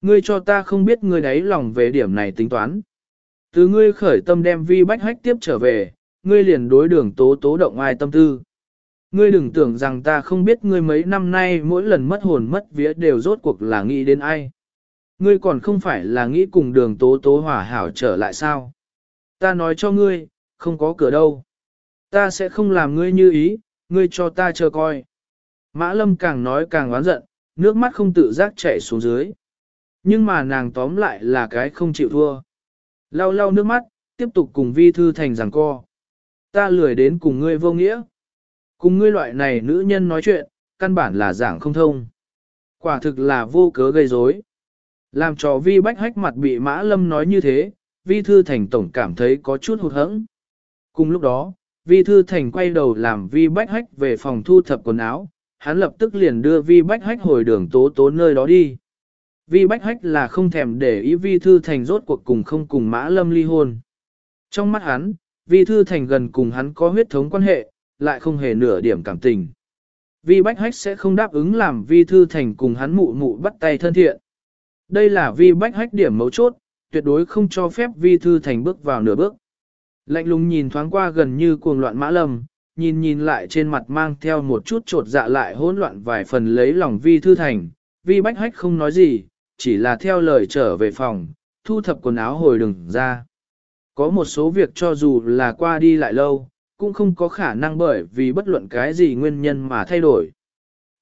Ngươi cho ta không biết ngươi đáy lòng về điểm này tính toán. Từ ngươi khởi tâm đem vi bách hách tiếp trở về, ngươi liền đối đường tố tố động ai tâm tư. Ngươi đừng tưởng rằng ta không biết ngươi mấy năm nay mỗi lần mất hồn mất vía đều rốt cuộc là nghĩ đến ai. Ngươi còn không phải là nghĩ cùng đường tố tố hòa hảo trở lại sao? Ta nói cho ngươi, không có cửa đâu. Ta sẽ không làm ngươi như ý, ngươi cho ta chờ coi. Mã lâm càng nói càng oán giận, nước mắt không tự giác chảy xuống dưới. Nhưng mà nàng tóm lại là cái không chịu thua. Lau lau nước mắt, tiếp tục cùng vi thư thành giảng co. Ta lười đến cùng ngươi vô nghĩa. Cùng ngươi loại này nữ nhân nói chuyện, căn bản là giảng không thông. Quả thực là vô cớ gây rối. Làm cho vi bách hách mặt bị mã lâm nói như thế, vi thư thành tổng cảm thấy có chút hụt hẫng. Cùng lúc đó, vi thư thành quay đầu làm vi bách hách về phòng thu thập quần áo, hắn lập tức liền đưa vi bách hách hồi đường tố tố nơi đó đi. Vi bách hách là không thèm để ý vi thư thành rốt cuộc cùng không cùng mã lâm ly hôn. Trong mắt hắn, vi thư thành gần cùng hắn có huyết thống quan hệ, lại không hề nửa điểm cảm tình. Vi bách hách sẽ không đáp ứng làm vi thư thành cùng hắn mụ mụ bắt tay thân thiện. Đây là vi bách hách điểm mấu chốt, tuyệt đối không cho phép vi thư thành bước vào nửa bước. Lạnh lùng nhìn thoáng qua gần như cuồng loạn mã lâm, nhìn nhìn lại trên mặt mang theo một chút trột dạ lại hỗn loạn vài phần lấy lòng vi thư thành, vi bách hách không nói gì, chỉ là theo lời trở về phòng, thu thập quần áo hồi đừng ra. Có một số việc cho dù là qua đi lại lâu, cũng không có khả năng bởi vì bất luận cái gì nguyên nhân mà thay đổi.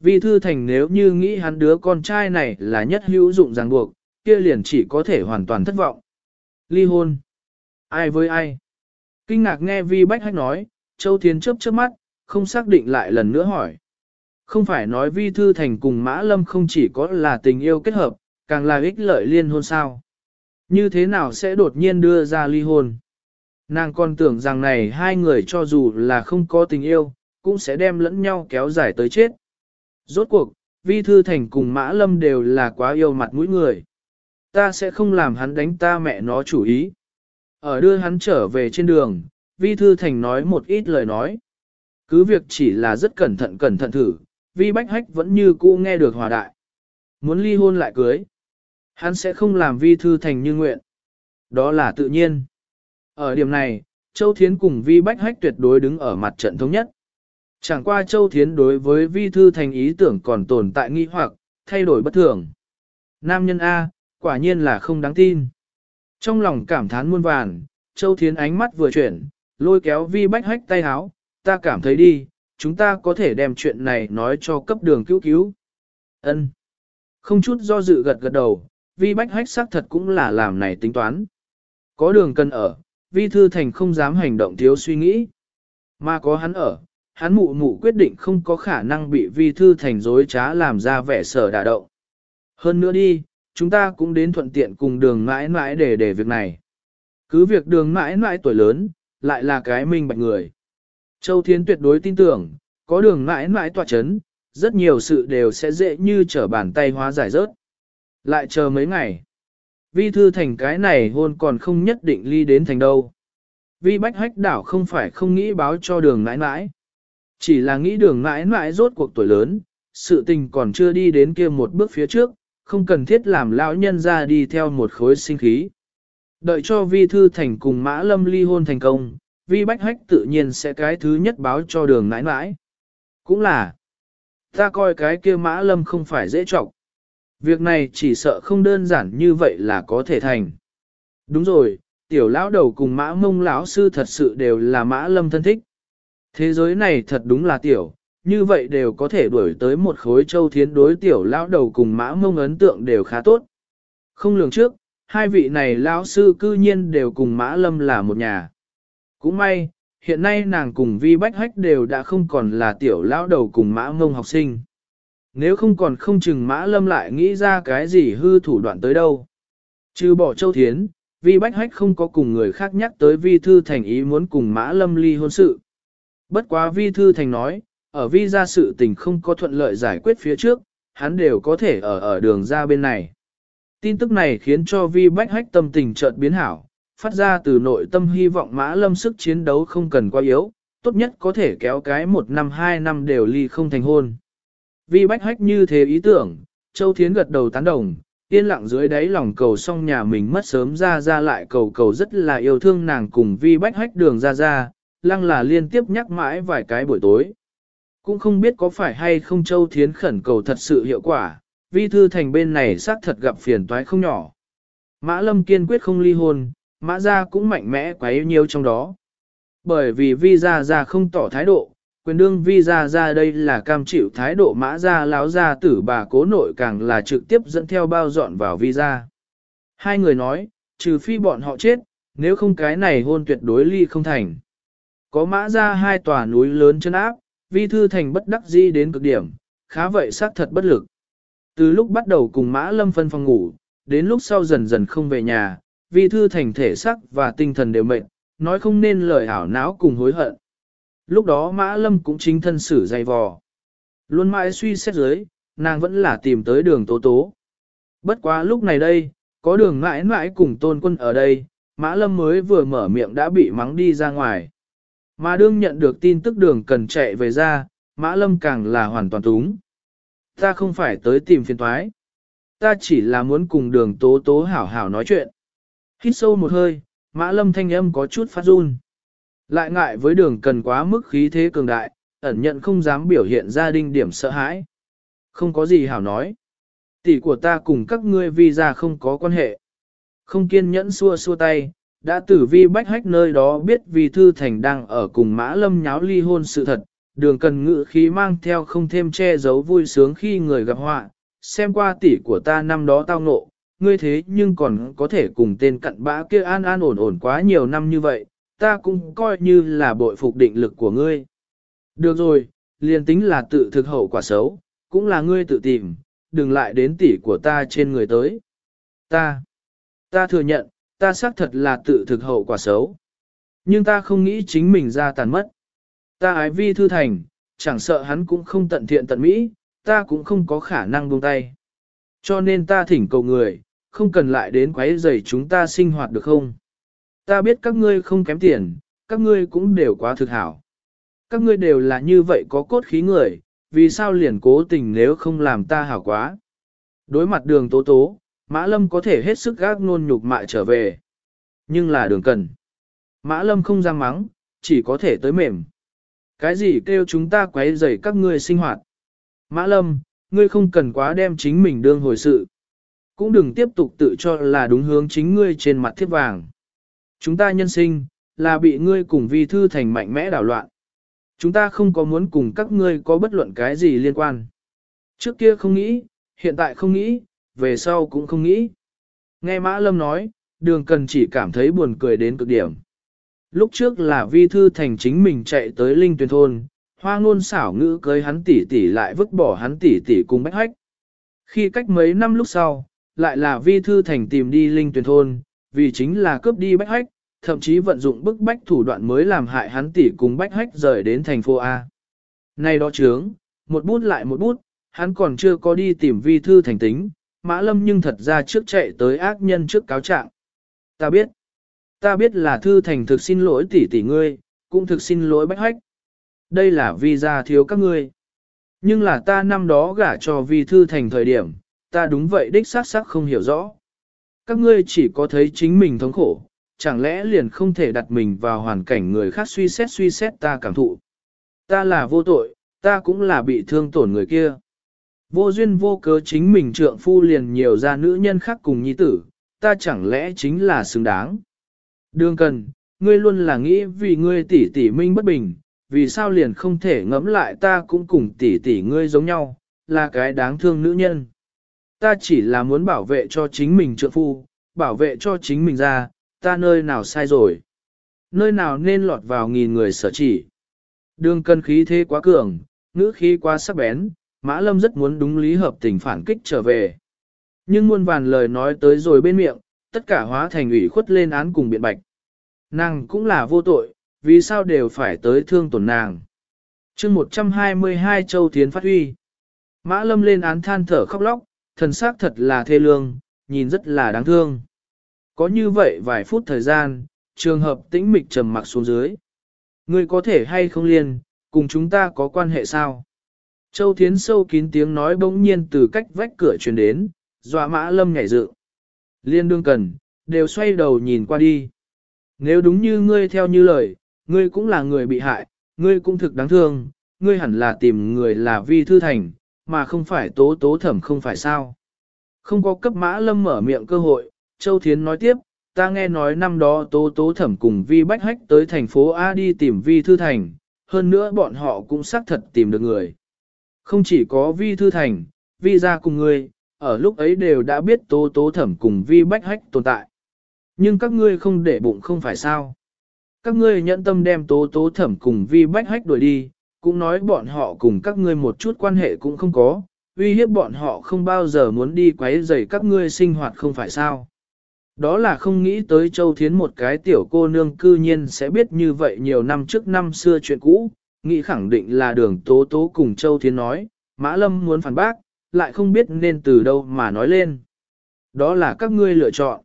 Vi Thư Thành nếu như nghĩ hắn đứa con trai này là nhất hữu dụng ràng buộc, kia liền chỉ có thể hoàn toàn thất vọng. Ly hôn. Ai với ai? Kinh ngạc nghe Vi Bách Hách nói, Châu Thiên chớp chớp mắt, không xác định lại lần nữa hỏi. Không phải nói Vi Thư Thành cùng Mã Lâm không chỉ có là tình yêu kết hợp, càng là ích lợi liên hôn sao. Như thế nào sẽ đột nhiên đưa ra ly hôn? Nàng còn tưởng rằng này hai người cho dù là không có tình yêu, cũng sẽ đem lẫn nhau kéo dài tới chết. Rốt cuộc, Vi Thư Thành cùng Mã Lâm đều là quá yêu mặt mũi người. Ta sẽ không làm hắn đánh ta mẹ nó chủ ý. Ở đưa hắn trở về trên đường, Vi Thư Thành nói một ít lời nói. Cứ việc chỉ là rất cẩn thận cẩn thận thử, Vi Bách Hách vẫn như cũ nghe được hòa đại. Muốn ly hôn lại cưới. Hắn sẽ không làm Vi Thư Thành như nguyện. Đó là tự nhiên. Ở điểm này, Châu Thiến cùng Vi Bách Hách tuyệt đối đứng ở mặt trận thống nhất. Chẳng qua Châu Thiến đối với Vi Thư Thành ý tưởng còn tồn tại nghi hoặc, thay đổi bất thường. Nam nhân A, quả nhiên là không đáng tin. Trong lòng cảm thán muôn vàn, Châu Thiến ánh mắt vừa chuyển, lôi kéo Vi Bách Hách tay háo, ta cảm thấy đi, chúng ta có thể đem chuyện này nói cho cấp đường cứu cứu. Ân. Không chút do dự gật gật đầu, Vi Bách Hách xác thật cũng là làm này tính toán. Có đường cần ở, Vi Thư Thành không dám hành động thiếu suy nghĩ. Mà có hắn ở, hắn mụ mụ quyết định không có khả năng bị Vi Thư Thành dối trá làm ra vẻ sở đả động. Hơn nữa đi, chúng ta cũng đến thuận tiện cùng đường mãi mãi để để việc này. Cứ việc đường mãi mãi tuổi lớn, lại là cái minh bạch người. Châu Thiến tuyệt đối tin tưởng, có đường mãi mãi tỏa chấn, rất nhiều sự đều sẽ dễ như trở bàn tay hóa giải rớt. Lại chờ mấy ngày. Vi thư thành cái này hôn còn không nhất định ly đến thành đâu. Vi bách hách đảo không phải không nghĩ báo cho đường mãi mãi. Chỉ là nghĩ đường mãi mãi rốt cuộc tuổi lớn, sự tình còn chưa đi đến kia một bước phía trước, không cần thiết làm lão nhân ra đi theo một khối sinh khí. Đợi cho vi thư thành cùng mã lâm ly hôn thành công, vi bách hách tự nhiên sẽ cái thứ nhất báo cho đường nãi nãi. Cũng là, ta coi cái kia mã lâm không phải dễ trọng. Việc này chỉ sợ không đơn giản như vậy là có thể thành. Đúng rồi, tiểu lão đầu cùng mã mông lão sư thật sự đều là mã lâm thân thích. Thế giới này thật đúng là tiểu, như vậy đều có thể đuổi tới một khối châu thiến đối tiểu lão đầu cùng mã mông ấn tượng đều khá tốt. Không lường trước, hai vị này lão sư cư nhiên đều cùng mã lâm là một nhà. Cũng may, hiện nay nàng cùng vi bách hách đều đã không còn là tiểu lão đầu cùng mã mông học sinh. Nếu không còn không chừng mã lâm lại nghĩ ra cái gì hư thủ đoạn tới đâu. Trừ bỏ châu thiến, vi bách hách không có cùng người khác nhắc tới vi thư thành ý muốn cùng mã lâm ly hôn sự. Bất quá vi thư thành nói, ở vi ra sự tình không có thuận lợi giải quyết phía trước, hắn đều có thể ở ở đường ra bên này. Tin tức này khiến cho vi bách hách tâm tình chợt biến hảo, phát ra từ nội tâm hy vọng mã lâm sức chiến đấu không cần quá yếu, tốt nhất có thể kéo cái một năm hai năm đều ly không thành hôn. Vi bách hách như thế ý tưởng, Châu Thiến gật đầu tán đồng, yên lặng dưới đáy lòng cầu xong nhà mình mất sớm ra ra lại cầu cầu rất là yêu thương nàng cùng vi bách hách đường ra ra, lăng là liên tiếp nhắc mãi vài cái buổi tối. Cũng không biết có phải hay không Châu Thiến khẩn cầu thật sự hiệu quả, vi thư thành bên này xác thật gặp phiền toái không nhỏ. Mã Lâm kiên quyết không ly hôn, Mã Gia cũng mạnh mẽ quá yêu nhiều trong đó. Bởi vì vi gia gia không tỏ thái độ, quyền đương vi gia gia đây là cam chịu thái độ Mã Gia láo gia tử bà cố nội càng là trực tiếp dẫn theo bao dọn vào vi gia. Hai người nói, trừ phi bọn họ chết, nếu không cái này hôn tuyệt đối ly không thành. Có mã ra hai tòa núi lớn chân áp, vi thư thành bất đắc di đến cực điểm, khá vậy xác thật bất lực. Từ lúc bắt đầu cùng mã lâm phân phòng ngủ, đến lúc sau dần dần không về nhà, vi thư thành thể sắc và tinh thần đều mệt, nói không nên lời ảo não cùng hối hận. Lúc đó mã lâm cũng chính thân xử dày vò. Luôn mãi suy xét dưới, nàng vẫn là tìm tới đường tố tố. Bất quá lúc này đây, có đường mãi mãi cùng tôn quân ở đây, mã lâm mới vừa mở miệng đã bị mắng đi ra ngoài. Mà đương nhận được tin tức đường cần chạy về ra, Mã Lâm càng là hoàn toàn túng. Ta không phải tới tìm phiền thoái. Ta chỉ là muốn cùng đường tố tố hảo hảo nói chuyện. Hít sâu một hơi, Mã Lâm thanh âm có chút phát run. Lại ngại với đường cần quá mức khí thế cường đại, ẩn nhận không dám biểu hiện ra đinh điểm sợ hãi. Không có gì hảo nói. Tỷ của ta cùng các ngươi vì ra không có quan hệ. Không kiên nhẫn xua xua tay, đã tử vi bách hách nơi đó biết vì thư thành đang ở cùng mã lâm nháo ly hôn sự thật, đường cần ngự khí mang theo không thêm che giấu vui sướng khi người gặp họa, xem qua tỷ của ta năm đó tao ngộ, ngươi thế nhưng còn có thể cùng tên cặn bã kia an an ổn ổn quá nhiều năm như vậy, ta cũng coi như là bội phục định lực của ngươi. Được rồi, liền tính là tự thực hậu quả xấu, cũng là ngươi tự tìm, đừng lại đến tỷ của ta trên người tới. Ta, ta thừa nhận, ta xác thật là tự thực hậu quả xấu. Nhưng ta không nghĩ chính mình ra tàn mất. Ta ái vi thư thành, chẳng sợ hắn cũng không tận thiện tận mỹ, ta cũng không có khả năng buông tay. Cho nên ta thỉnh cầu người, không cần lại đến quấy rầy chúng ta sinh hoạt được không? Ta biết các ngươi không kém tiền, các ngươi cũng đều quá thực hảo. Các ngươi đều là như vậy có cốt khí người, vì sao liền cố tình nếu không làm ta hảo quá? Đối mặt đường tố tố, Mã Lâm có thể hết sức gác nôn nhục mại trở về. Nhưng là đường cần. Mã Lâm không ra mắng, chỉ có thể tới mềm. Cái gì kêu chúng ta quấy rầy các ngươi sinh hoạt? Mã Lâm, ngươi không cần quá đem chính mình đương hồi sự. Cũng đừng tiếp tục tự cho là đúng hướng chính ngươi trên mặt thiết vàng. Chúng ta nhân sinh, là bị ngươi cùng vi thư thành mạnh mẽ đảo loạn. Chúng ta không có muốn cùng các ngươi có bất luận cái gì liên quan. Trước kia không nghĩ, hiện tại không nghĩ, về sau cũng không nghĩ. Nghe Mã Lâm nói, đường cần chỉ cảm thấy buồn cười đến cực điểm. Lúc trước là vi thư thành chính mình chạy tới linh tuyển thôn, hoa ngôn xảo ngữ cưới hắn tỷ tỷ lại vứt bỏ hắn tỷ tỷ cùng bách hách. Khi cách mấy năm lúc sau, lại là vi thư thành tìm đi linh tuyển thôn, vì chính là cướp đi bách hách, thậm chí vận dụng bức bách thủ đoạn mới làm hại hắn tỷ cùng bách hách rời đến thành phố A. Nay đó trướng, một bút lại một bút, hắn còn chưa có đi tìm vi thư thành tính, Mã Lâm nhưng thật ra trước chạy tới ác nhân trước cáo trạng. Ta biết, ta biết là Thư Thành thực xin lỗi tỷ tỷ ngươi, cũng thực xin lỗi Bách Hách. đây là vì gia thiếu các ngươi. Nhưng là ta năm đó gả cho vì thư thành thời điểm, ta đúng vậy đích xác xác không hiểu rõ. Các ngươi chỉ có thấy chính mình thống khổ, chẳng lẽ liền không thể đặt mình vào hoàn cảnh người khác suy xét suy xét ta cảm thụ. Ta là vô tội, ta cũng là bị thương tổn người kia. Vô duyên vô cớ chính mình trượng phu liền nhiều ra nữ nhân khác cùng nhi tử, ta chẳng lẽ chính là xứng đáng. Đương cần, ngươi luôn là nghĩ vì ngươi tỷ tỷ minh bất bình, vì sao liền không thể ngẫm lại ta cũng cùng tỷ tỷ ngươi giống nhau, là cái đáng thương nữ nhân. Ta chỉ là muốn bảo vệ cho chính mình trượng phu, bảo vệ cho chính mình ra, ta nơi nào sai rồi. Nơi nào nên lọt vào nghìn người sở chỉ. Đường cân khí thế quá cường, ngữ khí quá sắc bén, Mã Lâm rất muốn đúng lý hợp tình phản kích trở về. Nhưng muôn vàn lời nói tới rồi bên miệng, tất cả hóa thành ủy khuất lên án cùng biện bạch. Nàng cũng là vô tội, vì sao đều phải tới thương tổn nàng. chương 122 Châu Thiến phát huy. Mã Lâm lên án than thở khóc lóc, thần xác thật là thê lương, nhìn rất là đáng thương. Có như vậy vài phút thời gian, trường hợp tĩnh mịch trầm mặc xuống dưới. Ngươi có thể hay không liên, cùng chúng ta có quan hệ sao? Châu Thiến sâu kín tiếng nói bỗng nhiên từ cách vách cửa truyền đến, dọa mã lâm nhảy dự. Liên đương cần, đều xoay đầu nhìn qua đi. Nếu đúng như ngươi theo như lời, ngươi cũng là người bị hại, ngươi cũng thực đáng thương, ngươi hẳn là tìm người là vi thư thành, mà không phải tố tố thẩm không phải sao. Không có cấp mã lâm mở miệng cơ hội, Châu Thiến nói tiếp, ta nghe nói năm đó tố tố thẩm cùng vi bách hách tới thành phố A đi tìm vi thư thành, hơn nữa bọn họ cũng xác thật tìm được người. Không chỉ có vi thư thành, vi ra cùng ngươi, ở lúc ấy đều đã biết tố tố thẩm cùng vi bách hách tồn tại. Nhưng các ngươi không để bụng không phải sao. Các ngươi nhận tâm đem tố tố thẩm cùng vi bách hách đuổi đi, cũng nói bọn họ cùng các ngươi một chút quan hệ cũng không có, uy hiếp bọn họ không bao giờ muốn đi quấy rầy các ngươi sinh hoạt không phải sao. Đó là không nghĩ tới Châu Thiến một cái tiểu cô nương cư nhiên sẽ biết như vậy nhiều năm trước năm xưa chuyện cũ, nghĩ khẳng định là đường tố tố cùng Châu Thiến nói, Mã Lâm muốn phản bác, lại không biết nên từ đâu mà nói lên. Đó là các ngươi lựa chọn.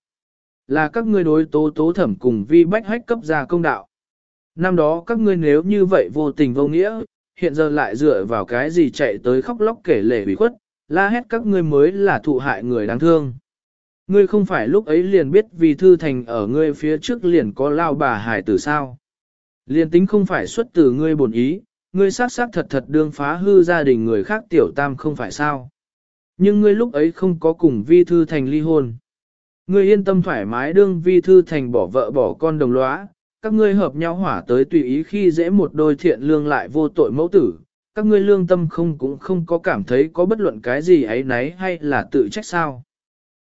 Là các ngươi đối tố tố thẩm cùng vi bách hách cấp ra công đạo. Năm đó các ngươi nếu như vậy vô tình vô nghĩa, hiện giờ lại dựa vào cái gì chạy tới khóc lóc kể lể bị khuất, la hét các ngươi mới là thụ hại người đáng thương. Ngươi không phải lúc ấy liền biết vì thư thành ở ngươi phía trước liền có lao bà hải tử sao. Liền tính không phải xuất từ ngươi bổn ý, ngươi sát sát thật thật đương phá hư gia đình người khác tiểu tam không phải sao. Nhưng ngươi lúc ấy không có cùng vi thư thành ly hôn. Ngươi yên tâm thoải mái đương vi thư thành bỏ vợ bỏ con đồng lõa, các ngươi hợp nhau hỏa tới tùy ý khi dễ một đôi thiện lương lại vô tội mẫu tử, các ngươi lương tâm không cũng không có cảm thấy có bất luận cái gì ấy nấy hay là tự trách sao.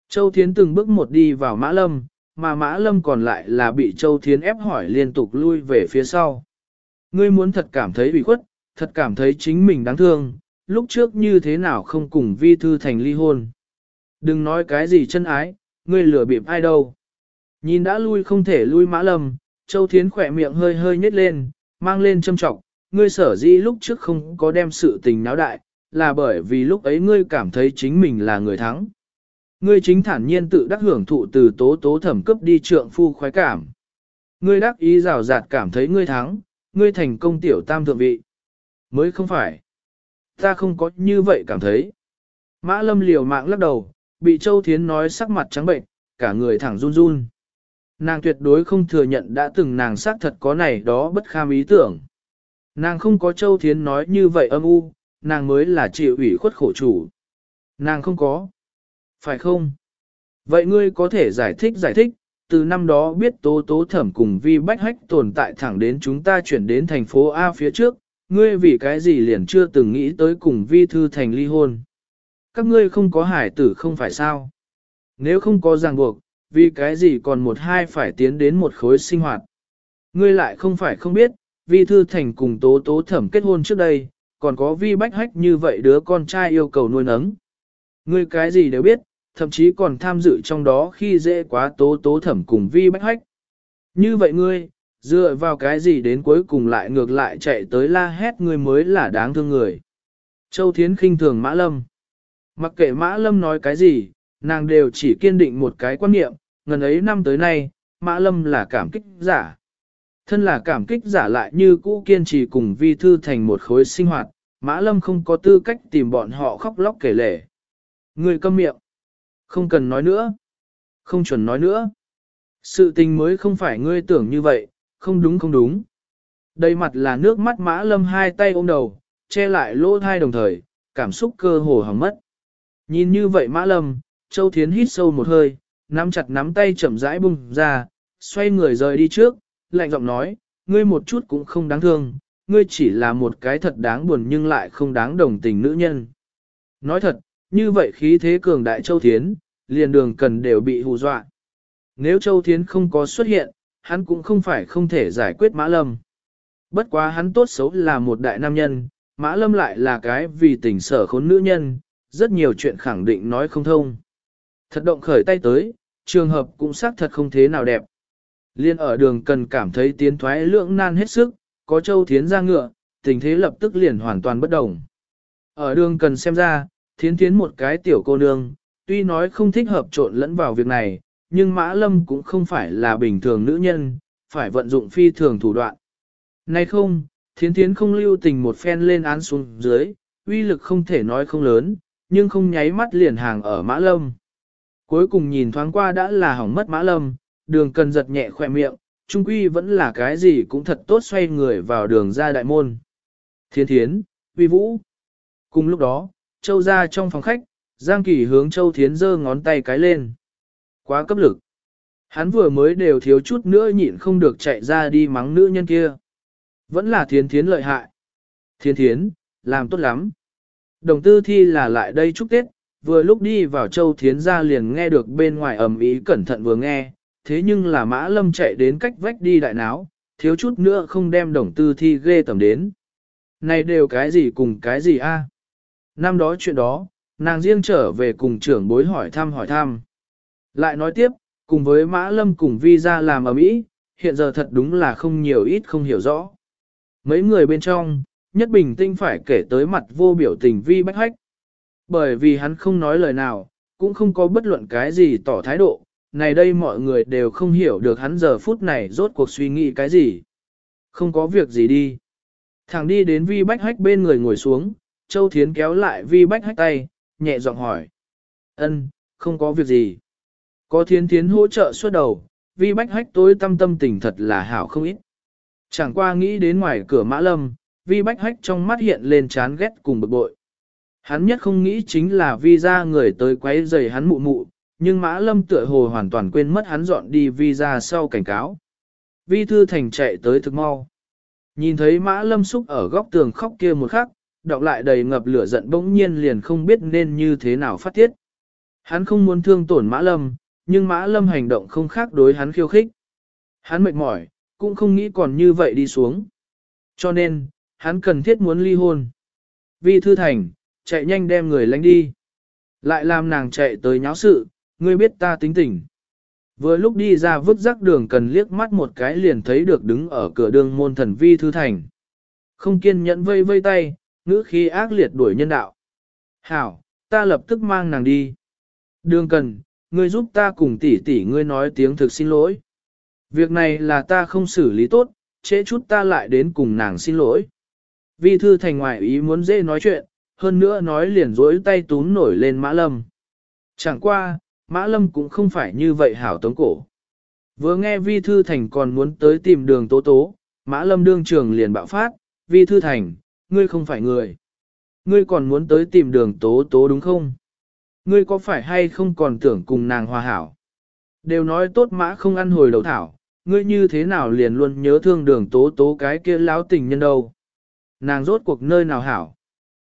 Châu Thiến từng bước một đi vào Mã Lâm, mà Mã Lâm còn lại là bị Châu Thiến ép hỏi liên tục lui về phía sau. Ngươi muốn thật cảm thấy bị khuất, thật cảm thấy chính mình đáng thương, lúc trước như thế nào không cùng vi thư thành ly hôn. Đừng nói cái gì chân ái, ngươi lừa bịp ai đâu. Nhìn đã lui không thể lui Mã Lâm, Châu Thiến khỏe miệng hơi hơi nhếch lên, mang lên châm trọng, ngươi sở dĩ lúc trước không có đem sự tình náo đại, là bởi vì lúc ấy ngươi cảm thấy chính mình là người thắng. Ngươi chính thản nhiên tự đắc hưởng thụ từ tố tố thẩm cấp đi trượng phu khoái cảm. Ngươi đắc ý rào rạt cảm thấy ngươi thắng, ngươi thành công tiểu tam thượng vị. Mới không phải. Ta không có như vậy cảm thấy. Mã lâm liều mạng lắc đầu, bị Châu Thiến nói sắc mặt trắng bệnh, cả người thẳng run run. Nàng tuyệt đối không thừa nhận đã từng nàng xác thật có này đó bất kham ý tưởng. Nàng không có Châu Thiến nói như vậy âm u, nàng mới là chịu ủy khuất khổ chủ. Nàng không có. Phải không? Vậy ngươi có thể giải thích giải thích, từ năm đó biết tố tố thẩm cùng vi bách hách tồn tại thẳng đến chúng ta chuyển đến thành phố A phía trước, ngươi vì cái gì liền chưa từng nghĩ tới cùng vi thư thành ly hôn. Các ngươi không có hải tử không phải sao? Nếu không có ràng buộc, vì cái gì còn một hai phải tiến đến một khối sinh hoạt. Ngươi lại không phải không biết, vi thư thành cùng tố tố thẩm kết hôn trước đây, còn có vi bách hách như vậy đứa con trai yêu cầu nuôi nấng. Ngươi cái gì đều biết, thậm chí còn tham dự trong đó khi dễ quá tố tố thẩm cùng vi bách hách. Như vậy ngươi, dựa vào cái gì đến cuối cùng lại ngược lại chạy tới la hét ngươi mới là đáng thương người. Châu Thiến khinh thường Mã Lâm. Mặc kệ Mã Lâm nói cái gì, nàng đều chỉ kiên định một cái quan niệm, ngần ấy năm tới nay, Mã Lâm là cảm kích giả. Thân là cảm kích giả lại như cũ kiên trì cùng vi thư thành một khối sinh hoạt, Mã Lâm không có tư cách tìm bọn họ khóc lóc kể lể. Người câm miệng. Không cần nói nữa. Không chuẩn nói nữa. Sự tình mới không phải ngươi tưởng như vậy, không đúng không đúng. Đây mặt là nước mắt Mã Lâm hai tay ôm đầu, che lại lỗ thai đồng thời, cảm xúc cơ hồ hỏng mất. Nhìn như vậy Mã Lâm, Châu Thiến hít sâu một hơi, nắm chặt nắm tay chậm rãi bung ra, xoay người rời đi trước, lạnh giọng nói, ngươi một chút cũng không đáng thương, ngươi chỉ là một cái thật đáng buồn nhưng lại không đáng đồng tình nữ nhân. Nói thật, như vậy khí thế cường đại Châu Thiến, liền đường cần đều bị hù dọa. Nếu Châu Thiến không có xuất hiện, hắn cũng không phải không thể giải quyết Mã Lâm. Bất quá hắn tốt xấu là một đại nam nhân, Mã Lâm lại là cái vì tình sở khốn nữ nhân, rất nhiều chuyện khẳng định nói không thông. Thật động khởi tay tới, trường hợp cũng xác thật không thế nào đẹp. Liên ở đường cần cảm thấy tiến thoái lưỡng nan hết sức, có châu thiến ra ngựa, tình thế lập tức liền hoàn toàn bất đồng. Ở đường cần xem ra, thiến thiến một cái tiểu cô nương, tuy nói không thích hợp trộn lẫn vào việc này, nhưng Mã Lâm cũng không phải là bình thường nữ nhân, phải vận dụng phi thường thủ đoạn. Nay không, thiến thiến không lưu tình một phen lên án xuống dưới, uy lực không thể nói không lớn, nhưng không nháy mắt liền hàng ở Mã Lâm. Cuối cùng nhìn thoáng qua đã là hỏng mất Mã Lâm, đường cần giật nhẹ khỏe miệng, trung quy vẫn là cái gì cũng thật tốt xoay người vào đường ra đại môn. Thiên thiến, uy vũ. Cùng lúc đó, châu ra trong phòng khách, Giang Kỳ hướng châu thiến giơ ngón tay cái lên. Quá cấp lực. Hắn vừa mới đều thiếu chút nữa nhịn không được chạy ra đi mắng nữ nhân kia. Vẫn là thiên thiến lợi hại. Thiên thiến, làm tốt lắm. Đồng tư thi là lại đây chúc Tết, vừa lúc đi vào châu thiến ra liền nghe được bên ngoài ầm ý cẩn thận vừa nghe, thế nhưng là mã lâm chạy đến cách vách đi đại náo, thiếu chút nữa không đem đồng tư thi ghê tầm đến. Này đều cái gì cùng cái gì a? Năm đó chuyện đó, nàng riêng trở về cùng trưởng bối hỏi thăm hỏi thăm. Lại nói tiếp, cùng với mã lâm cùng vi ra làm ở mỹ, hiện giờ thật đúng là không nhiều ít không hiểu rõ. Mấy người bên trong, nhất bình tinh phải kể tới mặt vô biểu tình vi bách hách. Bởi vì hắn không nói lời nào, cũng không có bất luận cái gì tỏ thái độ, này đây mọi người đều không hiểu được hắn giờ phút này rốt cuộc suy nghĩ cái gì. Không có việc gì đi. Thằng đi đến vi bách hách bên người ngồi xuống, Châu Thiến kéo lại vi bách hách tay, nhẹ giọng hỏi. ân không có việc gì. Có thiến thiến hỗ trợ suốt đầu, vi bách hách tối tâm tâm tình thật là hảo không ít. Chẳng qua nghĩ đến ngoài cửa mã lâm, vi bách hách trong mắt hiện lên chán ghét cùng bực bội. Hắn nhất không nghĩ chính là vi ra người tới quấy rầy hắn mụ mụ, nhưng Mã Lâm tựa hồ hoàn toàn quên mất hắn dọn đi vi ra sau cảnh cáo. Vi Thư Thành chạy tới thực mau. Nhìn thấy Mã Lâm xúc ở góc tường khóc kia một khắc, đọc lại đầy ngập lửa giận bỗng nhiên liền không biết nên như thế nào phát tiết. Hắn không muốn thương tổn Mã Lâm, nhưng Mã Lâm hành động không khác đối hắn khiêu khích. Hắn mệt mỏi, cũng không nghĩ còn như vậy đi xuống. Cho nên, hắn cần thiết muốn ly hôn. Vi Thư Thành, chạy nhanh đem người lánh đi. Lại làm nàng chạy tới nháo sự, ngươi biết ta tính tình. Vừa lúc đi ra vứt rác đường cần liếc mắt một cái liền thấy được đứng ở cửa đường môn thần vi thư thành. Không kiên nhẫn vây vây tay, ngữ khí ác liệt đuổi nhân đạo. Hảo, ta lập tức mang nàng đi. Đường cần, ngươi giúp ta cùng tỷ tỷ ngươi nói tiếng thực xin lỗi. Việc này là ta không xử lý tốt, trễ chút ta lại đến cùng nàng xin lỗi. Vi thư thành ngoại ý muốn dễ nói chuyện, hơn nữa nói liền rối tay tún nổi lên mã lâm. Chẳng qua, mã lâm cũng không phải như vậy hảo tống cổ. Vừa nghe vi thư thành còn muốn tới tìm đường tố tố, mã lâm đương trường liền bạo phát, vi thư thành, ngươi không phải người. Ngươi còn muốn tới tìm đường tố tố đúng không? Ngươi có phải hay không còn tưởng cùng nàng hòa hảo? Đều nói tốt mã không ăn hồi đầu thảo, ngươi như thế nào liền luôn nhớ thương đường tố tố cái kia láo tình nhân đâu? Nàng rốt cuộc nơi nào hảo?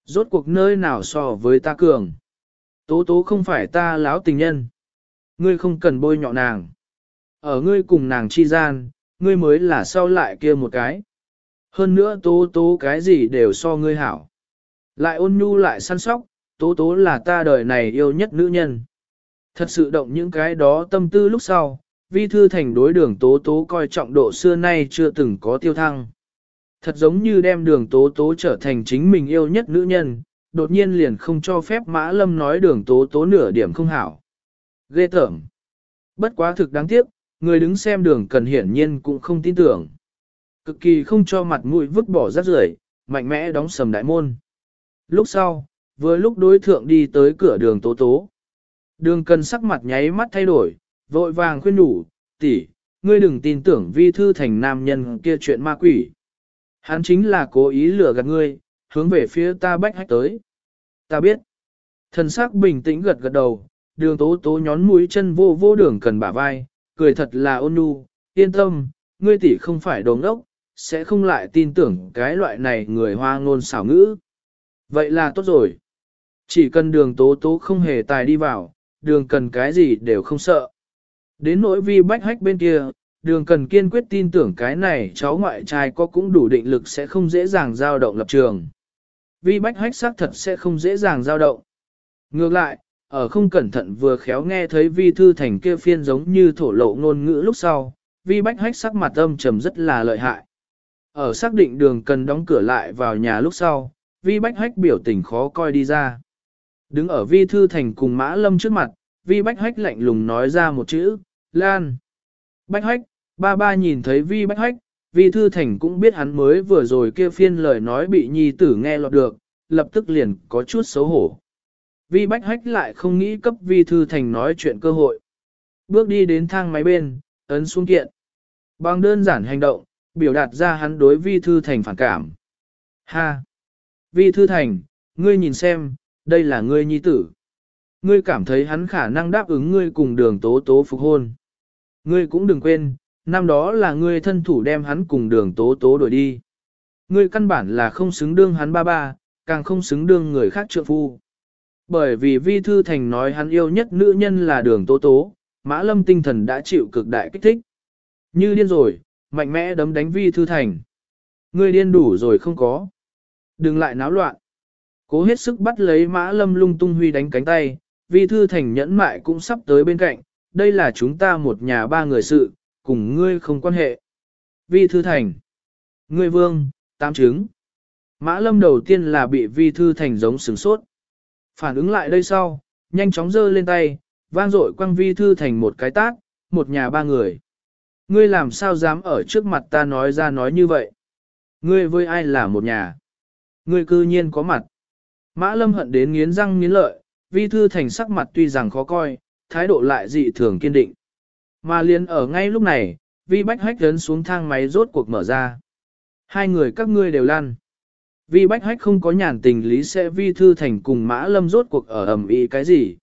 Rốt cuộc nơi nào so với ta cường. Tố tố không phải ta láo tình nhân. Ngươi không cần bôi nhọ nàng. Ở ngươi cùng nàng chi gian, ngươi mới là sau lại kia một cái. Hơn nữa tố tố cái gì đều so ngươi hảo. Lại ôn nhu lại săn sóc, tố tố là ta đời này yêu nhất nữ nhân. Thật sự động những cái đó tâm tư lúc sau, vi thư thành đối đường tố tố coi trọng độ xưa nay chưa từng có tiêu thăng. Thật giống như đem đường tố tố trở thành chính mình yêu nhất nữ nhân, đột nhiên liền không cho phép Mã Lâm nói đường tố tố nửa điểm không hảo. Ghê tởm. Bất quá thực đáng tiếc, người đứng xem đường cần hiển nhiên cũng không tin tưởng cực kỳ không cho mặt mũi vứt bỏ rác rưởi, mạnh mẽ đóng sầm đại môn. Lúc sau, vừa lúc đối thượng đi tới cửa đường tố tố. Đường cần sắc mặt nháy mắt thay đổi, vội vàng khuyên đủ, tỷ, ngươi đừng tin tưởng vi thư thành nam nhân kia chuyện ma quỷ. Hắn chính là cố ý lừa gạt ngươi, hướng về phía ta bách hách tới. Ta biết. Thần sắc bình tĩnh gật gật đầu, đường tố tố nhón mũi chân vô vô đường cần bả vai, cười thật là ôn nhu, yên tâm, ngươi tỷ không phải đồ ngốc, sẽ không lại tin tưởng cái loại này người hoa ngôn xảo ngữ. Vậy là tốt rồi. Chỉ cần đường tố tố không hề tài đi vào, đường cần cái gì đều không sợ. Đến nỗi vi bách hách bên kia, đường cần kiên quyết tin tưởng cái này cháu ngoại trai có cũng đủ định lực sẽ không dễ dàng dao động lập trường. Vi bách hách xác thật sẽ không dễ dàng dao động. Ngược lại, ở không cẩn thận vừa khéo nghe thấy vi thư thành kia phiên giống như thổ lộ ngôn ngữ lúc sau, vi bách hách sắc mặt âm trầm rất là lợi hại. Ở xác định đường cần đóng cửa lại vào nhà lúc sau, vi bách hách biểu tình khó coi đi ra. Đứng ở vi thư thành cùng mã lâm trước mặt, vi bách hách lạnh lùng nói ra một chữ, Lan. Bách hách, ba ba nhìn thấy vi bách hách, vi thư thành cũng biết hắn mới vừa rồi kia phiên lời nói bị nhi tử nghe lọt được, lập tức liền có chút xấu hổ. Vi bách hách lại không nghĩ cấp vi thư thành nói chuyện cơ hội. Bước đi đến thang máy bên, ấn xuống kiện. Bằng đơn giản hành động, biểu đạt ra hắn đối vi thư thành phản cảm. Ha! Vi thư thành, ngươi nhìn xem, đây là ngươi nhi tử. Ngươi cảm thấy hắn khả năng đáp ứng ngươi cùng đường tố tố phục hôn. Ngươi cũng đừng quên, năm đó là ngươi thân thủ đem hắn cùng đường tố tố đổi đi. Ngươi căn bản là không xứng đương hắn ba ba, càng không xứng đương người khác trượng phu. Bởi vì vi thư thành nói hắn yêu nhất nữ nhân là đường tố tố, mã lâm tinh thần đã chịu cực đại kích thích. Như điên rồi, mạnh mẽ đấm đánh vi thư thành. Ngươi điên đủ rồi không có. Đừng lại náo loạn. Cố hết sức bắt lấy mã lâm lung tung huy đánh cánh tay, vi thư thành nhẫn mại cũng sắp tới bên cạnh, đây là chúng ta một nhà ba người sự, cùng ngươi không quan hệ. Vi thư thành. Ngươi vương, tám trứng. Mã lâm đầu tiên là bị vi thư thành giống sừng sốt. Phản ứng lại đây sau, nhanh chóng giơ lên tay, vang dội quăng vi thư thành một cái tát, một nhà ba người. Ngươi làm sao dám ở trước mặt ta nói ra nói như vậy? Ngươi với ai là một nhà? Ngươi cư nhiên có mặt. Mã lâm hận đến nghiến răng nghiến lợi, vi thư thành sắc mặt tuy rằng khó coi, thái độ lại dị thường kiên định. Mà liền ở ngay lúc này, vi bách hách lớn xuống thang máy rốt cuộc mở ra. Hai người các ngươi đều lăn. Vi bách hách không có nhàn tình lý sẽ vi thư thành cùng mã lâm rốt cuộc ở ẩm ý cái gì.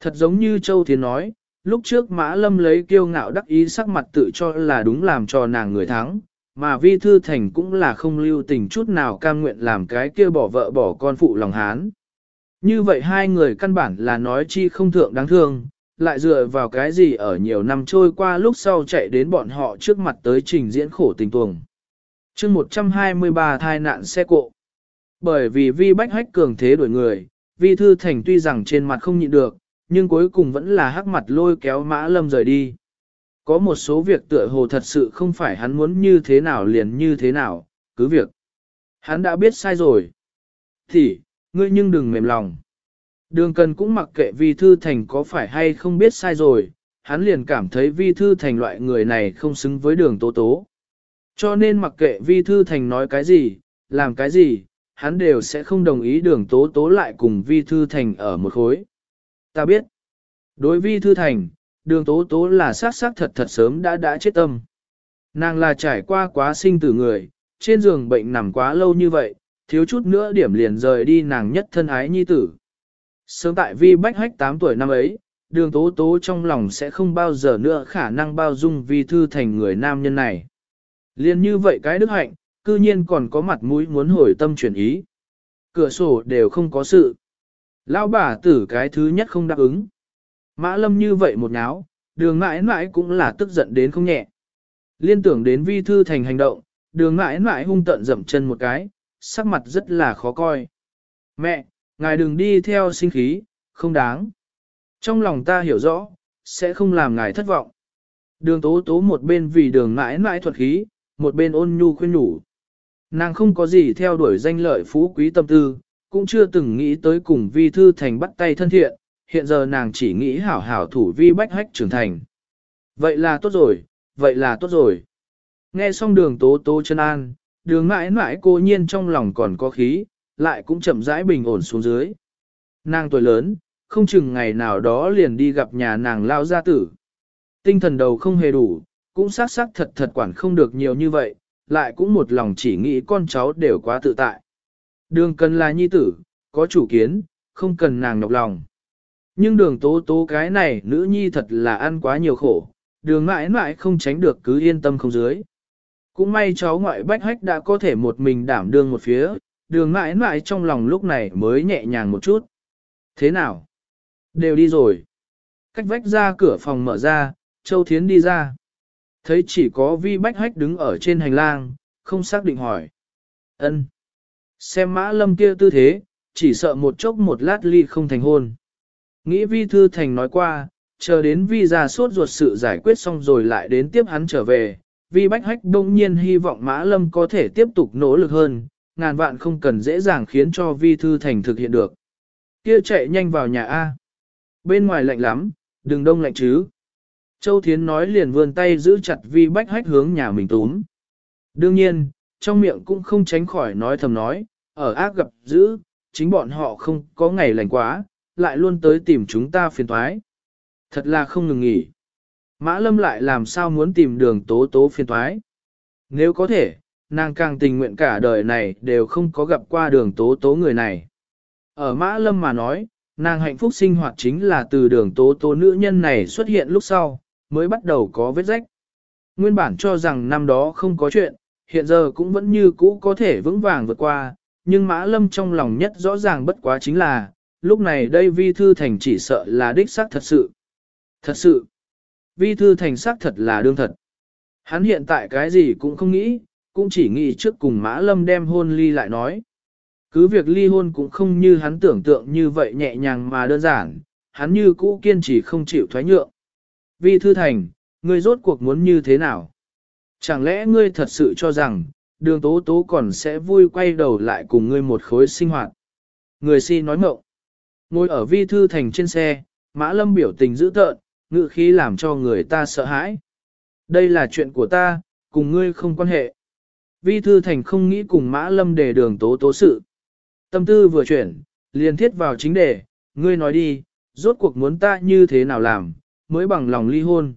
Thật giống như Châu Thiến nói, lúc trước mã lâm lấy kiêu ngạo đắc ý sắc mặt tự cho là đúng làm cho nàng người thắng, mà vi thư thành cũng là không lưu tình chút nào cam nguyện làm cái kia bỏ vợ bỏ con phụ lòng hán. Như vậy hai người căn bản là nói chi không thượng đáng thương, lại dựa vào cái gì ở nhiều năm trôi qua lúc sau chạy đến bọn họ trước mặt tới trình diễn khổ tình tuồng. chương 123 thai nạn xe cộ. Bởi vì vi bách hách cường thế đổi người, vi thư thành tuy rằng trên mặt không nhịn được, nhưng cuối cùng vẫn là hắc mặt lôi kéo mã lâm rời đi. Có một số việc tựa hồ thật sự không phải hắn muốn như thế nào liền như thế nào, cứ việc. Hắn đã biết sai rồi. Thì, ngươi nhưng đừng mềm lòng. Đường cần cũng mặc kệ vi thư thành có phải hay không biết sai rồi, hắn liền cảm thấy vi thư thành loại người này không xứng với đường tố tố. Cho nên mặc kệ vi thư thành nói cái gì, làm cái gì, hắn đều sẽ không đồng ý đường tố tố lại cùng vi thư thành ở một khối. Ta biết, đối vi thư thành, đường tố tố là sát sát thật thật sớm đã đã chết tâm. Nàng là trải qua quá sinh tử người, trên giường bệnh nằm quá lâu như vậy, thiếu chút nữa điểm liền rời đi nàng nhất thân ái nhi tử. Sớm tại vi bách hách 8 tuổi năm ấy, đường tố tố trong lòng sẽ không bao giờ nữa khả năng bao dung vi thư thành người nam nhân này. Liên như vậy cái đức hạnh, cư nhiên còn có mặt mũi muốn hồi tâm chuyển ý. Cửa sổ đều không có sự. Lão bà tử cái thứ nhất không đáp ứng. Mã lâm như vậy một náo, đường mãi mãi cũng là tức giận đến không nhẹ. Liên tưởng đến vi thư thành hành động, đường mãi mãi hung tận dậm chân một cái, sắc mặt rất là khó coi. Mẹ, ngài đừng đi theo sinh khí, không đáng. Trong lòng ta hiểu rõ, sẽ không làm ngài thất vọng. Đường tố tố một bên vì đường mãi mãi thuật khí, một bên ôn nhu khuyên nhủ. Nàng không có gì theo đuổi danh lợi phú quý tâm tư, cũng chưa từng nghĩ tới cùng vi thư thành bắt tay thân thiện, hiện giờ nàng chỉ nghĩ hảo hảo thủ vi bách hách trưởng thành. Vậy là tốt rồi, vậy là tốt rồi. Nghe xong đường tố tố chân an, đường mãi mãi cô nhiên trong lòng còn có khí, lại cũng chậm rãi bình ổn xuống dưới. Nàng tuổi lớn, không chừng ngày nào đó liền đi gặp nhà nàng lao gia tử. Tinh thần đầu không hề đủ, cũng xác xác thật thật quản không được nhiều như vậy, lại cũng một lòng chỉ nghĩ con cháu đều quá tự tại. Đường cần là nhi tử, có chủ kiến, không cần nàng nhọc lòng. Nhưng đường tố tố cái này nữ nhi thật là ăn quá nhiều khổ, đường mãi mãi không tránh được cứ yên tâm không dưới. Cũng may cháu ngoại bách hách đã có thể một mình đảm đương một phía, đường mãi mãi trong lòng lúc này mới nhẹ nhàng một chút. Thế nào? Đều đi rồi. Cách vách ra cửa phòng mở ra, Châu Thiến đi ra. Thấy chỉ có vi bách hách đứng ở trên hành lang, không xác định hỏi. ân Xem mã lâm kia tư thế, chỉ sợ một chốc một lát ly không thành hôn. Nghĩ vi thư thành nói qua, chờ đến vi ra suốt ruột sự giải quyết xong rồi lại đến tiếp hắn trở về. Vi bách hách đông nhiên hy vọng mã lâm có thể tiếp tục nỗ lực hơn, ngàn vạn không cần dễ dàng khiến cho vi thư thành thực hiện được. Kia chạy nhanh vào nhà A. Bên ngoài lạnh lắm, đừng đông lạnh chứ. Châu Thiến nói liền vươn tay giữ chặt vi bách hách hướng nhà mình túm. Đương nhiên, trong miệng cũng không tránh khỏi nói thầm nói, ở ác gặp dữ, chính bọn họ không có ngày lành quá, lại luôn tới tìm chúng ta phiền thoái. Thật là không ngừng nghỉ. Mã Lâm lại làm sao muốn tìm đường tố tố phiền thoái. Nếu có thể, nàng càng tình nguyện cả đời này đều không có gặp qua đường tố tố người này. Ở Mã Lâm mà nói, nàng hạnh phúc sinh hoạt chính là từ đường tố tố nữ nhân này xuất hiện lúc sau, mới bắt đầu có vết rách. Nguyên bản cho rằng năm đó không có chuyện, hiện giờ cũng vẫn như cũ có thể vững vàng vượt qua, nhưng Mã Lâm trong lòng nhất rõ ràng bất quá chính là, lúc này đây Vi Thư Thành chỉ sợ là đích xác thật sự. Thật sự, Vi Thư Thành xác thật là đương thật. Hắn hiện tại cái gì cũng không nghĩ, cũng chỉ nghĩ trước cùng Mã Lâm đem hôn ly lại nói. Cứ việc ly hôn cũng không như hắn tưởng tượng như vậy nhẹ nhàng mà đơn giản, hắn như cũ kiên trì không chịu thoái nhượng. Vi Thư Thành, ngươi rốt cuộc muốn như thế nào? Chẳng lẽ ngươi thật sự cho rằng, đường tố tố còn sẽ vui quay đầu lại cùng ngươi một khối sinh hoạt? Người si nói mộng. Ngồi ở Vi Thư Thành trên xe, Mã Lâm biểu tình dữ tợn, ngự khí làm cho người ta sợ hãi. Đây là chuyện của ta, cùng ngươi không quan hệ. Vi Thư Thành không nghĩ cùng Mã Lâm để đường tố tố sự. Tâm tư vừa chuyển, liền thiết vào chính đề, ngươi nói đi, rốt cuộc muốn ta như thế nào làm, mới bằng lòng ly hôn.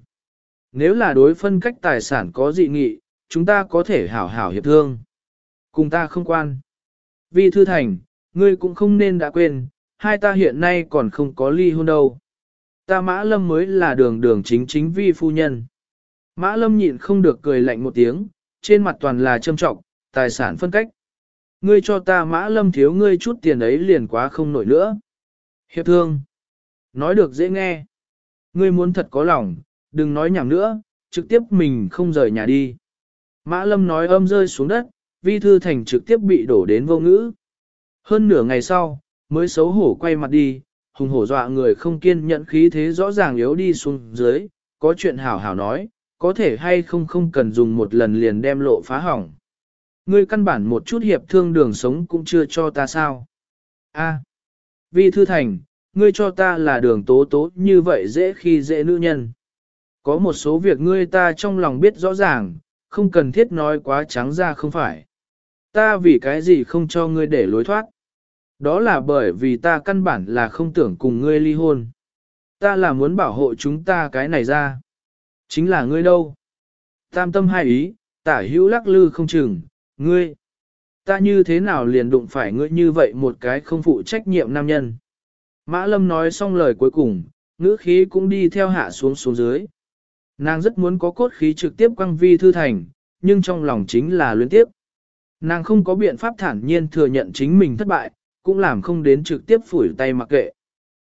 Nếu là đối phân cách tài sản có dị nghị, chúng ta có thể hảo hảo hiệp thương. Cùng ta không quan. Vi Thư Thành, ngươi cũng không nên đã quên, hai ta hiện nay còn không có ly hôn đâu. Ta Mã Lâm mới là đường đường chính chính vi phu nhân. Mã Lâm nhịn không được cười lạnh một tiếng, trên mặt toàn là châm trọng, tài sản phân cách. Ngươi cho ta Mã Lâm thiếu ngươi chút tiền ấy liền quá không nổi nữa. Hiệp thương. Nói được dễ nghe. Ngươi muốn thật có lòng, đừng nói nhảm nữa, trực tiếp mình không rời nhà đi. Mã Lâm nói âm rơi xuống đất, vi thư thành trực tiếp bị đổ đến vô ngữ. Hơn nửa ngày sau, mới xấu hổ quay mặt đi, hùng hổ dọa người không kiên nhẫn khí thế rõ ràng yếu đi xuống dưới, có chuyện hảo hảo nói, có thể hay không không cần dùng một lần liền đem lộ phá hỏng. Ngươi căn bản một chút hiệp thương đường sống cũng chưa cho ta sao. A, vi thư thành, ngươi cho ta là đường tố tố như vậy dễ khi dễ nữ nhân. Có một số việc ngươi ta trong lòng biết rõ ràng, không cần thiết nói quá trắng ra không phải. Ta vì cái gì không cho ngươi để lối thoát. Đó là bởi vì ta căn bản là không tưởng cùng ngươi ly hôn. Ta là muốn bảo hộ chúng ta cái này ra. Chính là ngươi đâu. Tam tâm hai ý, tả hữu lắc lư không chừng, ngươi. Ta như thế nào liền đụng phải ngươi như vậy một cái không phụ trách nhiệm nam nhân. Mã Lâm nói xong lời cuối cùng, ngữ khí cũng đi theo hạ xuống xuống dưới. Nàng rất muốn có cốt khí trực tiếp quăng vi thư thành, nhưng trong lòng chính là luyến tiếp. Nàng không có biện pháp thản nhiên thừa nhận chính mình thất bại, cũng làm không đến trực tiếp phủi tay mặc kệ.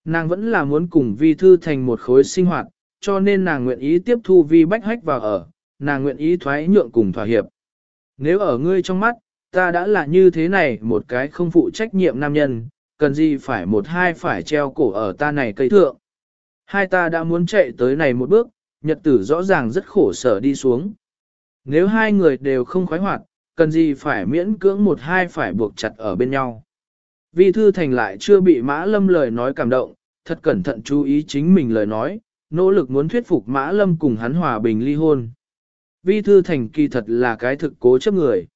Nàng vẫn là muốn cùng vi thư thành một khối sinh hoạt, cho nên nàng nguyện ý tiếp thu vi bách hách vào ở, nàng nguyện ý thoái nhượng cùng thỏa hiệp. Nếu ở ngươi trong mắt, ta đã là như thế này một cái không phụ trách nhiệm nam nhân, cần gì phải một hai phải treo cổ ở ta này cây thượng. Hai ta đã muốn chạy tới này một bước, nhật tử rõ ràng rất khổ sở đi xuống. Nếu hai người đều không khoái hoạt, cần gì phải miễn cưỡng một hai phải buộc chặt ở bên nhau. Vi Thư Thành lại chưa bị Mã Lâm lời nói cảm động, thật cẩn thận chú ý chính mình lời nói, nỗ lực muốn thuyết phục Mã Lâm cùng hắn hòa bình ly hôn. vi thư thành kỳ thật là cái thực cố chấp người.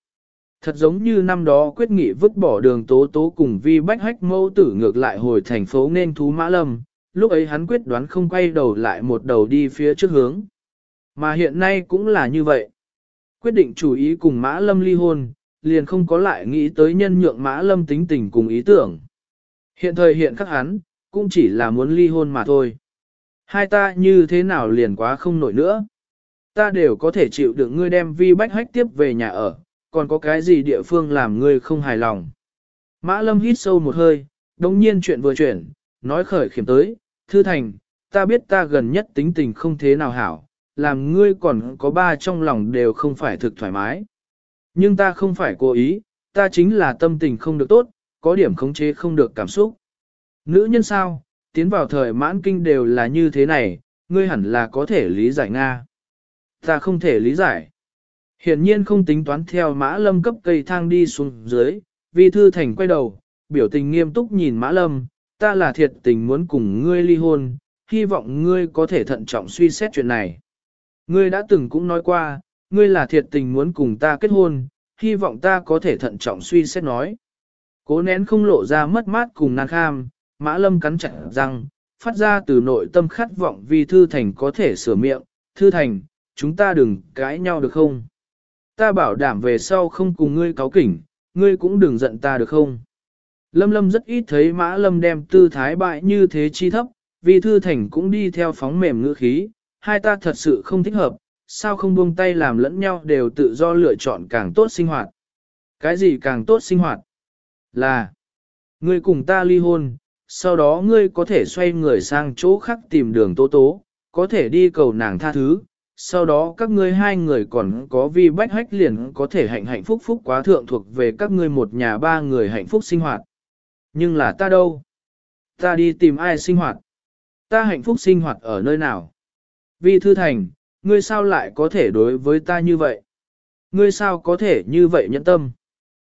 Thật giống như năm đó quyết nghị vứt bỏ đường tố tố cùng vi bách hách mâu tử ngược lại hồi thành phố nên thú mã lâm, lúc ấy hắn quyết đoán không quay đầu lại một đầu đi phía trước hướng. Mà hiện nay cũng là như vậy. Quyết định chủ ý cùng mã lâm ly hôn, liền không có lại nghĩ tới nhân nhượng mã lâm tính tình cùng ý tưởng. Hiện thời hiện các hắn, cũng chỉ là muốn ly hôn mà thôi. Hai ta như thế nào liền quá không nổi nữa. Ta đều có thể chịu được ngươi đem vi bách hách tiếp về nhà ở, còn có cái gì địa phương làm ngươi không hài lòng. Mã lâm hít sâu một hơi, đồng nhiên chuyện vừa chuyển, nói khởi khiểm tới, thư thành, ta biết ta gần nhất tính tình không thế nào hảo, làm ngươi còn có ba trong lòng đều không phải thực thoải mái. Nhưng ta không phải cố ý, ta chính là tâm tình không được tốt, có điểm khống chế không được cảm xúc. Nữ nhân sao, tiến vào thời mãn kinh đều là như thế này, ngươi hẳn là có thể lý giải Nga. Ta không thể lý giải. Hiển nhiên không tính toán theo mã lâm cấp cây thang đi xuống dưới, vi thư thành quay đầu, biểu tình nghiêm túc nhìn mã lâm, ta là thiệt tình muốn cùng ngươi ly hôn, hy vọng ngươi có thể thận trọng suy xét chuyện này. Ngươi đã từng cũng nói qua, ngươi là thiệt tình muốn cùng ta kết hôn, hy vọng ta có thể thận trọng suy xét nói. Cố nén không lộ ra mất mát cùng nàng kham, mã lâm cắn chặt răng, phát ra từ nội tâm khát vọng vì thư thành có thể sửa miệng, thư thành, chúng ta đừng cãi nhau được không? Ta bảo đảm về sau không cùng ngươi cáo kỉnh, ngươi cũng đừng giận ta được không? Lâm lâm rất ít thấy mã lâm đem tư thái bại như thế chi thấp, vì thư thành cũng đi theo phóng mềm ngữ khí, hai ta thật sự không thích hợp, sao không buông tay làm lẫn nhau đều tự do lựa chọn càng tốt sinh hoạt. Cái gì càng tốt sinh hoạt? Là, ngươi cùng ta ly hôn, sau đó ngươi có thể xoay người sang chỗ khác tìm đường tố tố, có thể đi cầu nàng tha thứ, sau đó các ngươi hai người còn có vi bách hách liền có thể hạnh hạnh phúc phúc quá thượng thuộc về các ngươi một nhà ba người hạnh phúc sinh hoạt. Nhưng là ta đâu? Ta đi tìm ai sinh hoạt? Ta hạnh phúc sinh hoạt ở nơi nào? Vi Thư Thành, ngươi sao lại có thể đối với ta như vậy? Ngươi sao có thể như vậy nhẫn tâm?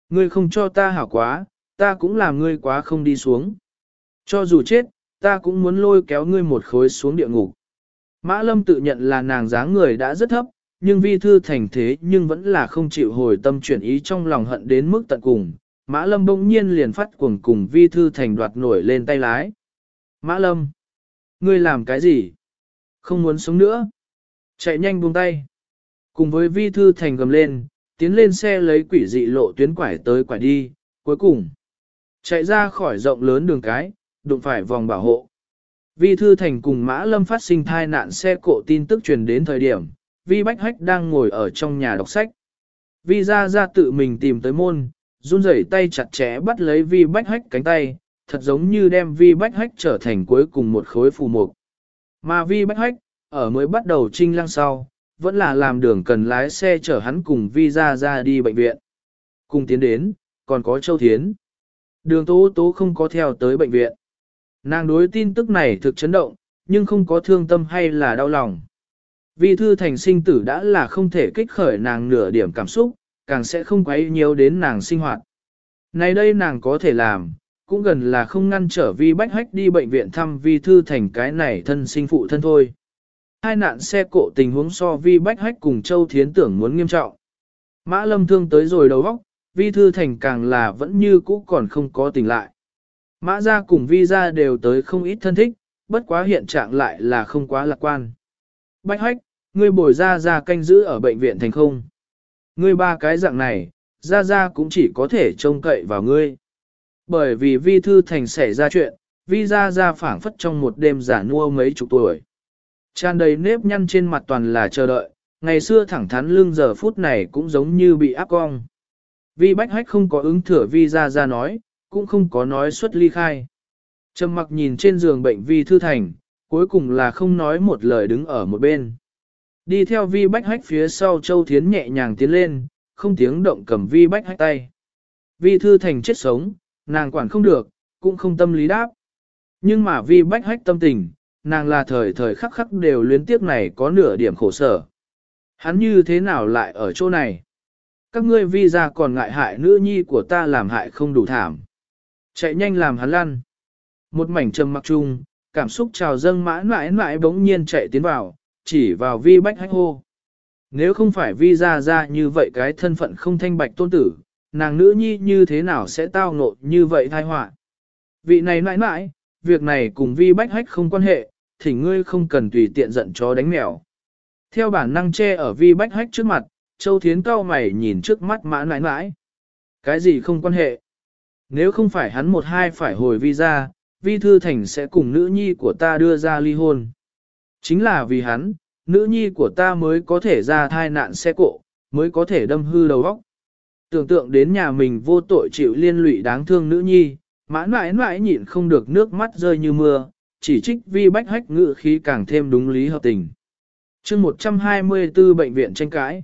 Ngươi không cho ta hảo quá, ta cũng làm ngươi quá không đi xuống. Cho dù chết, ta cũng muốn lôi kéo ngươi một khối xuống địa ngục. Mã Lâm tự nhận là nàng dáng người đã rất thấp, nhưng vi thư thành thế nhưng vẫn là không chịu hồi tâm chuyển ý trong lòng hận đến mức tận cùng. Mã Lâm bỗng nhiên liền phát cuồng cùng vi thư thành đoạt nổi lên tay lái. Mã Lâm, ngươi làm cái gì? Không muốn sống nữa. Chạy nhanh buông tay. Cùng với vi thư thành gầm lên, tiến lên xe lấy quỷ dị lộ tuyến quải tới quải đi, cuối cùng. Chạy ra khỏi rộng lớn đường cái, đụng phải vòng bảo hộ. Vi Thư Thành cùng Mã Lâm phát sinh thai nạn xe cộ tin tức truyền đến thời điểm, Vi Bách Hách đang ngồi ở trong nhà đọc sách. Vi ra ra tự mình tìm tới môn, run rẩy tay chặt chẽ bắt lấy Vi Bách Hách cánh tay, thật giống như đem Vi Bách Hách trở thành cuối cùng một khối phù mục. Mà Vi Bách Hách, ở mới bắt đầu trinh lăng sau, vẫn là làm đường cần lái xe chở hắn cùng Vi ra ra đi bệnh viện. Cùng tiến đến, còn có Châu Thiến. Đường Tố Tố không có theo tới bệnh viện. Nàng đối tin tức này thực chấn động, nhưng không có thương tâm hay là đau lòng. Vi thư thành sinh tử đã là không thể kích khởi nàng nửa điểm cảm xúc, càng sẽ không quấy nhiều đến nàng sinh hoạt. Này đây nàng có thể làm, cũng gần là không ngăn trở vi bách hách đi bệnh viện thăm vi thư thành cái này thân sinh phụ thân thôi. Hai nạn xe cộ tình huống so vi bách hách cùng Châu Thiến tưởng muốn nghiêm trọng. Mã lâm thương tới rồi đầu óc, vi thư thành càng là vẫn như cũ còn không có tỉnh lại. Mã gia cùng vi gia đều tới không ít thân thích, bất quá hiện trạng lại là không quá lạc quan. Bách hách, ngươi bồi ra ra canh giữ ở bệnh viện thành không. Ngươi ba cái dạng này, ra ra cũng chỉ có thể trông cậy vào ngươi. Bởi vì vi thư thành xảy ra chuyện, vi ra ra phảng phất trong một đêm giả nua mấy chục tuổi. Tràn đầy nếp nhăn trên mặt toàn là chờ đợi, ngày xưa thẳng thắn lương giờ phút này cũng giống như bị áp cong. Vi bách hách không có ứng thửa vi ra ra nói, cũng không có nói xuất ly khai. Trầm mặc nhìn trên giường bệnh vi thư thành, cuối cùng là không nói một lời đứng ở một bên. Đi theo vi bách hách phía sau Châu Thiến nhẹ nhàng tiến lên, không tiếng động cầm vi bách hách tay. Vi thư thành chết sống, nàng quản không được, cũng không tâm lý đáp. Nhưng mà vi bách hách tâm tình, nàng là thời thời khắc khắc đều luyến tiếc này có nửa điểm khổ sở. Hắn như thế nào lại ở chỗ này? Các ngươi vi ra còn ngại hại nữ nhi của ta làm hại không đủ thảm. Chạy nhanh làm hắn lăn. Một mảnh trầm mặc chung, cảm xúc trào dâng mãi mãi mãi bỗng nhiên chạy tiến vào, chỉ vào vi bách hách hô. Nếu không phải vi ra ra như vậy cái thân phận không thanh bạch tôn tử, nàng nữ nhi như thế nào sẽ tao ngộ như vậy thai họa Vị này mãi mãi, việc này cùng vi bách hách không quan hệ, thì ngươi không cần tùy tiện giận chó đánh mèo. Theo bản năng che ở vi bách hách trước mặt, Châu Thiến cao mày nhìn trước mắt mã nãi nãi. Cái gì không quan hệ? Nếu không phải hắn một hai phải hồi vi ra, vi thư thành sẽ cùng nữ nhi của ta đưa ra ly hôn. Chính là vì hắn, nữ nhi của ta mới có thể ra thai nạn xe cộ, mới có thể đâm hư đầu óc. Tưởng tượng đến nhà mình vô tội chịu liên lụy đáng thương nữ nhi, mãn mãi mãi nhịn không được nước mắt rơi như mưa, chỉ trích vi bách hách ngự khí càng thêm đúng lý hợp tình. chương 124 bệnh viện tranh cãi.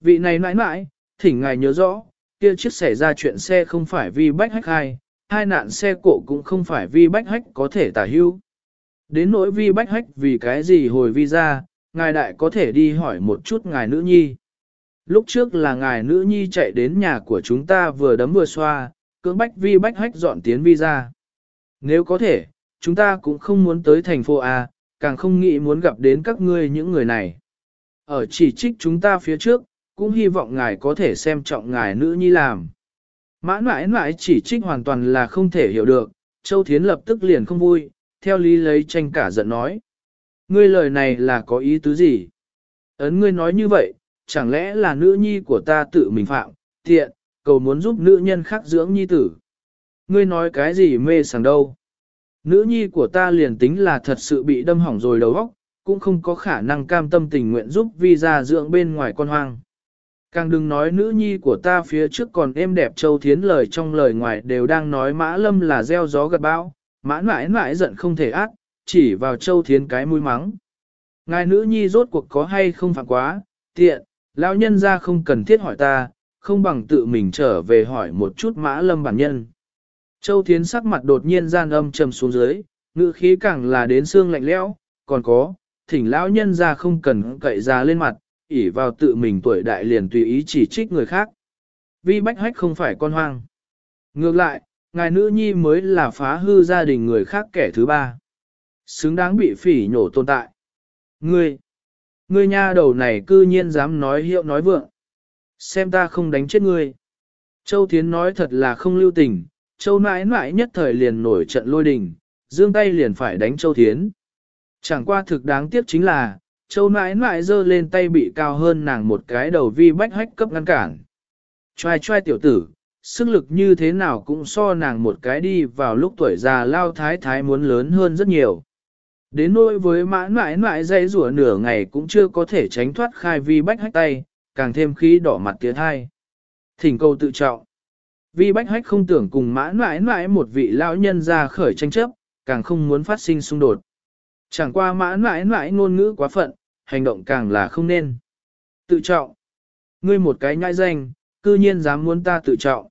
Vị này mãi mãi, thỉnh ngài nhớ rõ, kia chiếc xảy ra chuyện xe không phải vi bách hách hay, hai nạn xe cộ cũng không phải vi bách hách có thể tả hưu. Đến nỗi vi bách hách vì cái gì hồi vi ra, ngài đại có thể đi hỏi một chút ngài nữ nhi. Lúc trước là ngài nữ nhi chạy đến nhà của chúng ta vừa đấm vừa xoa, cưỡng bách vi bách hách dọn tiến vi ra. Nếu có thể, chúng ta cũng không muốn tới thành phố A, càng không nghĩ muốn gặp đến các ngươi những người này. Ở chỉ trích chúng ta phía trước, cũng hy vọng ngài có thể xem trọng ngài nữ nhi làm. Mãn mãi mãi chỉ trích hoàn toàn là không thể hiểu được, Châu Thiến lập tức liền không vui, theo lý lấy tranh cả giận nói. Ngươi lời này là có ý tứ gì? Ấn ngươi nói như vậy, chẳng lẽ là nữ nhi của ta tự mình phạm, tiện, cầu muốn giúp nữ nhân khác dưỡng nhi tử. Ngươi nói cái gì mê sảng đâu? Nữ nhi của ta liền tính là thật sự bị đâm hỏng rồi đầu óc, cũng không có khả năng cam tâm tình nguyện giúp vi ra dưỡng bên ngoài con hoang. Càng đừng nói nữ nhi của ta phía trước còn êm đẹp châu thiến lời trong lời ngoài đều đang nói mã lâm là gieo gió gật bão, Mãn mãi mãi giận không thể ác, chỉ vào châu thiến cái mũi mắng. Ngài nữ nhi rốt cuộc có hay không phạm quá, tiện, lão nhân ra không cần thiết hỏi ta, không bằng tự mình trở về hỏi một chút mã lâm bản nhân. Châu thiến sắc mặt đột nhiên gian âm trầm xuống dưới, ngữ khí càng là đến xương lạnh lẽo, còn có, thỉnh lão nhân ra không cần cậy ra lên mặt, ỉ vào tự mình tuổi đại liền tùy ý chỉ trích người khác. Vi bách hách không phải con hoang. Ngược lại, ngài nữ nhi mới là phá hư gia đình người khác kẻ thứ ba. Xứng đáng bị phỉ nhổ tồn tại. Ngươi, ngươi nha đầu này cư nhiên dám nói hiệu nói vượng. Xem ta không đánh chết ngươi. Châu Thiến nói thật là không lưu tình, Châu nãi nãi nhất thời liền nổi trận lôi đình, dương tay liền phải đánh Châu Thiến. Chẳng qua thực đáng tiếc chính là, Châu nãi nãi giơ lên tay bị cao hơn nàng một cái đầu vi bách hách cấp ngăn cản. Choai choai tiểu tử, sức lực như thế nào cũng so nàng một cái đi vào lúc tuổi già lao thái thái muốn lớn hơn rất nhiều. Đến nỗi với mãn mãi mãi dây rủa nửa ngày cũng chưa có thể tránh thoát khai vi bách hách tay, càng thêm khí đỏ mặt tiếng hai. Thỉnh cầu tự trọng. Vi bách hách không tưởng cùng mãn mãi mãi một vị lão nhân ra khởi tranh chấp, càng không muốn phát sinh xung đột. Chẳng qua mãn mãi mãi ngôn ngữ quá phận, hành động càng là không nên. Tự trọng. Ngươi một cái nhãi danh, cư nhiên dám muốn ta tự trọng.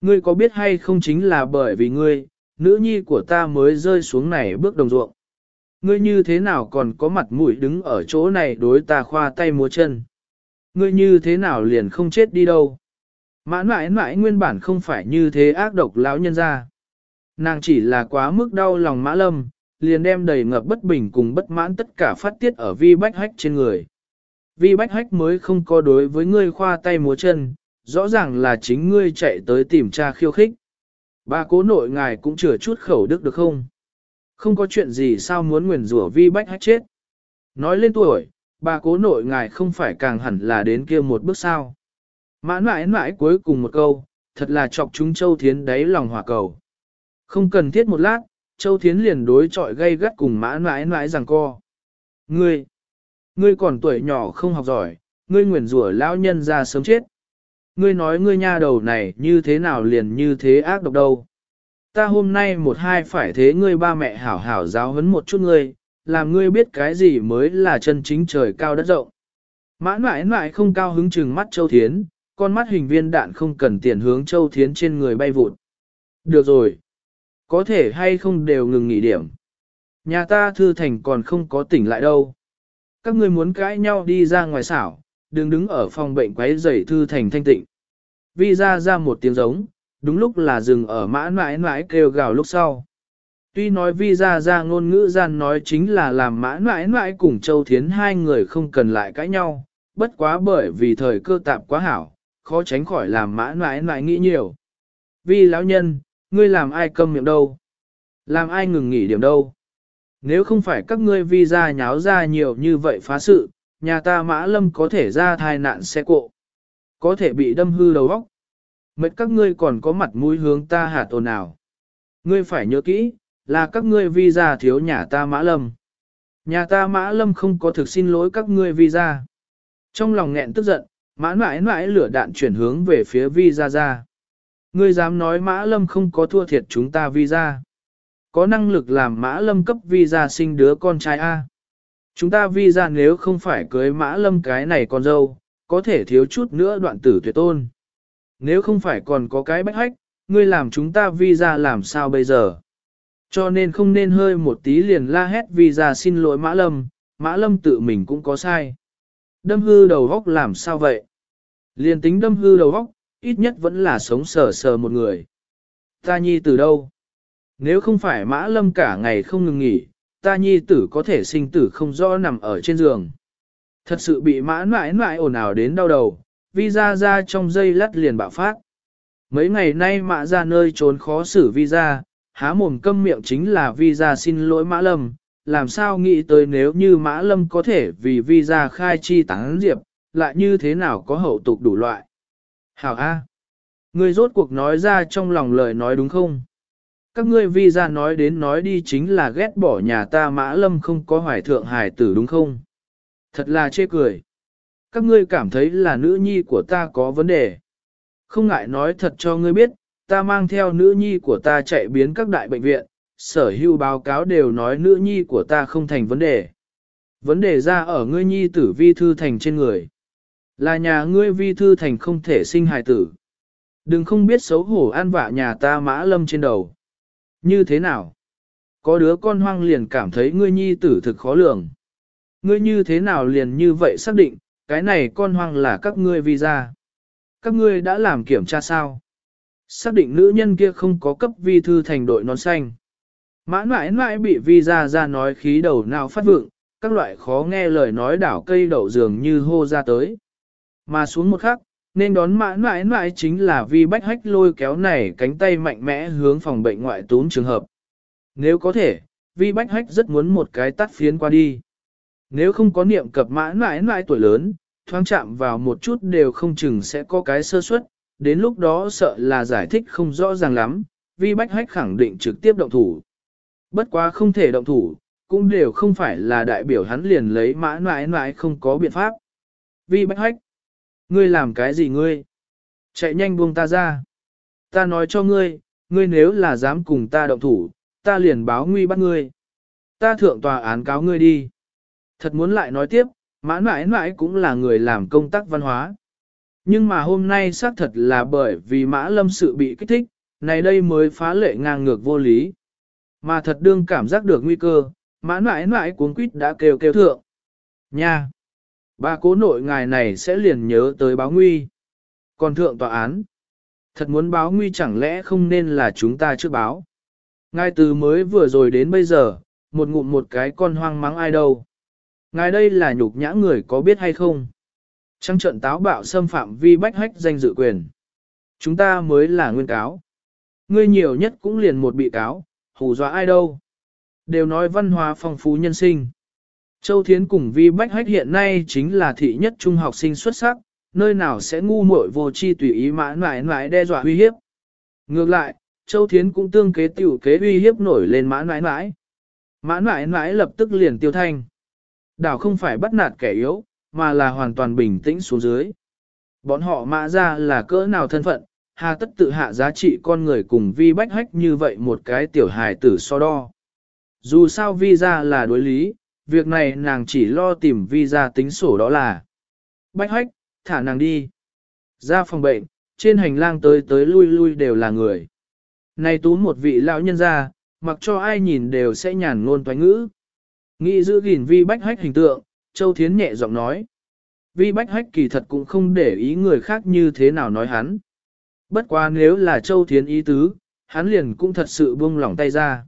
Ngươi có biết hay không chính là bởi vì ngươi, nữ nhi của ta mới rơi xuống này bước đồng ruộng. Ngươi như thế nào còn có mặt mũi đứng ở chỗ này đối ta khoa tay múa chân. Ngươi như thế nào liền không chết đi đâu. Mãn mãi mãi nguyên bản không phải như thế ác độc lão nhân ra. Nàng chỉ là quá mức đau lòng mã lâm, liền đem đầy ngập bất bình cùng bất mãn tất cả phát tiết ở vi bách hách trên người. Vi bách hách mới không có đối với ngươi khoa tay múa chân, rõ ràng là chính ngươi chạy tới tìm cha khiêu khích. Ba cố nội ngài cũng chừa chút khẩu đức được không? Không có chuyện gì sao muốn nguyền rủa vi bách hách chết. Nói lên tuổi, bà cố nội ngài không phải càng hẳn là đến kia một bước sao. Mãn mãi mãi cuối cùng một câu, thật là chọc chúng Châu Thiến đáy lòng hỏa cầu. Không cần thiết một lát, Châu Thiến liền đối chọi gây gắt cùng mãn mãi mãi rằng co. Ngươi, ngươi còn tuổi nhỏ không học giỏi, ngươi nguyền rủa lão nhân ra sớm chết. Ngươi nói ngươi nha đầu này như thế nào liền như thế ác độc đâu. Ta hôm nay một hai phải thế ngươi ba mẹ hảo hảo giáo huấn một chút ngươi, làm ngươi biết cái gì mới là chân chính trời cao đất rộng. Mãn mãi mãi không cao hứng chừng mắt Châu Thiến, con mắt hình viên đạn không cần tiền hướng Châu Thiến trên người bay vụt. Được rồi. Có thể hay không đều ngừng nghỉ điểm. Nhà ta thư thành còn không có tỉnh lại đâu. Các ngươi muốn cãi nhau đi ra ngoài xảo, đừng đứng ở phòng bệnh quấy rầy thư thành thanh tịnh. Vi ra ra một tiếng giống, đúng lúc là dừng ở mã mãi mãi kêu gào lúc sau. Tuy nói vi ra ra ngôn ngữ gian nói chính là làm mã mãi mãi cùng Châu Thiến hai người không cần lại cãi nhau, bất quá bởi vì thời cơ tạp quá hảo, khó tránh khỏi làm mã mãi mãi nghĩ nhiều. Vi lão nhân, ngươi làm ai câm miệng đâu? Làm ai ngừng nghỉ điểm đâu? Nếu không phải các ngươi vi ra nháo ra nhiều như vậy phá sự, nhà ta mã lâm có thể ra thai nạn xe cộ. Có thể bị đâm hư đầu óc. Mệt các ngươi còn có mặt mũi hướng ta hạ tồn nào. Ngươi phải nhớ kỹ, là các ngươi vi ra thiếu nhà ta mã lâm. Nhà ta mã lâm không có thực xin lỗi các ngươi vi ra. Trong lòng nghẹn tức giận, mã mãi mãi lửa đạn chuyển hướng về phía vi ra ra. Ngươi dám nói mã lâm không có thua thiệt chúng ta vi ra. Có năng lực làm mã lâm cấp vi ra sinh đứa con trai A. Chúng ta vi ra nếu không phải cưới mã lâm cái này con dâu, có thể thiếu chút nữa đoạn tử tuyệt tôn. Nếu không phải còn có cái bách hách, ngươi làm chúng ta vi làm sao bây giờ? Cho nên không nên hơi một tí liền la hét visa xin lỗi Mã Lâm, Mã Lâm tự mình cũng có sai. Đâm hư đầu góc làm sao vậy? Liền tính đâm hư đầu góc, ít nhất vẫn là sống sờ sờ một người. Ta nhi từ đâu? Nếu không phải Mã Lâm cả ngày không ngừng nghỉ, ta nhi tử có thể sinh tử không rõ nằm ở trên giường. Thật sự bị mã mãi mãi ồn ào đến đau đầu, vi ra ra trong dây lắt liền bạo phát. Mấy ngày nay mã ra nơi trốn khó xử vi ra, há mồm câm miệng chính là visa xin lỗi Mã Lâm, làm sao nghĩ tới nếu như Mã Lâm có thể vì visa khai chi tán diệp, lại như thế nào có hậu tục đủ loại. Hảo A. Ngươi rốt cuộc nói ra trong lòng lời nói đúng không? Các ngươi visa nói đến nói đi chính là ghét bỏ nhà ta Mã Lâm không có hoài thượng hài tử đúng không? Thật là chê cười. Các ngươi cảm thấy là nữ nhi của ta có vấn đề. Không ngại nói thật cho ngươi biết, ta mang theo nữ nhi của ta chạy biến các đại bệnh viện, sở hữu báo cáo đều nói nữ nhi của ta không thành vấn đề. Vấn đề ra ở ngươi nhi tử vi thư thành trên người. Là nhà ngươi vi thư thành không thể sinh hài tử. Đừng không biết xấu hổ an vạ nhà ta mã lâm trên đầu. Như thế nào? Có đứa con hoang liền cảm thấy ngươi nhi tử thực khó lường. Ngươi như thế nào liền như vậy xác định, cái này con hoang là các ngươi visa. Các ngươi đã làm kiểm tra sao? Xác định nữ nhân kia không có cấp vi thư thành đội nón xanh. Mã mãi mãi bị visa ra nói khí đầu nào phát vượng, các loại khó nghe lời nói đảo cây đậu dường như hô ra tới. Mà xuống một khắc, nên đón mã mãi mãi chính là vi bách hách lôi kéo này cánh tay mạnh mẽ hướng phòng bệnh ngoại tún trường hợp. Nếu có thể, vi bách hách rất muốn một cái tắt phiến qua đi. Nếu không có niệm cập mã mãi mãi tuổi lớn, thoáng chạm vào một chút đều không chừng sẽ có cái sơ suất, đến lúc đó sợ là giải thích không rõ ràng lắm, vi bách hách khẳng định trực tiếp động thủ. Bất quá không thể động thủ, cũng đều không phải là đại biểu hắn liền lấy mã mãi mãi không có biện pháp. Vi bách hách, ngươi làm cái gì ngươi? Chạy nhanh buông ta ra. Ta nói cho ngươi, ngươi nếu là dám cùng ta động thủ, ta liền báo nguy bắt ngươi. Ta thượng tòa án cáo ngươi đi. Thật muốn lại nói tiếp, mã mãi mãi cũng là người làm công tác văn hóa. Nhưng mà hôm nay xác thật là bởi vì mã lâm sự bị kích thích, này đây mới phá lệ ngang ngược vô lý. Mà thật đương cảm giác được nguy cơ, mã mãi mãi cuốn quýt đã kêu kêu thượng. Nha! Ba cố nội ngài này sẽ liền nhớ tới báo nguy. Còn thượng tòa án. Thật muốn báo nguy chẳng lẽ không nên là chúng ta trước báo. ngay từ mới vừa rồi đến bây giờ, một ngụm một cái con hoang mắng ai đâu. Ngài đây là nhục nhã người có biết hay không? Trăng trận táo bạo xâm phạm vi bách hách danh dự quyền. Chúng ta mới là nguyên cáo. Ngươi nhiều nhất cũng liền một bị cáo, hù dọa ai đâu. Đều nói văn hóa phong phú nhân sinh. Châu Thiến cùng vi bách hách hiện nay chính là thị nhất trung học sinh xuất sắc, nơi nào sẽ ngu muội vô chi tùy ý mãn mãi mãi đe dọa uy hiếp. Ngược lại, Châu Thiến cũng tương kế tiểu kế uy hiếp nổi lên mãn mãi mãi. mãn mãi mãi lập tức liền tiêu thanh. Đảo không phải bắt nạt kẻ yếu, mà là hoàn toàn bình tĩnh xuống dưới. Bọn họ mã ra là cỡ nào thân phận, hà tất tự hạ giá trị con người cùng vi bách hách như vậy một cái tiểu hài tử so đo. Dù sao vi ra là đối lý, việc này nàng chỉ lo tìm vi ra tính sổ đó là. Bách hách, thả nàng đi. Ra phòng bệnh, trên hành lang tới tới lui lui đều là người. Này tú một vị lão nhân ra, mặc cho ai nhìn đều sẽ nhàn ngôn toán ngữ. Nghĩ giữ gìn vi bách hách hình tượng, Châu Thiến nhẹ giọng nói. Vi Bách Hách kỳ thật cũng không để ý người khác như thế nào nói hắn. Bất quá nếu là Châu Thiến ý tứ, hắn liền cũng thật sự buông lỏng tay ra.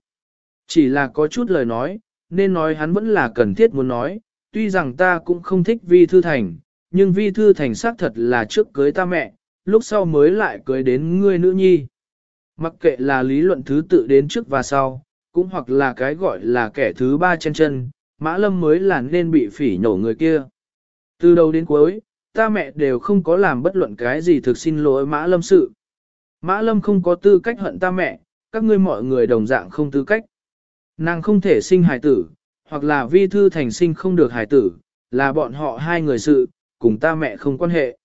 Chỉ là có chút lời nói, nên nói hắn vẫn là cần thiết muốn nói, tuy rằng ta cũng không thích Vi Thư Thành, nhưng vi thư thành xác thật là trước cưới ta mẹ, lúc sau mới lại cưới đến ngươi nữ nhi. Mặc kệ là lý luận thứ tự đến trước và sau, cũng hoặc là cái gọi là kẻ thứ ba chân chân, Mã Lâm mới là nên bị phỉ nhổ người kia. Từ đầu đến cuối, ta mẹ đều không có làm bất luận cái gì thực xin lỗi Mã Lâm sự. Mã Lâm không có tư cách hận ta mẹ, các ngươi mọi người đồng dạng không tư cách. Nàng không thể sinh hài tử, hoặc là vi thư thành sinh không được hài tử, là bọn họ hai người sự, cùng ta mẹ không quan hệ.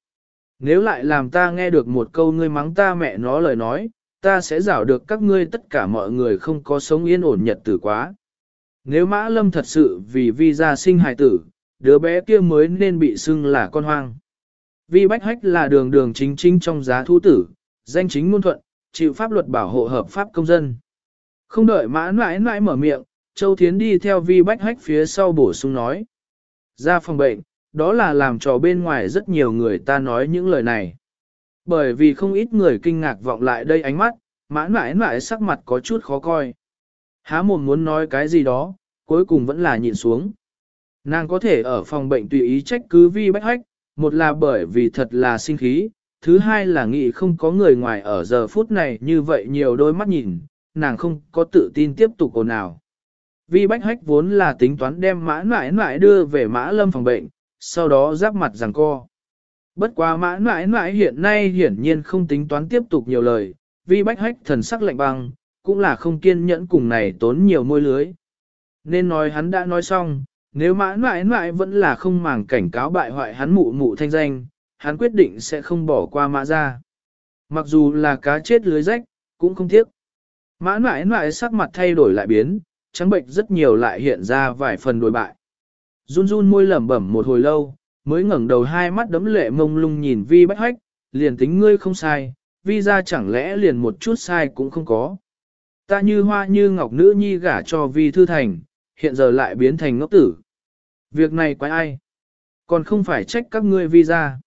Nếu lại làm ta nghe được một câu ngươi mắng ta mẹ nó lời nói, ta sẽ rảo được các ngươi tất cả mọi người không có sống yên ổn nhật tử quá. Nếu Mã Lâm thật sự vì vi gia sinh hài tử, đứa bé kia mới nên bị xưng là con hoang. Vi Bách Hách là đường đường chính chính trong giá thu tử, danh chính ngôn thuận, chịu pháp luật bảo hộ hợp pháp công dân. Không đợi mã mãi mãi mở miệng, Châu Thiến đi theo Vi Bách Hách phía sau bổ sung nói. Ra phòng bệnh, đó là làm cho bên ngoài rất nhiều người ta nói những lời này. Bởi vì không ít người kinh ngạc vọng lại đây ánh mắt, mãn mãi mãi sắc mặt có chút khó coi. Há mồm muốn nói cái gì đó, cuối cùng vẫn là nhịn xuống. Nàng có thể ở phòng bệnh tùy ý trách cứ Vi Bách Hách, một là bởi vì thật là sinh khí, thứ hai là nghĩ không có người ngoài ở giờ phút này như vậy nhiều đôi mắt nhìn, nàng không có tự tin tiếp tục ồn nào. Vi Bách Hách vốn là tính toán đem mã mãi mãi đưa về mã lâm phòng bệnh, sau đó giáp mặt rằng co. Bất quá mã mãi mãi hiện nay hiển nhiên không tính toán tiếp tục nhiều lời, Vì Bách Hách thần sắc lạnh băng, cũng là không kiên nhẫn cùng này tốn nhiều môi lưới. Nên nói hắn đã nói xong, nếu mã mãi mãi vẫn là không màng cảnh cáo bại hoại hắn mụ mụ thanh danh, hắn quyết định sẽ không bỏ qua mã ra. Mặc dù là cá chết lưới rách, cũng không tiếc. Mã mãi mãi sắc mặt thay đổi lại biến, trắng bệnh rất nhiều lại hiện ra vài phần đổi bại. Run run môi lẩm bẩm một hồi lâu, mới ngẩng đầu hai mắt đấm lệ mông lung nhìn vi bách hách, liền tính ngươi không sai, vi ra chẳng lẽ liền một chút sai cũng không có. Ta như hoa như ngọc nữ nhi gả cho vi thư thành, hiện giờ lại biến thành ngốc tử. Việc này quái ai? Còn không phải trách các ngươi vi ra.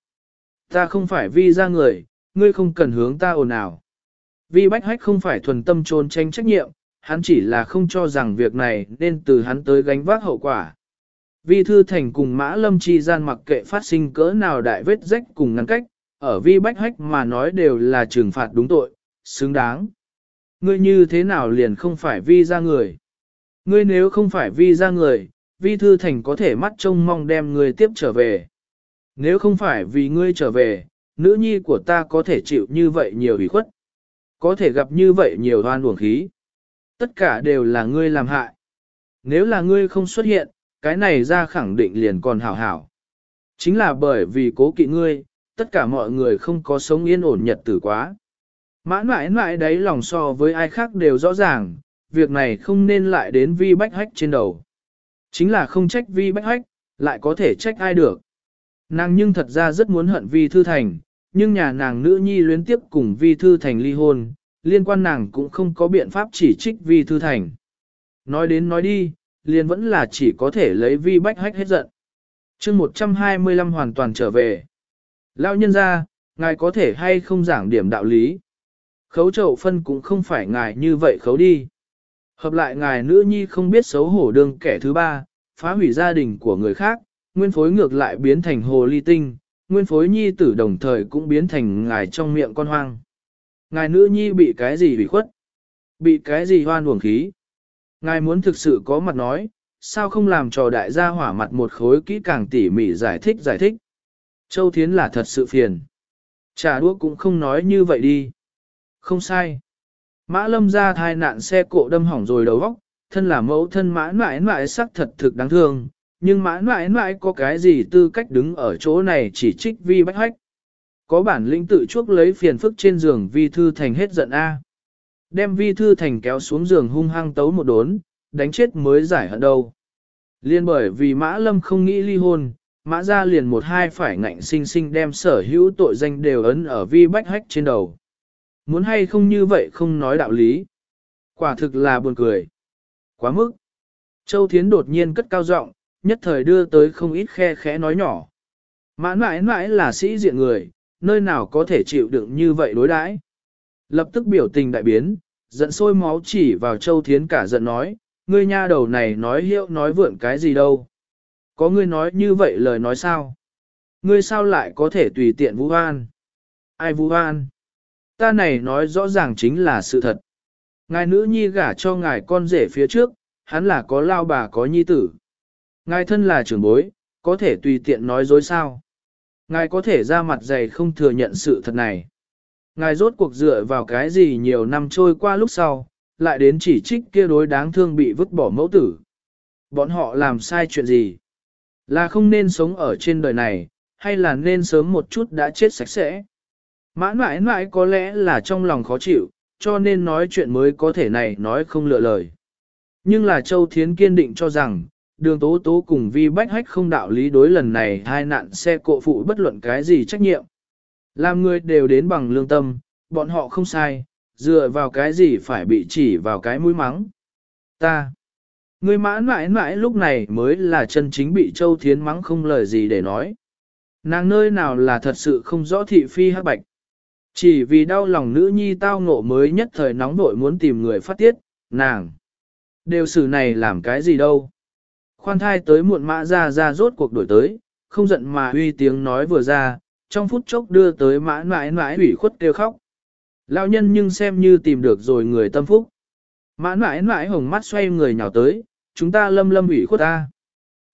Ta không phải vi ra người, ngươi không cần hướng ta ồn ào. Vi bách hách không phải thuần tâm trốn tranh trách nhiệm, hắn chỉ là không cho rằng việc này nên từ hắn tới gánh vác hậu quả. Vi thư thành cùng mã lâm chi gian mặc kệ phát sinh cỡ nào đại vết rách cùng ngăn cách, ở vi bách hách mà nói đều là trừng phạt đúng tội, xứng đáng. Ngươi như thế nào liền không phải vi ra người? Ngươi nếu không phải vi ra người, vi thư thành có thể mắt trông mong đem ngươi tiếp trở về. Nếu không phải vì ngươi trở về, nữ nhi của ta có thể chịu như vậy nhiều ủy khuất. Có thể gặp như vậy nhiều hoan uổng khí. Tất cả đều là ngươi làm hại. Nếu là ngươi không xuất hiện, cái này ra khẳng định liền còn hảo hảo. Chính là bởi vì cố kỵ ngươi, tất cả mọi người không có sống yên ổn nhật tử quá. Mãn mãi mãi đấy lòng so với ai khác đều rõ ràng, việc này không nên lại đến vi bách hách trên đầu. Chính là không trách vi bách hách, lại có thể trách ai được. Nàng nhưng thật ra rất muốn hận vi thư thành, nhưng nhà nàng nữ nhi luyến tiếp cùng vi thư thành ly hôn, liên quan nàng cũng không có biện pháp chỉ trích vi thư thành. Nói đến nói đi, liền vẫn là chỉ có thể lấy vi bách hách hết giận. chương 125 hoàn toàn trở về. Lão nhân ra, ngài có thể hay không giảng điểm đạo lý. Khấu trậu phân cũng không phải ngài như vậy khấu đi. Hợp lại ngài nữ nhi không biết xấu hổ đương kẻ thứ ba, phá hủy gia đình của người khác, nguyên phối ngược lại biến thành hồ ly tinh, nguyên phối nhi tử đồng thời cũng biến thành ngài trong miệng con hoang. Ngài nữ nhi bị cái gì bị khuất? Bị cái gì hoan uổng khí? Ngài muốn thực sự có mặt nói, sao không làm cho đại gia hỏa mặt một khối kỹ càng tỉ mỉ giải thích giải thích? Châu Thiến là thật sự phiền. Trà đũa cũng không nói như vậy đi. Không sai. Mã lâm ra thai nạn xe cộ đâm hỏng rồi đầu vóc, thân là mẫu thân mã mãi mãi sắc thật thực đáng thương, nhưng mãi mãi mãi có cái gì tư cách đứng ở chỗ này chỉ trích vi bách hách. Có bản lĩnh tự chuốc lấy phiền phức trên giường vi thư thành hết giận A. Đem vi thư thành kéo xuống giường hung hăng tấu một đốn, đánh chết mới giải hận đâu. Liên bởi vì mã lâm không nghĩ ly hôn, mã ra liền một hai phải ngạnh sinh sinh đem sở hữu tội danh đều ấn ở vi bách hách trên đầu. Muốn hay không như vậy không nói đạo lý. Quả thực là buồn cười. Quá mức. Châu Thiến đột nhiên cất cao giọng, nhất thời đưa tới không ít khe khẽ nói nhỏ. Mãn mãi mãi là sĩ diện người, nơi nào có thể chịu đựng như vậy đối đãi. Lập tức biểu tình đại biến, giận sôi máu chỉ vào Châu Thiến cả giận nói, ngươi nha đầu này nói hiệu nói vượn cái gì đâu. Có ngươi nói như vậy lời nói sao? Ngươi sao lại có thể tùy tiện vũ an? Ai vũ an? Ta này nói rõ ràng chính là sự thật. Ngài nữ nhi gả cho ngài con rể phía trước, hắn là có lao bà có nhi tử. Ngài thân là trưởng bối, có thể tùy tiện nói dối sao. Ngài có thể ra mặt dày không thừa nhận sự thật này. Ngài rốt cuộc dựa vào cái gì nhiều năm trôi qua lúc sau, lại đến chỉ trích kia đối đáng thương bị vứt bỏ mẫu tử. Bọn họ làm sai chuyện gì? Là không nên sống ở trên đời này, hay là nên sớm một chút đã chết sạch sẽ? Mã mãi mãi có lẽ là trong lòng khó chịu, cho nên nói chuyện mới có thể này nói không lựa lời. Nhưng là Châu Thiến kiên định cho rằng, đường tố tố cùng vi bách hách không đạo lý đối lần này hai nạn xe cộ phụ bất luận cái gì trách nhiệm. Làm người đều đến bằng lương tâm, bọn họ không sai, dựa vào cái gì phải bị chỉ vào cái mũi mắng. Ta, người mãn mãi mãi lúc này mới là chân chính bị Châu Thiến mắng không lời gì để nói. Nàng nơi nào là thật sự không rõ thị phi hắc bạch. Chỉ vì đau lòng nữ nhi tao ngộ mới nhất thời nóng vội muốn tìm người phát tiết, nàng. Đều xử này làm cái gì đâu. Khoan thai tới muộn mã ra ra rốt cuộc đổi tới, không giận mà uy tiếng nói vừa ra, trong phút chốc đưa tới mã mãi mãi ủy khuất kêu khóc. Lão nhân nhưng xem như tìm được rồi người tâm phúc. Mã mãi mãi hồng mắt xoay người nhào tới, chúng ta lâm lâm ủy khuất ta.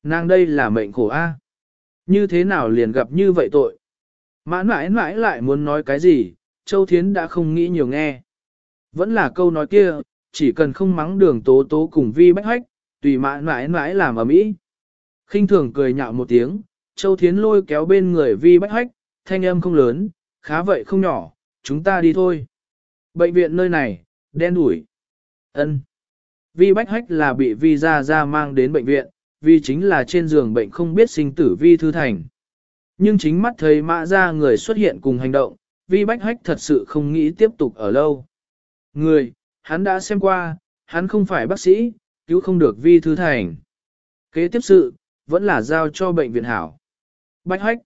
Nàng đây là mệnh khổ a. Như thế nào liền gặp như vậy tội? Mã mãi mãi lại muốn nói cái gì, Châu Thiến đã không nghĩ nhiều nghe. Vẫn là câu nói kia, chỉ cần không mắng đường tố tố cùng vi bách hách, tùy mã mãi mãi làm ở mỹ. khinh thường cười nhạo một tiếng, Châu Thiến lôi kéo bên người vi bách hách, thanh âm không lớn, khá vậy không nhỏ, chúng ta đi thôi. Bệnh viện nơi này, đen đủi. ân Vi bách hách là bị vi ra ra mang đến bệnh viện, vì chính là trên giường bệnh không biết sinh tử vi thư thành. Nhưng chính mắt thấy mã ra người xuất hiện cùng hành động, vi bách hách thật sự không nghĩ tiếp tục ở lâu. Người, hắn đã xem qua, hắn không phải bác sĩ, cứu không được vi thư thành. Kế tiếp sự, vẫn là giao cho bệnh viện hảo. Bách hách,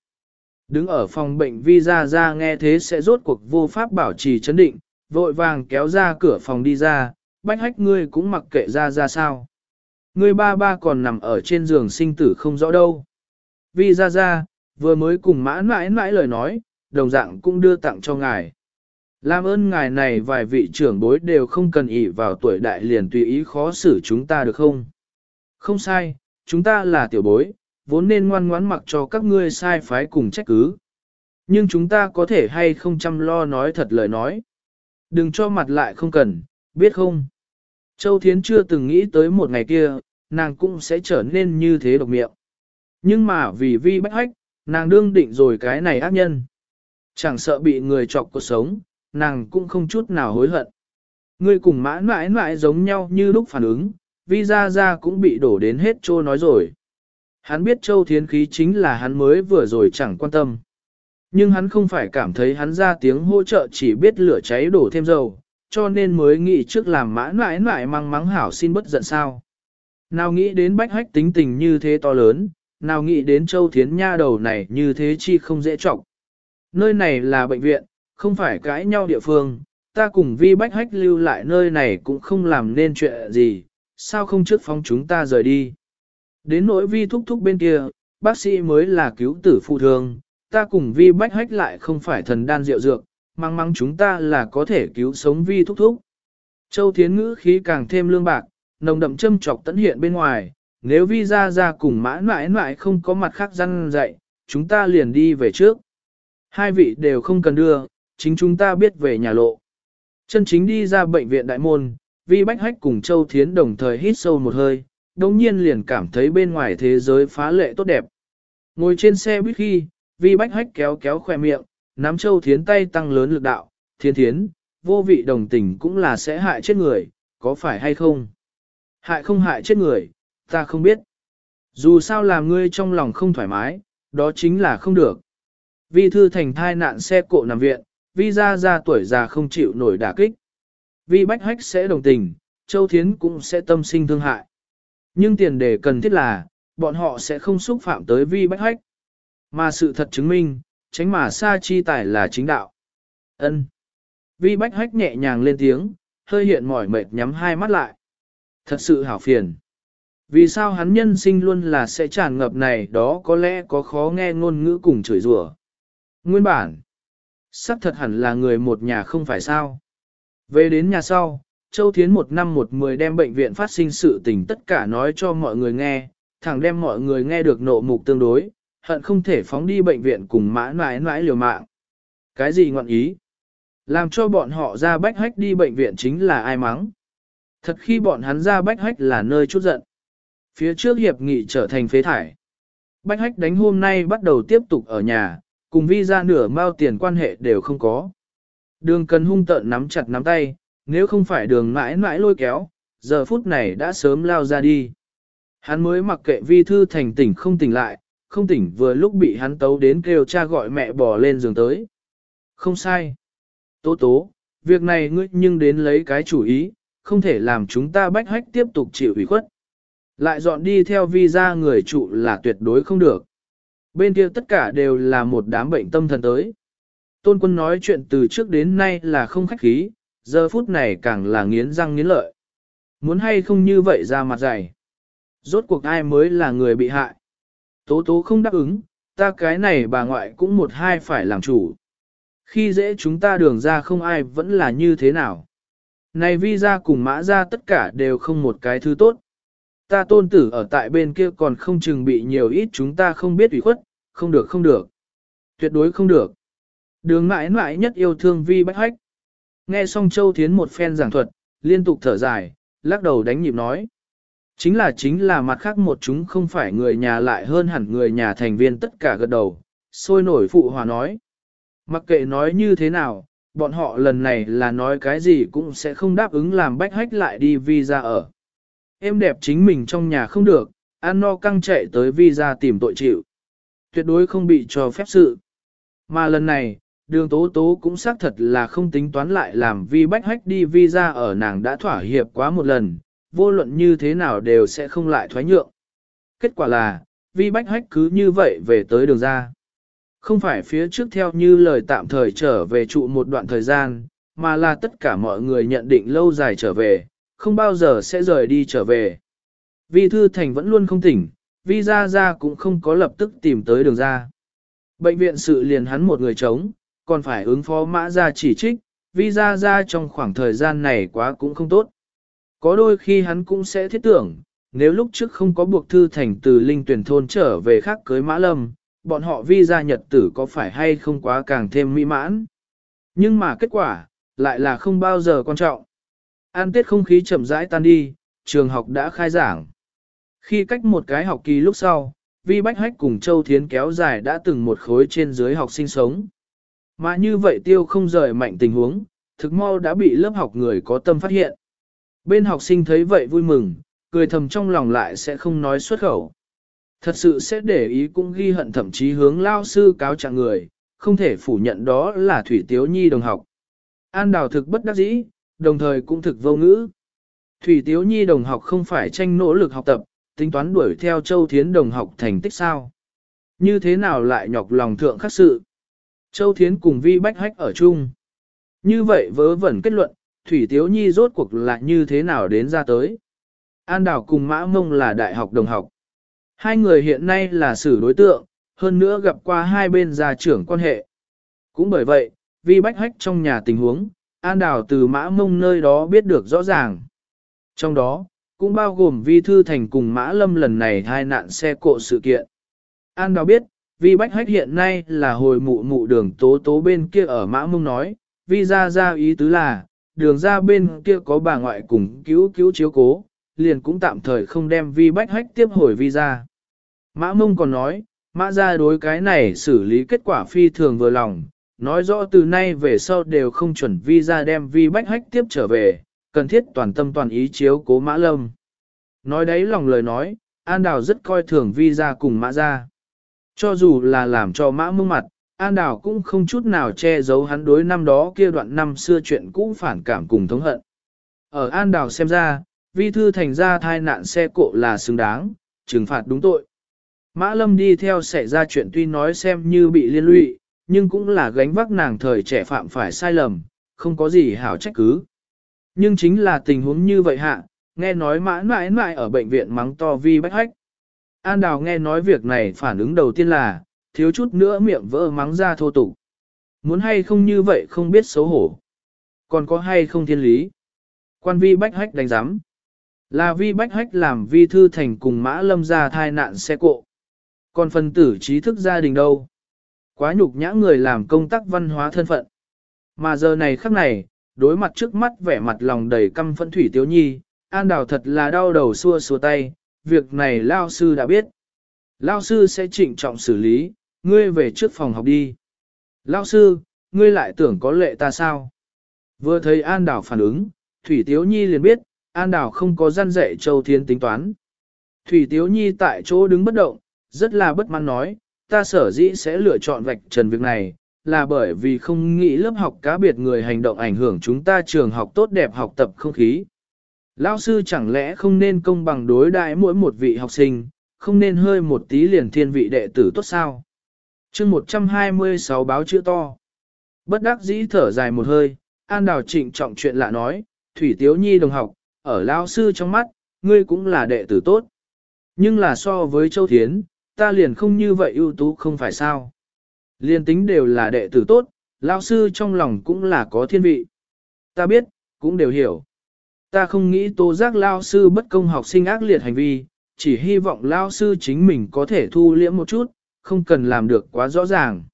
đứng ở phòng bệnh vi ra ra nghe thế sẽ rốt cuộc vô pháp bảo trì chấn định, vội vàng kéo ra cửa phòng đi ra, bách hách ngươi cũng mặc kệ ra ra sao. Ngươi ba ba còn nằm ở trên giường sinh tử không rõ đâu. Vi ra ra, vừa mới cùng mã mãi mãi lời nói, đồng dạng cũng đưa tặng cho ngài. Làm ơn ngài này vài vị trưởng bối đều không cần ỷ vào tuổi đại liền tùy ý khó xử chúng ta được không? Không sai, chúng ta là tiểu bối, vốn nên ngoan ngoãn mặc cho các ngươi sai phái cùng trách cứ. Nhưng chúng ta có thể hay không chăm lo nói thật lời nói. Đừng cho mặt lại không cần, biết không? Châu Thiến chưa từng nghĩ tới một ngày kia, nàng cũng sẽ trở nên như thế độc miệng. Nhưng mà vì vi bách hách, nàng đương định rồi cái này ác nhân. Chẳng sợ bị người chọc cuộc sống, nàng cũng không chút nào hối hận. Ngươi cùng mãi mãi mãi giống nhau như lúc phản ứng, vi ra ra cũng bị đổ đến hết trô nói rồi. Hắn biết châu thiến khí chính là hắn mới vừa rồi chẳng quan tâm. Nhưng hắn không phải cảm thấy hắn ra tiếng hỗ trợ chỉ biết lửa cháy đổ thêm dầu, cho nên mới nghĩ trước làm mã mãi mãi mang mắng hảo xin bất giận sao. Nào nghĩ đến bách hách tính tình như thế to lớn, nào nghĩ đến châu thiến nha đầu này như thế chi không dễ trọng. Nơi này là bệnh viện, không phải cãi nhau địa phương, ta cùng vi bách hách lưu lại nơi này cũng không làm nên chuyện gì, sao không trước phóng chúng ta rời đi. Đến nỗi vi thúc thúc bên kia, bác sĩ mới là cứu tử phụ thương, ta cùng vi bách hách lại không phải thần đan rượu dược, mang mang chúng ta là có thể cứu sống vi thúc thúc. Châu Thiến ngữ khí càng thêm lương bạc, nồng đậm châm trọc tận hiện bên ngoài, nếu vi ra ra cùng mãi mãi mãi không có mặt khác răn dạy, chúng ta liền đi về trước. Hai vị đều không cần đưa, chính chúng ta biết về nhà lộ. Chân chính đi ra bệnh viện đại môn, vi bách hách cùng Châu Thiến đồng thời hít sâu một hơi, đồng nhiên liền cảm thấy bên ngoài thế giới phá lệ tốt đẹp. Ngồi trên xe buýt khi, vi bách hách kéo kéo khoe miệng, nắm Châu Thiến tay tăng lớn lực đạo, thiên thiến, vô vị đồng tình cũng là sẽ hại chết người, có phải hay không? Hại không hại chết người, ta không biết. Dù sao làm ngươi trong lòng không thoải mái, đó chính là không được. Vi thư thành thai nạn xe cộ nằm viện, vi ra ra tuổi già không chịu nổi đả kích. Vi bách hách sẽ đồng tình, Châu Thiến cũng sẽ tâm sinh thương hại. Nhưng tiền đề cần thiết là, bọn họ sẽ không xúc phạm tới vi bách hách. Mà sự thật chứng minh, tránh mà xa chi tài là chính đạo. ân Vi bách hách nhẹ nhàng lên tiếng, hơi hiện mỏi mệt nhắm hai mắt lại. Thật sự hảo phiền. Vì sao hắn nhân sinh luôn là sẽ tràn ngập này đó có lẽ có khó nghe ngôn ngữ cùng chửi rủa. Nguyên bản, Sắc thật hẳn là người một nhà không phải sao. Về đến nhà sau, Châu Thiến một năm một mười đem bệnh viện phát sinh sự tình tất cả nói cho mọi người nghe, thẳng đem mọi người nghe được nộ mục tương đối, hận không thể phóng đi bệnh viện cùng mã nãi nãi liều mạng. Cái gì ngọn ý? Làm cho bọn họ ra bách hách đi bệnh viện chính là ai mắng? Thật khi bọn hắn ra bách hách là nơi chút giận. Phía trước hiệp nghị trở thành phế thải. Bách hách đánh hôm nay bắt đầu tiếp tục ở nhà, cùng vi ra nửa mao tiền quan hệ đều không có. Đường cần hung tợn nắm chặt nắm tay, nếu không phải đường mãi mãi lôi kéo, giờ phút này đã sớm lao ra đi. Hắn mới mặc kệ vi thư thành tỉnh không tỉnh lại, không tỉnh vừa lúc bị hắn tấu đến kêu cha gọi mẹ bỏ lên giường tới. Không sai. Tố tố, việc này ngươi nhưng đến lấy cái chủ ý, không thể làm chúng ta bách hách tiếp tục chịu ủy khuất. Lại dọn đi theo visa người trụ là tuyệt đối không được. Bên kia tất cả đều là một đám bệnh tâm thần tới. Tôn quân nói chuyện từ trước đến nay là không khách khí, giờ phút này càng là nghiến răng nghiến lợi. Muốn hay không như vậy ra mặt dày. Rốt cuộc ai mới là người bị hại. Tố tố không đáp ứng, ta cái này bà ngoại cũng một hai phải làm chủ. Khi dễ chúng ta đường ra không ai vẫn là như thế nào. Này vi ra cùng mã ra tất cả đều không một cái thứ tốt. Ta tôn tử ở tại bên kia còn không chừng bị nhiều ít chúng ta không biết ủy khuất, không được không được. Tuyệt đối không được. Đường mãi mãi nhất yêu thương vi bách hách. Nghe xong Châu Thiến một phen giảng thuật, liên tục thở dài, lắc đầu đánh nhịp nói. Chính là chính là mặt khác một chúng không phải người nhà lại hơn hẳn người nhà thành viên tất cả gật đầu, sôi nổi phụ hòa nói. Mặc kệ nói như thế nào, bọn họ lần này là nói cái gì cũng sẽ không đáp ứng làm bách hách lại đi visa ở. Em đẹp chính mình trong nhà không được, ăn no căng chạy tới visa tìm tội chịu. Tuyệt đối không bị cho phép sự. Mà lần này, đường tố tố cũng xác thật là không tính toán lại làm vi bách hách đi visa ở nàng đã thỏa hiệp quá một lần, vô luận như thế nào đều sẽ không lại thoái nhượng. Kết quả là, vi bách hách cứ như vậy về tới đường ra. Không phải phía trước theo như lời tạm thời trở về trụ một đoạn thời gian, mà là tất cả mọi người nhận định lâu dài trở về, không bao giờ sẽ rời đi trở về. Vi Thư Thành vẫn luôn không tỉnh, Vi Gia Gia cũng không có lập tức tìm tới đường ra. Bệnh viện sự liền hắn một người chống, còn phải ứng phó mã ra chỉ trích, Vi Gia Gia trong khoảng thời gian này quá cũng không tốt. Có đôi khi hắn cũng sẽ thiết tưởng, nếu lúc trước không có buộc Thư Thành từ Linh tuyển thôn trở về khác cưới Mã Lâm, bọn họ Vi Gia Nhật tử có phải hay không quá càng thêm mỹ mãn. Nhưng mà kết quả, lại là không bao giờ quan trọng. An tiết không khí chậm rãi tan đi, trường học đã khai giảng. Khi cách một cái học kỳ lúc sau, Vi Bách Hách cùng Châu Thiến kéo dài đã từng một khối trên dưới học sinh sống. Mà như vậy tiêu không rời mạnh tình huống, thực mau đã bị lớp học người có tâm phát hiện. Bên học sinh thấy vậy vui mừng, cười thầm trong lòng lại sẽ không nói xuất khẩu. Thật sự sẽ để ý cũng ghi hận thậm chí hướng lao sư cáo trạng người, không thể phủ nhận đó là Thủy Tiếu Nhi đồng học. An đào thực bất đắc dĩ, đồng thời cũng thực vô ngữ. Thủy Tiếu Nhi đồng học không phải tranh nỗ lực học tập, tính toán đuổi theo Châu Thiến đồng học thành tích sao. Như thế nào lại nhọc lòng thượng khắc sự. Châu Thiến cùng Vi Bách Hách ở chung. Như vậy vớ vẩn kết luận, Thủy Tiếu Nhi rốt cuộc là như thế nào đến ra tới. An Đào cùng Mã Mông là đại học đồng học. Hai người hiện nay là xử đối tượng, hơn nữa gặp qua hai bên gia trưởng quan hệ. Cũng bởi vậy, Vi Bách Hách trong nhà tình huống, An Đào từ Mã Mông nơi đó biết được rõ ràng. Trong đó, cũng bao gồm Vi Thư Thành cùng Mã Lâm lần này hai nạn xe cộ sự kiện. An Đào biết, Vi Bách Hách hiện nay là hồi mụ mụ đường tố tố bên kia ở Mã Mông nói, Vi ra ra ý tứ là, đường ra bên kia có bà ngoại cùng cứu cứu chiếu cố, liền cũng tạm thời không đem Vi Bách Hách tiếp hồi Vi ra. Mã Mông còn nói, Mã ra đối cái này xử lý kết quả phi thường vừa lòng, nói rõ từ nay về sau đều không chuẩn vi ra đem vi bách hách tiếp trở về, cần thiết toàn tâm toàn ý chiếu cố mã lâm. Nói đấy lòng lời nói, An Đào rất coi thường vi ra cùng mã ra. Cho dù là làm cho mã mông mặt, An Đào cũng không chút nào che giấu hắn đối năm đó kia đoạn năm xưa chuyện cũ phản cảm cùng thống hận. Ở An Đào xem ra, vi thư thành ra thai nạn xe cộ là xứng đáng, trừng phạt đúng tội. Mã Lâm đi theo xảy ra chuyện tuy nói xem như bị liên lụy, nhưng cũng là gánh vác nàng thời trẻ phạm phải sai lầm, không có gì hảo trách cứ. Nhưng chính là tình huống như vậy hạ, nghe nói Mã mãi mãi ở bệnh viện mắng to vi bách hách. An Đào nghe nói việc này phản ứng đầu tiên là, thiếu chút nữa miệng vỡ mắng ra thô tục. Muốn hay không như vậy không biết xấu hổ. Còn có hay không thiên lý. Quan vi bách hách đánh giám. Là vi bách hách làm vi thư thành cùng mã lâm ra thai nạn xe cộ. Còn phần tử trí thức gia đình đâu? Quá nhục nhã người làm công tác văn hóa thân phận. Mà giờ này khắc này, đối mặt trước mắt vẻ mặt lòng đầy căm phẫn thủy tiếu nhi, an đào thật là đau đầu xua xua tay, việc này lao sư đã biết. Lao sư sẽ trịnh trọng xử lý, ngươi về trước phòng học đi. Lao sư, ngươi lại tưởng có lệ ta sao? Vừa thấy An Đào phản ứng, Thủy Tiếu Nhi liền biết, An Đào không có gian dạy Châu Thiên tính toán. Thủy Tiếu Nhi tại chỗ đứng bất động, rất là bất mãn nói, ta sở dĩ sẽ lựa chọn vạch trần việc này, là bởi vì không nghĩ lớp học cá biệt người hành động ảnh hưởng chúng ta trường học tốt đẹp học tập không khí. Lão sư chẳng lẽ không nên công bằng đối đại mỗi một vị học sinh, không nên hơi một tí liền thiên vị đệ tử tốt sao? chương 126 báo chữ to. Bất đắc dĩ thở dài một hơi, An Đào trịnh trọng chuyện lạ nói, Thủy Tiếu Nhi đồng học, ở Lão sư trong mắt, ngươi cũng là đệ tử tốt. Nhưng là so với Châu Thiến, ta liền không như vậy ưu tú không phải sao. Liên tính đều là đệ tử tốt, Lão sư trong lòng cũng là có thiên vị. Ta biết, cũng đều hiểu. Ta không nghĩ tố giác Lão sư bất công học sinh ác liệt hành vi, chỉ hy vọng Lão sư chính mình có thể thu liễm một chút, không cần làm được quá rõ ràng.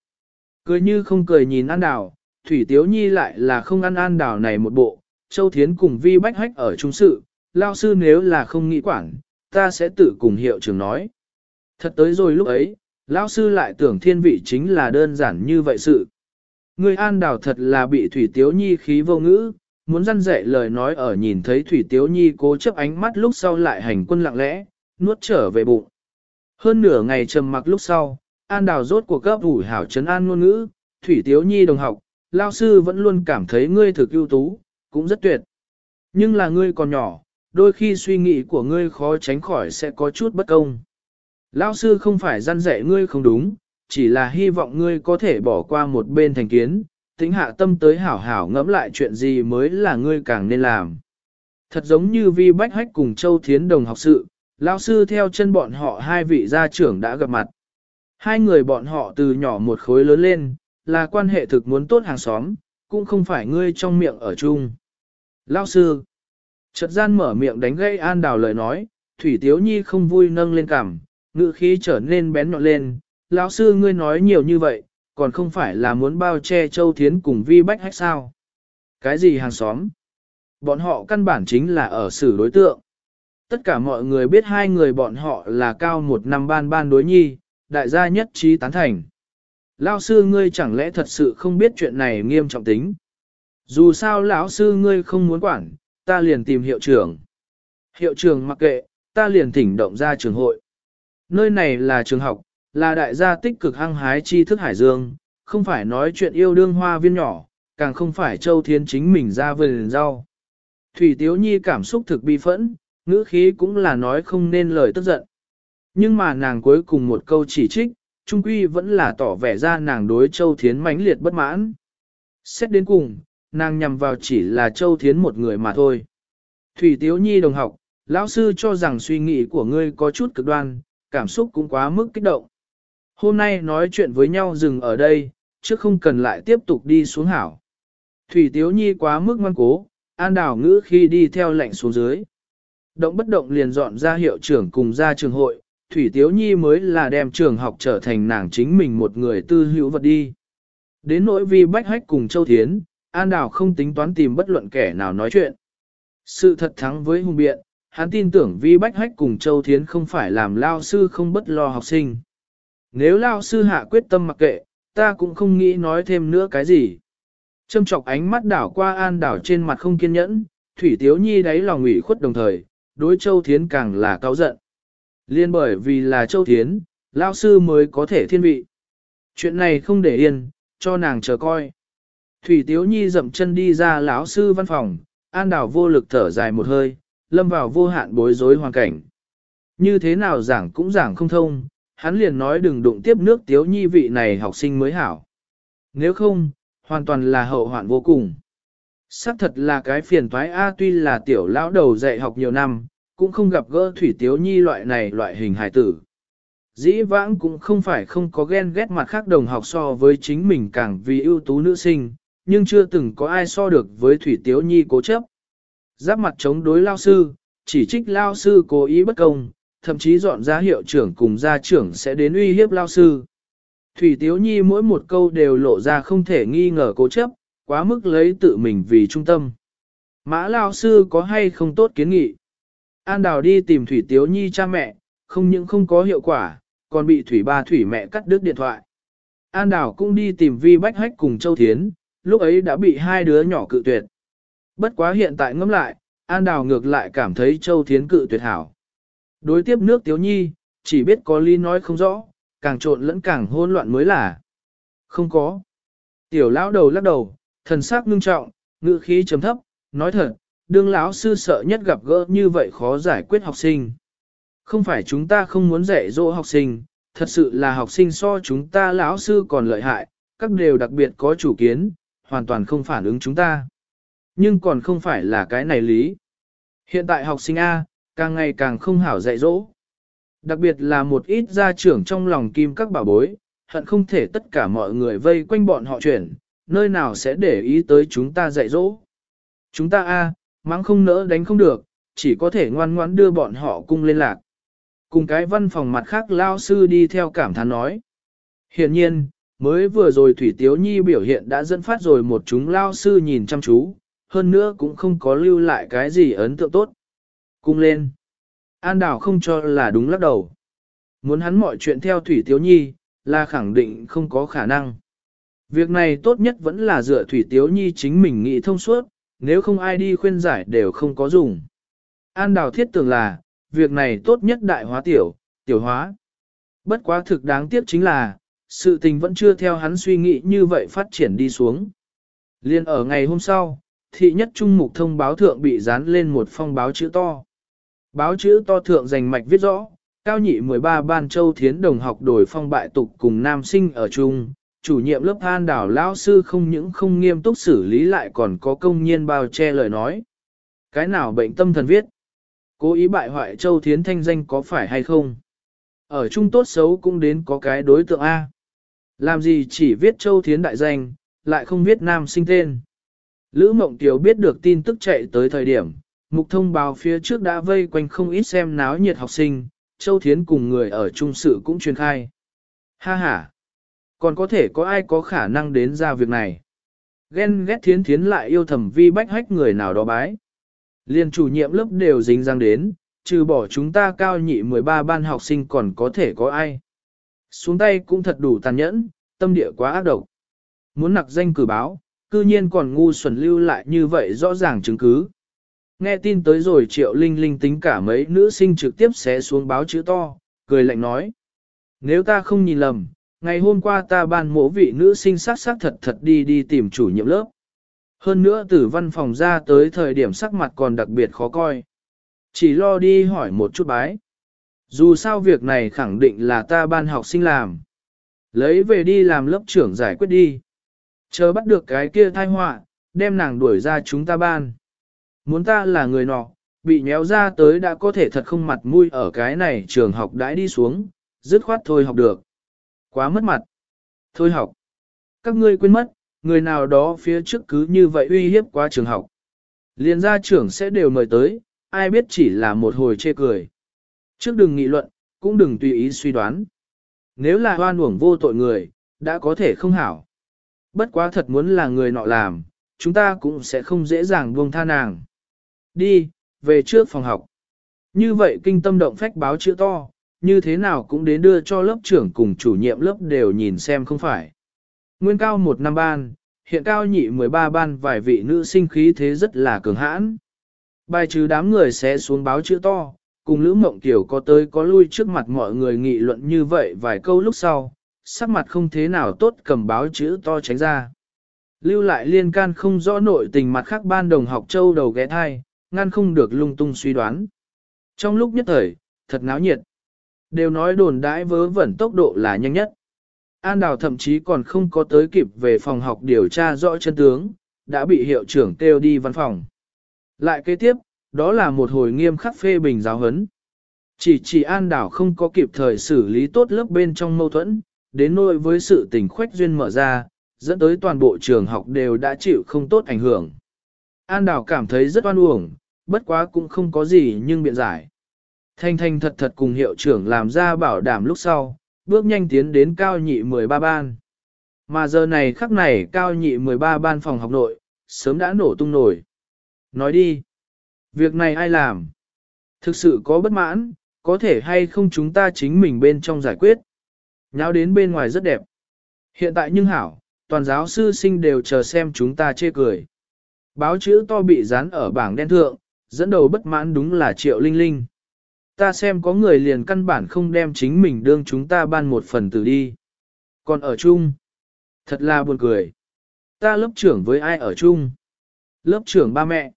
Cười như không cười nhìn An Đào, Thủy Tiếu Nhi lại là không ăn An Đào này một bộ, Châu Thiến cùng Vi Bách Hách ở trung sự, lao sư nếu là không nghĩ quản, ta sẽ tự cùng hiệu trưởng nói. Thật tới rồi lúc ấy, lão sư lại tưởng thiên vị chính là đơn giản như vậy sự. Người An Đào thật là bị Thủy Tiếu Nhi khí vô ngữ, muốn răn dạy lời nói ở nhìn thấy Thủy Tiếu Nhi cố chấp ánh mắt lúc sau lại hành quân lặng lẽ, nuốt trở về bụng. Hơn nửa ngày trầm mặc lúc sau, An Đào rốt cuộc cấp ủi hảo trấn an ngôn ngữ, Thủy Tiếu Nhi đồng học, lao sư vẫn luôn cảm thấy ngươi thực ưu tú, cũng rất tuyệt. Nhưng là ngươi còn nhỏ, đôi khi suy nghĩ của ngươi khó tránh khỏi sẽ có chút bất công. Lao sư không phải gian dạy ngươi không đúng, chỉ là hy vọng ngươi có thể bỏ qua một bên thành kiến, tính hạ tâm tới hảo hảo ngẫm lại chuyện gì mới là ngươi càng nên làm. Thật giống như vi bách hách cùng Châu Thiến đồng học sự, lão sư theo chân bọn họ hai vị gia trưởng đã gặp mặt. Hai người bọn họ từ nhỏ một khối lớn lên, là quan hệ thực muốn tốt hàng xóm, cũng không phải ngươi trong miệng ở chung. lão sư, chợt gian mở miệng đánh gây an đào lời nói, Thủy Tiếu Nhi không vui nâng lên cằm, ngự khí trở nên bén nhọn lên, lão sư ngươi nói nhiều như vậy, còn không phải là muốn bao che Châu Thiến cùng Vi Bách Hách sao? Cái gì hàng xóm? Bọn họ căn bản chính là ở xử đối tượng. Tất cả mọi người biết hai người bọn họ là cao một năm ban ban đối nhi, đại gia nhất trí tán thành. Lao sư ngươi chẳng lẽ thật sự không biết chuyện này nghiêm trọng tính. Dù sao lão sư ngươi không muốn quản, ta liền tìm hiệu trưởng. Hiệu trưởng mặc kệ, ta liền thỉnh động ra trường hội. Nơi này là trường học, là đại gia tích cực hăng hái tri thức hải dương, không phải nói chuyện yêu đương hoa viên nhỏ, càng không phải châu thiên chính mình ra vườn rau. Thủy Tiếu Nhi cảm xúc thực bi phẫn, ngữ khí cũng là nói không nên lời tức giận. Nhưng mà nàng cuối cùng một câu chỉ trích, trung quy vẫn là tỏ vẻ ra nàng đối Châu Thiến mãnh liệt bất mãn. Xét đến cùng, nàng nhằm vào chỉ là Châu Thiến một người mà thôi. Thủy Tiếu Nhi đồng học, lão sư cho rằng suy nghĩ của ngươi có chút cực đoan, cảm xúc cũng quá mức kích động. Hôm nay nói chuyện với nhau dừng ở đây, chứ không cần lại tiếp tục đi xuống hảo. Thủy Tiếu Nhi quá mức ngoan cố, an đảo ngữ khi đi theo lệnh xuống dưới. Động bất động liền dọn ra hiệu trưởng cùng ra trường hội, Thủy Tiếu Nhi mới là đem trường học trở thành nàng chính mình một người tư hữu vật đi. Đến nỗi vi bách hách cùng Châu Thiến, An Đào không tính toán tìm bất luận kẻ nào nói chuyện. Sự thật thắng với hùng biện, hắn tin tưởng vi bách hách cùng Châu Thiến không phải làm lao sư không bất lo học sinh. Nếu lao sư hạ quyết tâm mặc kệ, ta cũng không nghĩ nói thêm nữa cái gì. Trâm chọc ánh mắt đảo qua An Đảo trên mặt không kiên nhẫn, Thủy Tiếu Nhi đáy lòng ủy khuất đồng thời, đối Châu Thiến càng là cao giận. Liên bởi vì là Châu Thiến, lao sư mới có thể thiên vị. Chuyện này không để yên, cho nàng chờ coi. Thủy Tiếu Nhi dậm chân đi ra lão sư văn phòng, An đảo vô lực thở dài một hơi, lâm vào vô hạn bối rối hoàn cảnh. Như thế nào giảng cũng giảng không thông, hắn liền nói đừng đụng tiếp nước Tiếu Nhi vị này học sinh mới hảo. Nếu không, hoàn toàn là hậu hoạn vô cùng. Xác thật là cái phiền toái A tuy là tiểu lão đầu dạy học nhiều năm, cũng không gặp gỡ thủy tiếu nhi loại này loại hình hài tử. Dĩ vãng cũng không phải không có ghen ghét mặt khác đồng học so với chính mình càng vì ưu tú nữ sinh, nhưng chưa từng có ai so được với thủy tiếu nhi cố chấp. Giáp mặt chống đối lao sư, chỉ trích lao sư cố ý bất công, thậm chí dọn ra hiệu trưởng cùng gia trưởng sẽ đến uy hiếp lao sư. Thủy Tiếu Nhi mỗi một câu đều lộ ra không thể nghi ngờ cố chấp, quá mức lấy tự mình vì trung tâm. Mã lao sư có hay không tốt kiến nghị? An Đào đi tìm Thủy Tiếu Nhi cha mẹ, không những không có hiệu quả, còn bị Thủy ba Thủy mẹ cắt đứt điện thoại. An Đào cũng đi tìm Vi Bách Hách cùng Châu Thiến, lúc ấy đã bị hai đứa nhỏ cự tuyệt. Bất quá hiện tại ngẫm lại, An Đào ngược lại cảm thấy Châu Thiến cự tuyệt hảo. Đối tiếp nước Tiếu Nhi, chỉ biết có ly nói không rõ, càng trộn lẫn càng hỗn loạn mới là. Không có. Tiểu lão đầu lắc đầu, thần sắc ngưng trọng, ngữ khí trầm thấp, nói thật, đương lão sư sợ nhất gặp gỡ như vậy khó giải quyết học sinh. Không phải chúng ta không muốn dạy dỗ học sinh, thật sự là học sinh so chúng ta lão sư còn lợi hại, các đều đặc biệt có chủ kiến, hoàn toàn không phản ứng chúng ta. Nhưng còn không phải là cái này lý. Hiện tại học sinh A, càng ngày càng không hảo dạy dỗ. Đặc biệt là một ít gia trưởng trong lòng kim các bảo bối, hận không thể tất cả mọi người vây quanh bọn họ chuyển, nơi nào sẽ để ý tới chúng ta dạy dỗ. Chúng ta a mắng không nỡ đánh không được, chỉ có thể ngoan ngoãn đưa bọn họ cung lên lạc. Cùng cái văn phòng mặt khác lao sư đi theo cảm thán nói. Hiện nhiên, mới vừa rồi Thủy Tiếu Nhi biểu hiện đã dẫn phát rồi một chúng lao sư nhìn chăm chú, hơn nữa cũng không có lưu lại cái gì ấn tượng tốt. Cung lên. An đảo không cho là đúng lắc đầu. Muốn hắn mọi chuyện theo Thủy Tiếu Nhi, là khẳng định không có khả năng. Việc này tốt nhất vẫn là dựa Thủy Tiếu Nhi chính mình nghĩ thông suốt, nếu không ai đi khuyên giải đều không có dùng. An đảo thiết tưởng là, việc này tốt nhất đại hóa tiểu, tiểu hóa. Bất quá thực đáng tiếc chính là, sự tình vẫn chưa theo hắn suy nghĩ như vậy phát triển đi xuống. Liên ở ngày hôm sau, thị nhất trung mục thông báo thượng bị dán lên một phong báo chữ to. Báo chữ to thượng dành mạch viết rõ, cao nhị 13 ban châu thiến đồng học đổi phong bại tục cùng nam sinh ở chung, chủ nhiệm lớp than đảo lão sư không những không nghiêm túc xử lý lại còn có công nhiên bao che lời nói. Cái nào bệnh tâm thần viết? Cố ý bại hoại châu thiến thanh danh có phải hay không? Ở chung tốt xấu cũng đến có cái đối tượng A. Làm gì chỉ viết châu thiến đại danh, lại không viết nam sinh tên. Lữ Mộng Tiếu biết được tin tức chạy tới thời điểm, Mục thông báo phía trước đã vây quanh không ít xem náo nhiệt học sinh, Châu Thiến cùng người ở trung sự cũng truyền khai. Ha ha! Còn có thể có ai có khả năng đến ra việc này? Ghen ghét thiến thiến lại yêu thầm vi bách hách người nào đó bái. Liên chủ nhiệm lớp đều dính răng đến, trừ bỏ chúng ta cao nhị 13 ban học sinh còn có thể có ai. Xuống tay cũng thật đủ tàn nhẫn, tâm địa quá ác độc. Muốn nặc danh cử báo, cư nhiên còn ngu xuẩn lưu lại như vậy rõ ràng chứng cứ. Nghe tin tới rồi triệu linh linh tính cả mấy nữ sinh trực tiếp xé xuống báo chữ to, cười lạnh nói. Nếu ta không nhìn lầm, ngày hôm qua ta ban mỗ vị nữ sinh sắc sắc thật thật đi đi tìm chủ nhiệm lớp. Hơn nữa từ văn phòng ra tới thời điểm sắc mặt còn đặc biệt khó coi. Chỉ lo đi hỏi một chút bái. Dù sao việc này khẳng định là ta ban học sinh làm. Lấy về đi làm lớp trưởng giải quyết đi. Chờ bắt được cái kia thai họa, đem nàng đuổi ra chúng ta ban. Muốn ta là người nọ, bị nhéo ra tới đã có thể thật không mặt mũi ở cái này trường học đãi đi xuống, dứt khoát thôi học được. Quá mất mặt. Thôi học. Các ngươi quên mất, người nào đó phía trước cứ như vậy uy hiếp qua trường học. Liên gia trưởng sẽ đều mời tới, ai biết chỉ là một hồi chê cười. Trước đừng nghị luận, cũng đừng tùy ý suy đoán. Nếu là hoan uổng vô tội người, đã có thể không hảo. Bất quá thật muốn là người nọ làm, chúng ta cũng sẽ không dễ dàng buông tha nàng. Đi, về trước phòng học. Như vậy kinh tâm động phách báo chữ to, như thế nào cũng đến đưa cho lớp trưởng cùng chủ nhiệm lớp đều nhìn xem không phải. Nguyên cao một năm ban, hiện cao nhị 13 ban vài vị nữ sinh khí thế rất là cường hãn. Bài trừ đám người sẽ xuống báo chữ to, cùng Lữ Mộng Tiểu có tới có lui trước mặt mọi người nghị luận như vậy vài câu lúc sau, sắc mặt không thế nào tốt cầm báo chữ to tránh ra. Lưu lại liên can không rõ nội tình mặt khác ban đồng học châu đầu ghé thai, ngăn không được lung tung suy đoán. Trong lúc nhất thời, thật náo nhiệt. Đều nói đồn đãi vớ vẩn tốc độ là nhanh nhất. An Đào thậm chí còn không có tới kịp về phòng học điều tra rõ chân tướng, đã bị hiệu trưởng kêu đi văn phòng. Lại kế tiếp, đó là một hồi nghiêm khắc phê bình giáo huấn. Chỉ chỉ an đảo không có kịp thời xử lý tốt lớp bên trong mâu thuẫn, đến nỗi với sự tình khoách duyên mở ra, dẫn tới toàn bộ trường học đều đã chịu không tốt ảnh hưởng. An đảo cảm thấy rất oan uổng, bất quá cũng không có gì nhưng biện giải. Thanh thanh thật thật cùng hiệu trưởng làm ra bảo đảm lúc sau, bước nhanh tiến đến cao nhị 13 ban. Mà giờ này khắc này cao nhị 13 ban phòng học nội, sớm đã nổ tung nổi. Nói đi, việc này ai làm? Thực sự có bất mãn, có thể hay không chúng ta chính mình bên trong giải quyết. Nháo đến bên ngoài rất đẹp. Hiện tại nhưng hảo, toàn giáo sư sinh đều chờ xem chúng ta chê cười. Báo chữ to bị dán ở bảng đen thượng, dẫn đầu bất mãn đúng là Triệu Linh Linh. Ta xem có người liền căn bản không đem chính mình đương chúng ta ban một phần tử đi. Còn ở chung, thật là buồn cười. Ta lớp trưởng với ai ở chung? Lớp trưởng ba mẹ.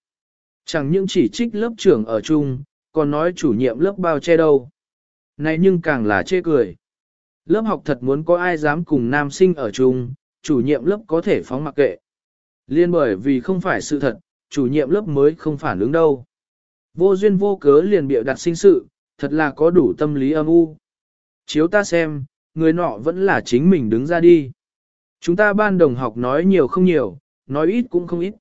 Chẳng những chỉ trích lớp trưởng ở chung, còn nói chủ nhiệm lớp bao che đâu. Này nhưng càng là chê cười. Lớp học thật muốn có ai dám cùng nam sinh ở chung, chủ nhiệm lớp có thể phóng mặc kệ. Liên bởi vì không phải sự thật, chủ nhiệm lớp mới không phản ứng đâu. Vô duyên vô cớ liền bịa đặt sinh sự, thật là có đủ tâm lý âm u. Chiếu ta xem, người nọ vẫn là chính mình đứng ra đi. Chúng ta ban đồng học nói nhiều không nhiều, nói ít cũng không ít.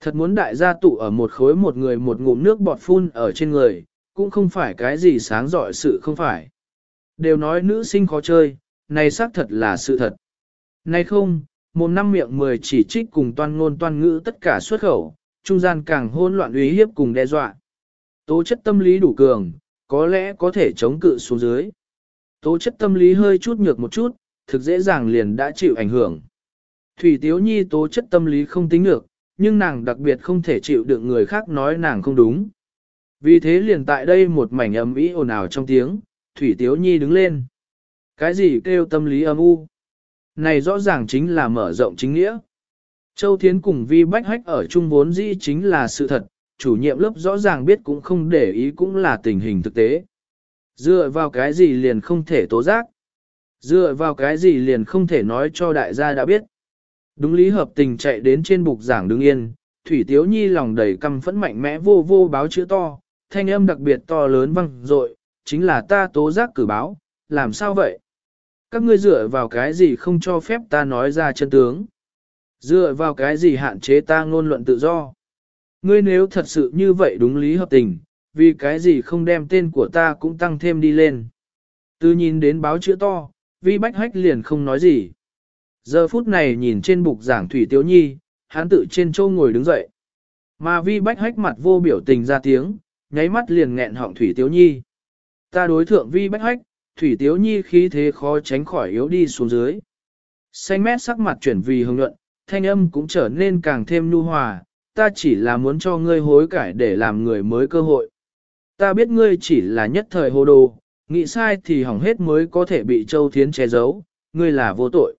Thật muốn đại gia tụ ở một khối một người một ngụm nước bọt phun ở trên người, cũng không phải cái gì sáng giỏi sự không phải. Đều nói nữ sinh khó chơi, này xác thật là sự thật. Này không, một năm miệng mười chỉ trích cùng toan ngôn toan ngữ tất cả xuất khẩu, trung gian càng hôn loạn uy hiếp cùng đe dọa. Tố chất tâm lý đủ cường, có lẽ có thể chống cự xuống dưới. Tố chất tâm lý hơi chút nhược một chút, thực dễ dàng liền đã chịu ảnh hưởng. Thủy Tiếu Nhi tố chất tâm lý không tính được, nhưng nàng đặc biệt không thể chịu được người khác nói nàng không đúng. Vì thế liền tại đây một mảnh ầm ĩ ồn ào trong tiếng, Thủy Tiếu Nhi đứng lên. Cái gì kêu tâm lý âm u? Này rõ ràng chính là mở rộng chính nghĩa. Châu Thiến cùng Vi Bách Hách ở chung vốn dĩ chính là sự thật, chủ nhiệm lớp rõ ràng biết cũng không để ý cũng là tình hình thực tế. Dựa vào cái gì liền không thể tố giác? Dựa vào cái gì liền không thể nói cho đại gia đã biết? Đúng lý hợp tình chạy đến trên bục giảng đứng yên, Thủy Tiếu Nhi lòng đầy căm phẫn mạnh mẽ vô vô báo chữ to, thanh âm đặc biệt to lớn vang dội, chính là ta tố giác cử báo, làm sao vậy? Các ngươi dựa vào cái gì không cho phép ta nói ra chân tướng? Dựa vào cái gì hạn chế ta ngôn luận tự do? Ngươi nếu thật sự như vậy đúng lý hợp tình, vì cái gì không đem tên của ta cũng tăng thêm đi lên? Từ nhìn đến báo chữ to, vi bách hách liền không nói gì. Giờ phút này nhìn trên bục giảng Thủy Tiếu Nhi, hắn tự trên châu ngồi đứng dậy. Mà vi bách hách mặt vô biểu tình ra tiếng, nháy mắt liền nghẹn họng Thủy Tiếu Nhi. Ta đối thượng vi bách hách, Thủy Tiếu Nhi khí thế khó tránh khỏi yếu đi xuống dưới. Xanh mét sắc mặt chuyển vì hồng nhuận, thanh âm cũng trở nên càng thêm nhu hòa, ta chỉ là muốn cho ngươi hối cải để làm người mới cơ hội. Ta biết ngươi chỉ là nhất thời hồ đồ, nghĩ sai thì hỏng hết mới có thể bị Châu Thiến che giấu, ngươi là vô tội.